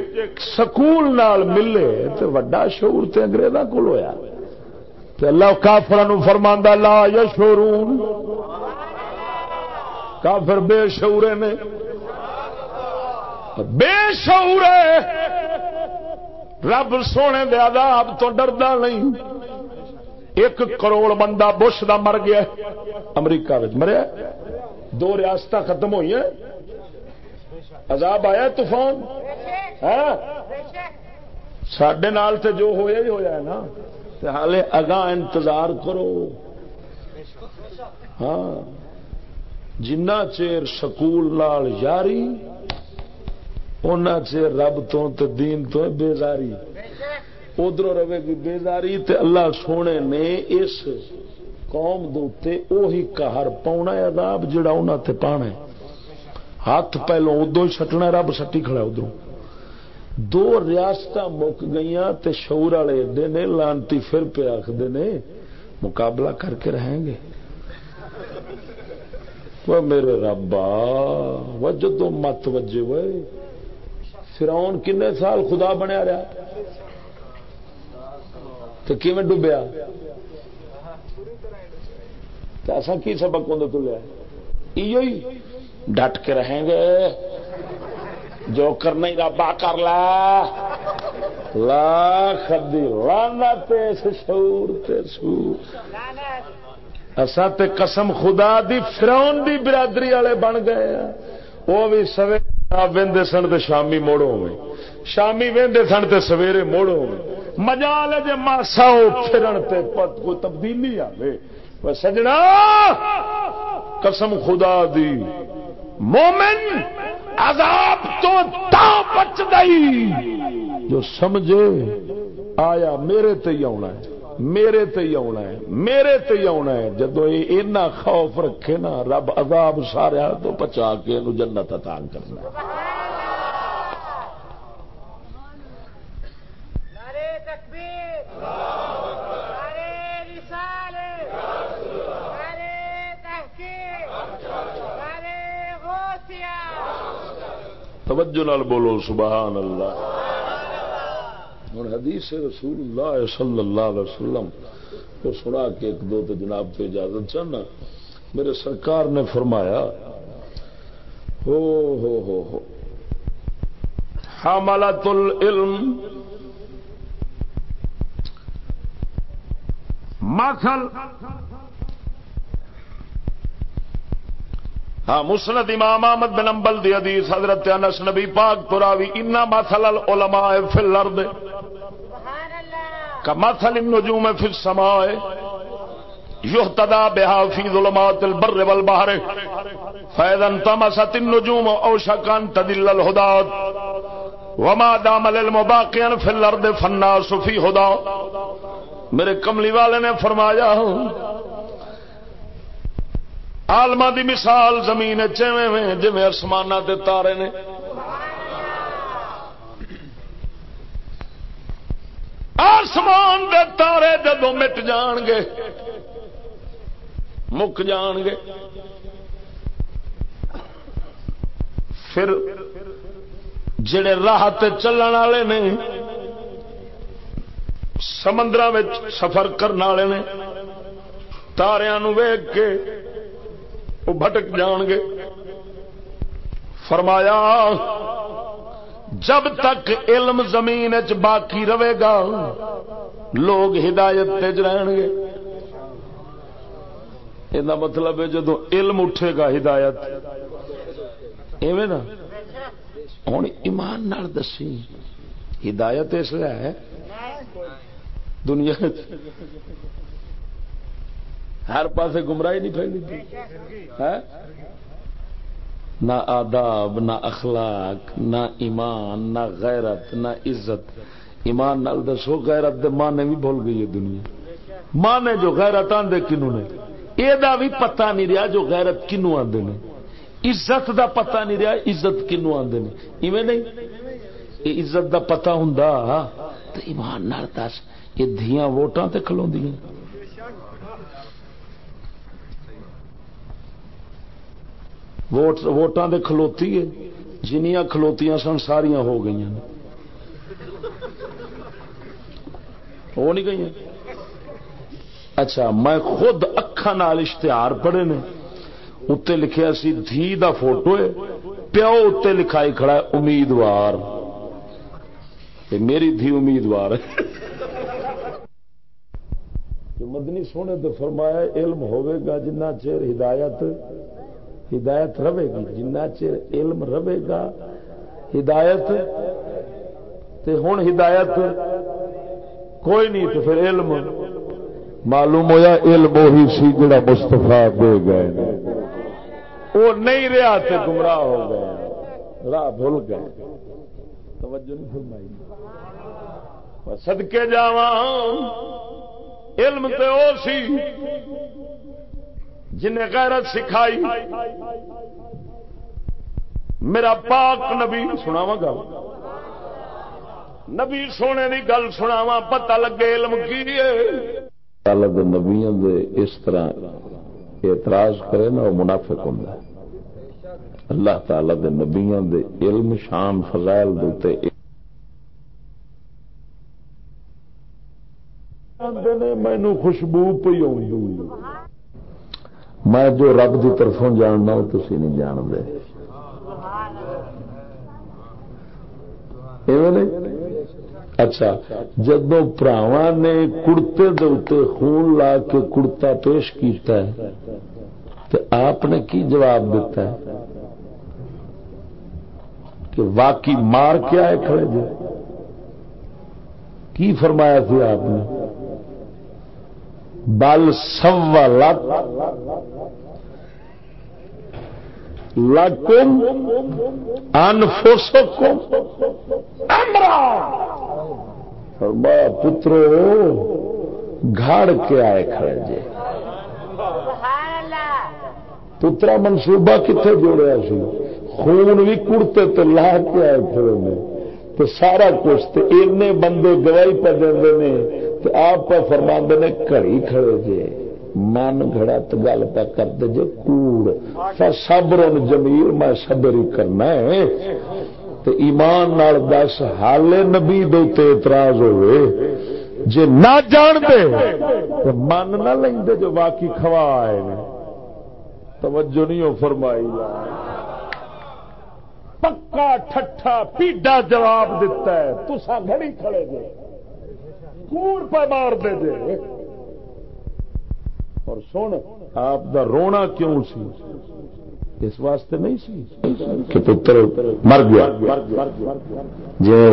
سکول نال ملے تو وڈا شعور تے انگریزاں کول ہویا۔ تے اللہ کافراں فرماندا لا یشورون کافر بے شعورے نے۔ بے شعورے۔ رب سونے دے عذاب تو ڈردا نہیں۔ ایک کروڑ بندہ بش دا مر گیا۔ امریکہ مریا۔ دو ریاست ختم ہوئی ہیں۔ عذاب آیا طوفان؟ سڈے نال تے جو ہویا ہی ہویا ہے نا حالے اگاں انتظار کرو۔ ہاں جنا چیر سکول نال یاری ان چیر رب تو تے دین تو بیزاری۔ ادھر رہے گی بیزاری تے اللہ سونے نے اس قوم دے اوہی قہر پاؤنا عذاب جڑا انہاں تے پانا ہے۔ ہاتھ پہلو ادو ہی سٹنا، رب سٹی کھڑا ادھر دو ریاست مک گئی تے شعور والے ایڈے نے، لانتی پھر پہ آخر نے، مقابلہ کر کے رہیں گے۔ وہ میرے ربا وج تو مت وجے وہ فراؤن کن سال خدا بنیا رہا؟ تو کیون ڈبیا ایسا کی سبق اندر تو لیا ڈٹ کے رہیں گے۔ جو کرنا ہی ربا کر لا لا خدی لانا شعور تے سور۔ تے قسم خدا دی فراؤن دی برادری والے بن گئے ہاں۔ وہ بھی سویرے وہدے سن تو شامی موڑو میں شامی وہدے سن تو سویرے موڑو میں مجال جی ماسا پھرن تے پت کوئی تبدیلی آئے سجنا، قسم خدا دی۔ مومن عذاب تو تا بچ گئی۔ جو سمجھے، آیا میرے تے آنا ہے، میرے تے آنا ہے، میرے تے آنا ہے۔ جدو یہ اینا خوف رکھے نا، رب عذاب سارا تو پچا کے جنت تان کرنا توجہ نال بولو سبحان اللہ ہوں حدیث رسول اللہ صلی اللہ علیہ وسلم کو سنا کے ایک دو تو جناب تو اجازت چاہنا۔ میرے سرکار نے فرمایا، ہو ہو ہو ہو۔ حاملت العلم۔ مثل ہاں مسند امام احمد بن امبل دی حدیث حضرت انس نبی پاک تراوی انا مثل العلماء فی الارض کمثل النجوم فی السماء یهتدى بها في ظلمات البر والبحر فاذا انتمست النجوم اوشك ان تدل الهدى وما دام العلم باقيا في الارض فالناس في هدى۔ میرے کملی والے نے فرمایا آلما دی مثال زمین چیویں جی آسمان دے تارے نے۔ آسمان دے تارے جدو مٹ جان گے، مک جان گے۔ پھر جڑے راہ چلن والے نے سمندر سفر کرنے والے نے تاریا ویگ کے وہ بھٹک جان گے۔ فرمایا، جب تک علم زمین چ باقی رہے گا، لوگ ہدایت تج رہن گے۔ یہ مطلب ہے جدو علم اٹھے گا ہدایت۔ ایویں نا؟ ہوں ایمان نال دسی۔ ہدایت اس لیے ہے۔ دنیا ہر پاسے گمراہی نہیں پھیلی نہ آداب، نہ اخلاق، نہ ایمان، نہ غیرت، نہ عزت۔ ایمان نال دسو، غیرت دے مانے بھی بھول گئی ہے دنیا۔ مانے جو غیرت آدھے کنو نے؟ یہ بھی پتا نہیں رہا جو غیرت کنو آدھے نے۔ عزت دا پتا نہیں رہا عزت کنو آدھے نے۔ ایویں نہیں؟ یہ عزت دا پتا ہوں تو ایمان نال دس، یہ دھیاں ووٹاں تے کھلو دیا ووٹاں دے کھلوتی ہے۔ جنیاں کھلوتیاں سن، ساریاں ہو گئی ہو نہیں گئی اچھا میں خود اکھان اشتہار پڑھے نے۔ اتنے لکھیا سی، دھی دا فوٹو ہے۔ پیو اتنے لکھائی کھڑا ہے، امیدوار۔ میری دھی امیدوار ہے۔ مدنی سونے تو فرمایا علم ہوئے گا جنہ چیر ہدایت ہدایت رہے گی، جنہ چر علم رہے گا۔ ہدایت؟ تے ہوں ہدایت کوئی نہیں تو پھر علم۔ معلوم ہوا علم وہی سی جڑا مستفا دے گئے وہ نہیں رہا تے گمراہ ہو گئے۔ راہ بھول گئے۔ توجہ نہیں فرمائی۔ سدکے جا ہاں، علم تے او سی۔ جنہیں غیرت سکھائی۔ میرا پاک نبی سناوا گل نبی سونے کی گل سناوا پتا لگے علم کی نبیا اس طرح اعتراض کرے نا وہ منافق ہوں اللہ تعالی دے نبیاں دے علم شان فضائل دے مینو خوشبو پی میں جو رب کی طرفوں جاننا وہ تھی نہیں جانتے۔ اچھا جدو پراوا نے کڑتے دے خون لا کے کڑتا پیش کیتا ہے تو آپ نے کی جواب دیتا ہے؟ کہ واقعی مار کے آئے کھڑے جی۔ کی فرمایا تھی آپ نے؟ بل سوا لکم انفسکم امرا۔ فرمایا پترو گھاڑ کے آئے کھڑے جے۔ پترا منصوبہ کتنے جوڑیا سی؟ خون بھی کڑتے تو لا کے آئے کھڑے میں تو سارا کچھ تو اینے بندے گواہی پہ دے آپ فرما نے گھڑی کھڑے جے۔ من گھڑا تو گل پہ کرتے جے کوڑ۔ سبر جمیل میں صبر ہی کرنا ہے۔ تو ایمان نال دس حال نبی دوتے اعتراض ہوئے۔ جے نہ جان دے تو من نہ لیں جو باقی کھوا آئے نے۔ توجہ نہیں ہو فرمائی۔ پکا ٹھٹھا پیڈا جواب دیتا ہے۔ تسا گھڑی کھڑے دے کوڑ پہ مار دے دے اور سن، آپ دا رونا کیوں سی؟ اس واسطے نہیں سی۔ کہ پتر مر گیا۔ جی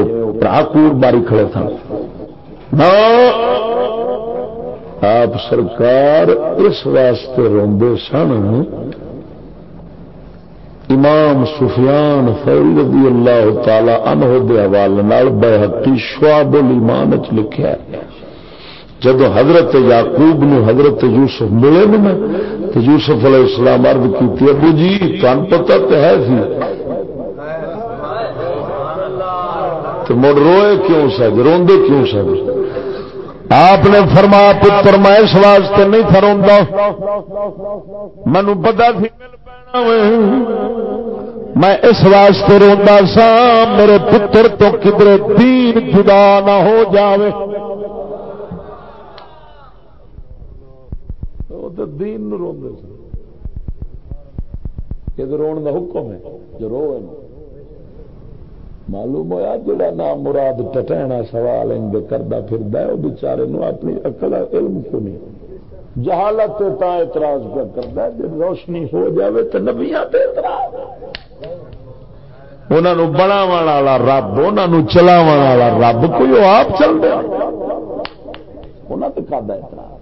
کوڑ باری کھڑے تھا۔ آپ سرکار اس واسطے روندے سن۔ امام سفیان فوری رضی اللہ تعالی عنہ دے حوالے بحقی شعب الایمان چ لکھیا جب حضرت یعقوب نو حضرت یوسف ملے نا، تو یوسف علیہ السلام عرض کی ابو جی تن پتا تو ہے سی۔ تو مڑ روئے کیوں سج روندے کیوں سج آپ نے فرما پتر، میں اس واسطے نہیں تھا روندا مینو پتا سی میں اس واسطے روا سا میرے پتر تو کدھر دین جدا نہ ہو جاوے۔ دین نو رو کا حکم ہے، جو رو ہے معلوم ہوا جڑا نام مراد ٹٹینا سوال ان کرتا پھر وہ بچارے اپنی اقل علم کو نہیں۔ جہالت تا اعتراض کیا کرتا جب روشنی ہو جاوے تو نبیا پہ اعتراض۔ انہوں بناو والا رب انہوں چلاو والا رب، کوئی آپ چل رہا انہوں تو کرتا اعتراض۔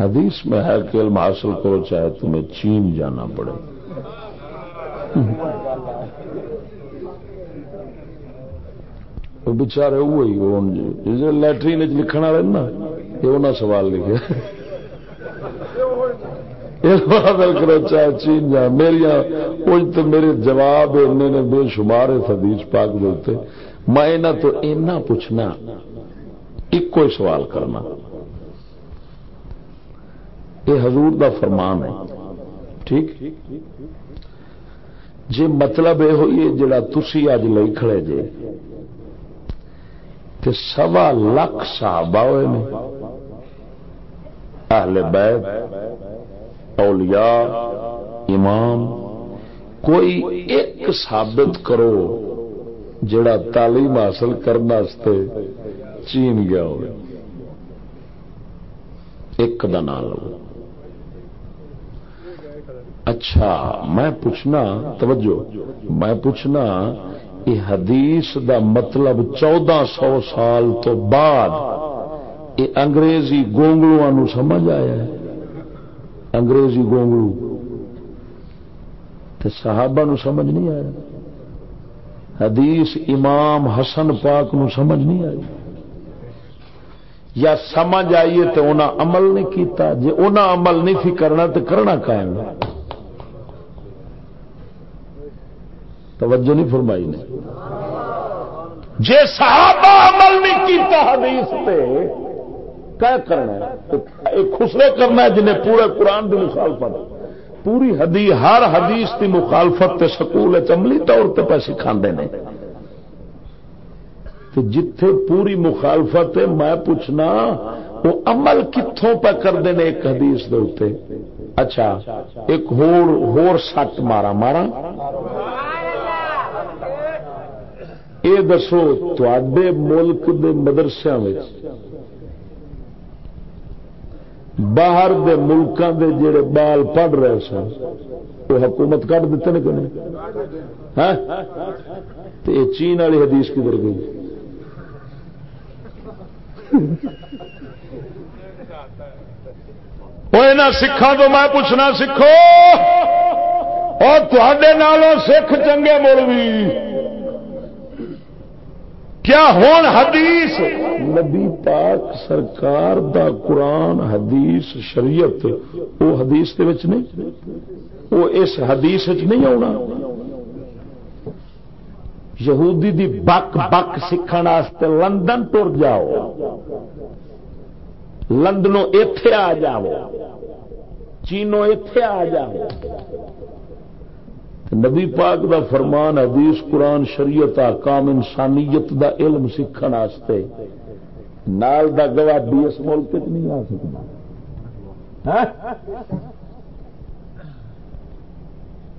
حدیث میں ہے کہ علم حاصل کرو، چاہے تمہیں چین جانا پڑے۔ بچارے وہی لٹرین لکھنا والے نا، یہ انہیں سوال لکھے۔ کرو، چاہے چین جا۔ میری تو میرے جواب نے بے شمار حدیث پاک دیتے میں تو اینا پوچھنا، ایک سوال کرنا۔ یہ حضور دا فرمان ہے۔ ٹھیک؟ جی مطلب یہ ہوئی جڑا تھی اج لئی کھڑے جے، کہ سوا لکھ صحابہ ہوئے نے، اہل بیت، اولیاء، امام، کوئی ایک ثابت کرو جڑا تعلیم حاصل کرنے چین گیا ہو ایک دا نام لو اچھا میں پوچھنا، توجہ، میں پوچھنا، یہ حدیث دا مطلب چودہ سو سال تو بعد یہ انگریزی گونگلو سمجھ آیا ہے؟ انگریزی گونگلو۔ تو صحابہ نو سمجھ نہیں آیا۔ حدیث امام حسن پاک نو سمجھ نہیں آئی۔ یا سمجھ آئیے تو انہیں عمل نہیں کیتا۔ جی انہیں عمل نہیں سی کرنا تو کرنا قائم توجہ نہیں فرمائی نے۔ جے صحابہ عمل نہیں کیتا حدیث پہ کیا کرنا ہے؟ خسرے کرنا ہے جنہیں پورے قرآن کی مخالفت۔ پوری حدیث ہر حدیث کی مخالفت تے سکول عملی طور پہ پہ سکھا نے۔ جتھے پوری مخالفت ہے، میں پوچھنا، وہ عمل کتوں پہ کرتے ہیں ایک حدیث دے اچھا ایک ہور ہور سٹ مارا مارا؟ یہ دسو تے ملک دے مدرسے باہر دے ملکوں دے جڑے بال پڑھ رہے سن وہ حکومت کٹ دیتے ہیں کہ نہیں یہ چین والی حدیث کدھر گئی؟ سکھا تو میں پوچھنا سکھو اور تے سکھ چنگے مولوی۔ کیا ہون حدیث؟ نبی پاک سرکار دا قرآن، حدیث، شریعت، وہ حدیث کے نہیں؟ وہ اس حدیث وچ نہیں آنا یہودی دی بک بک سیکھ لندن ٹر جاؤ۔ لندنوں اتے آ جاؤ۔ چینو اتے آ جاؤ۔ نبی پاک دا فرمان، حدیث، قرآن، شریعت کام انسانیت دا علم سیکھن واسطے۔ نال دا گواہ بھی اس ملک نہیں آ سکتا۔ ہاں؟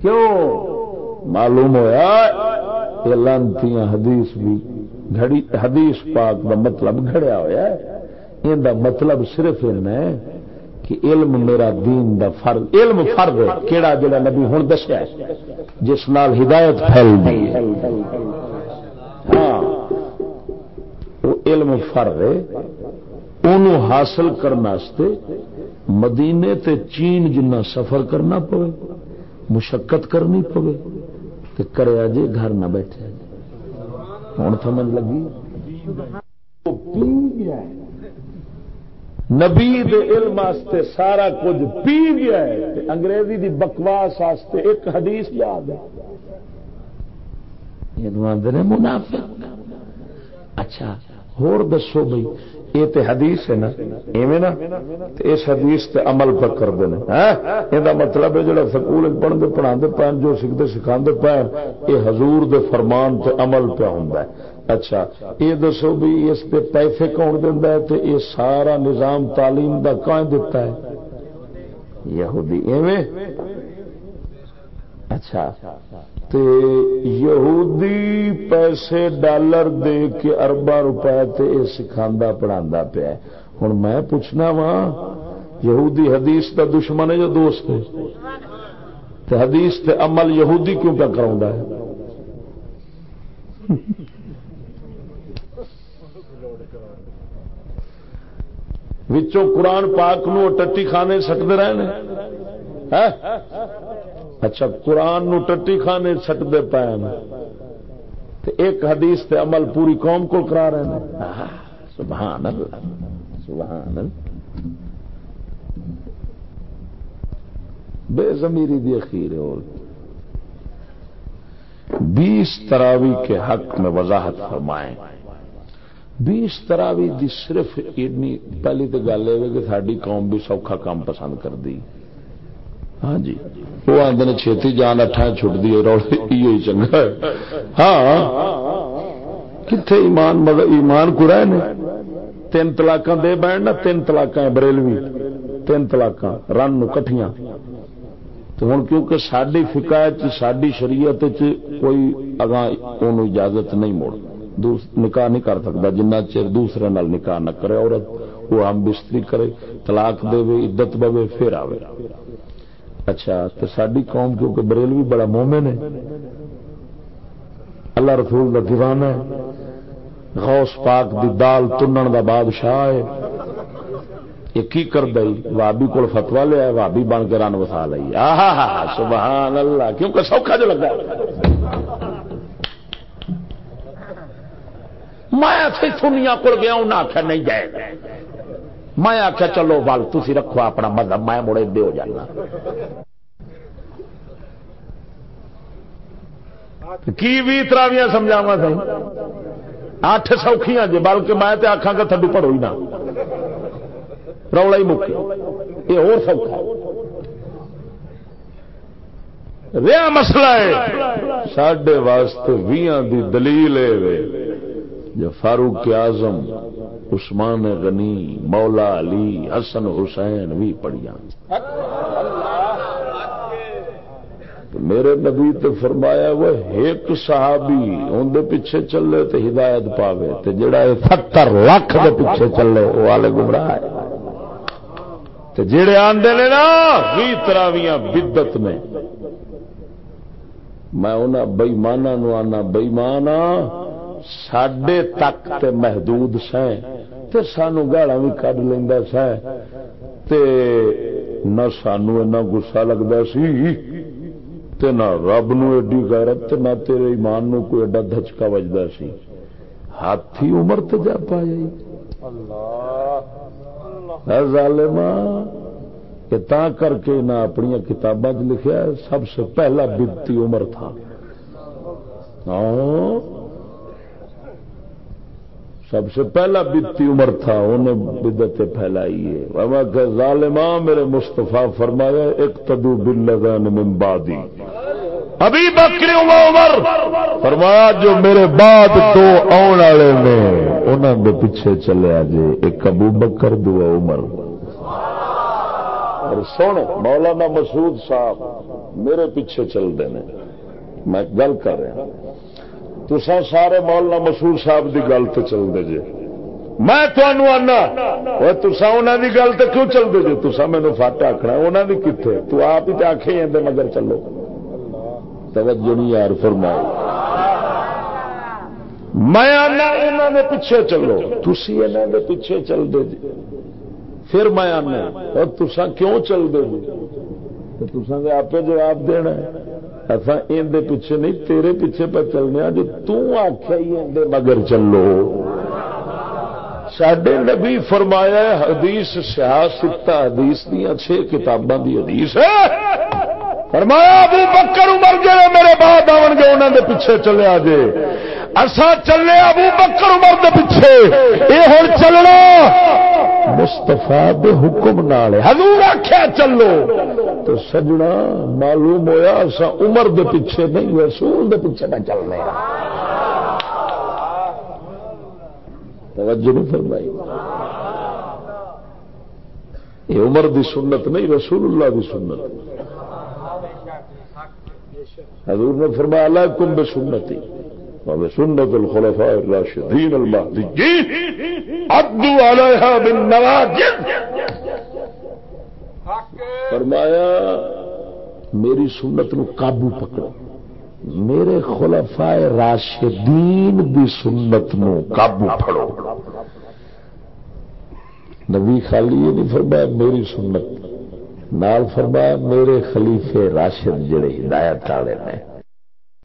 کیوں؟ معلوم ہوا یہ لانتی حدیث بھی گھڑی حدیث پاک دا مطلب گھڑیا ہوا ان دا مطلب صرف ہے کہ علم میرا دین دا فرض علم فرض ہے، کیڑا جڑا نبی ہوں دسیا جس نال ہدایت پھیل دی ہاں وہ علم فرض ہے۔ انہوں حاصل کرنے مدینے تے چین جنہ سفر کرنا پوے، مشقت کرنی پوے تو کرے جی گھر نہ بیٹھے ہوں سمجھ لگی؟ وہ پی گیا ہے۔ نبی علم واسطے سارا کچھ پی گیا ہے انگریزی دی بکواس واسطے ایک حدیث یاد ہے۔ منافق۔ اچھا ہور دسو بھائی یہ تو حدیث ہے نا، ایویں نا اس حدیث تے عمل پہ کرتے ہیں یہ مطلب ہے جڑا سکول پڑھتے پڑھا پے جو سیکھتے سکھا پے یہ حضور دے فرمان تے عمل پہ ہوں اچھا یہ دسو بھی اس پہ پیسے کون دینا ہے تو یہ سارا نظام تعلیم دا کون دیتا ہے؟ یہودی، ایویں؟ اچھا تے یہودی پیسے ڈالر دے کے اربا روپے تے یہ سکھا پڑھا پیا ہوں میں پوچھنا وا یہودی حدیث کا دشمن ہے جو دوست ہے؟ تے حدیث تے عمل یہودی کیوں پہ کرا ہے؟ وچوں قرآن پاک نو ٹٹی کھانے سکتے رہے اچھا قرآن نو ٹٹی خانے سٹتے پے ایک حدیث تے عمل پوری قوم کو کرا رہے ہیں۔ سبحان اللہ سبحان اللہ۔ بے زمیری دی اخیر اور بیس تراوی کے حق میں وضاحت فرمائیں۔ بیس تراوی دی صرف اتنی، پہلی تو گل ہے کہ ساری قوم بھی سوکھا کام پسند کر دی ہاں جی۔ وہ آدھے چھتی جان اٹھا چھٹتی ہے چنگا ہاں۔ کتنے ایمان، مگر ایمان کو رہے نے؟ تین تلاک دے بہن نا، تین تلاک بریلوی۔ تین تلاک رن کٹیاں تو ہوں کیونکہ ساری فکایت ساری شریعت کوئی اگاں اجازت نہیں موڑ نکاح نہیں کر سکتا، جنہ چر دوسرے نال نکاح نہ کرے، عورت وہ ہم بستری کرے، طلاق دے عدت بوے، پھر آئے اچھا تو ساری قوم کیونکہ بریل بھی بڑا مومن ہے، اللہ رسول کا دیوان ہے، غوث پاک دی دال تنن دا بادشاہ ہے۔ یہ کی کر دئی وابی کو فتوا لیا وابی بن کے رن وسا لی سبحان اللہ، کیونکہ سوکھا جو لگا میں پھر سنیا کول گیا انہیں آخیا نہیں جائے گا۔ میں آخیا چلو ول تھی رکھو اپنا مذہب، میں مڑے دے ہو جانا۔ کی بھی تراویاں سمجھاوا سی اٹھ سوکھیاں جی بلکہ میں تے آخا گا تھڈو پڑو ہی نہ۔ رولا ہی مکے۔ یہ اور سوکھا رہا مسئلہ ہے سڈے واسطے ویاں دی دلیل ہے۔ جو فاروق اعظم، عثمان غنی، مولا علی، حسن حسین بھی پڑھیا میرے نبی تو فرمایا، وہ ایک صحابی اندر پیچھے چلے تو ہدایت پاوے تو جڑا ستر لاکھ دے پیچھے چلے، وہ والے گمراہ ہے۔ تو جڑے آندے نے نا بھی تراویاں بدت میں میں انہاں بئیمانا نو آنا بئیمانا ساڈے تک تے محدود سیں تے سانو گالا بھی کڈ لینا سا تے نہ سانو اینا گسا لگتا سی تے نہ رب نو ایڈی غیرت تے نہ تیرے ایمان نو کوئی ایڈا دھچکا وجدا سی ہاتھی عمر تے جا پایا اللہ ظالما کہ تا کر کے نہ اپنی کتاباں لکھیا سب سے پہلا بدتی عمر تھا ہاں سب سے پہلا بیتی عمر تھا انہیں بدت پھیلائی ہے ظالما میرے مستفا فرمایا ایک تدو بل لگان ممبادی ابھی بکری عمر فرمایا، جو میرے بعد دو آن والے نے انہوں نے پیچھے چلے جی ایک ابو بکر دو عمر۔ اور سن مولانا مسعود صاحب میرے پیچھے چل دے میں گل کر رہا تسا سارے مولانا مشہور صاحب دی گل تو چل دے جے۔ میں تمہوں آنا تسا انہوں دی گل تو کیوں چل دے جے؟ تسا مینو فٹ آخنا انہوں دی کتنے تو آپ ہی آخے ہیں مگر چلو۔ توجہ نہیں یار، فرماؤ۔ میں آنا انہوں نے پیچھے چلو۔ تھی انہوں نے پیچھے چل دے جی پھر میں آنا اور تسا کیوں چل دے جی تسا آپ جواب دینا ہے۔ اصا اندر پیچھے نہیں، تیرے پیچھے پہ چلنے جو تخیا ہی اندر مگر چلو۔ سڈے نبی فرمایا حدیث سیاست حدیث دیا چھ کتاباں دی حدیث ہے۔ فرمایا، ابو بکر عمر جڑے میرے بعد آن گے انہوں دے پیچھے چلے آجے اصا چلے ابو بکر عمر دے پیچھے۔ یہ ہوں چلنا۔ مستفا دے حکم نال حضور آخیا چلو۔ تو سجنا معلوم ہویا اسا عمر دے پیچھے نہیں، رسول دے پیچھے نہ چلنے۔ توجہ نہیں فرمائی۔ یہ عمر دی سنت نہیں، رسول اللہ دی سنت۔ حضور نے فرمایا اللہ کم بے سنتی سنت الخلفاء الراشدین المہدیین عدو علیہا بالنواجد فرمایا، میری سنت نو قابو پکڑو۔ میرے خلفاء راشدین دی سنت نو قابو پھڑو۔ نبی خالی یہ نہیں فرمایا میری سنت۔ نال فرمایا میرے خلیفے راشد جڑے ہدایت والے نے۔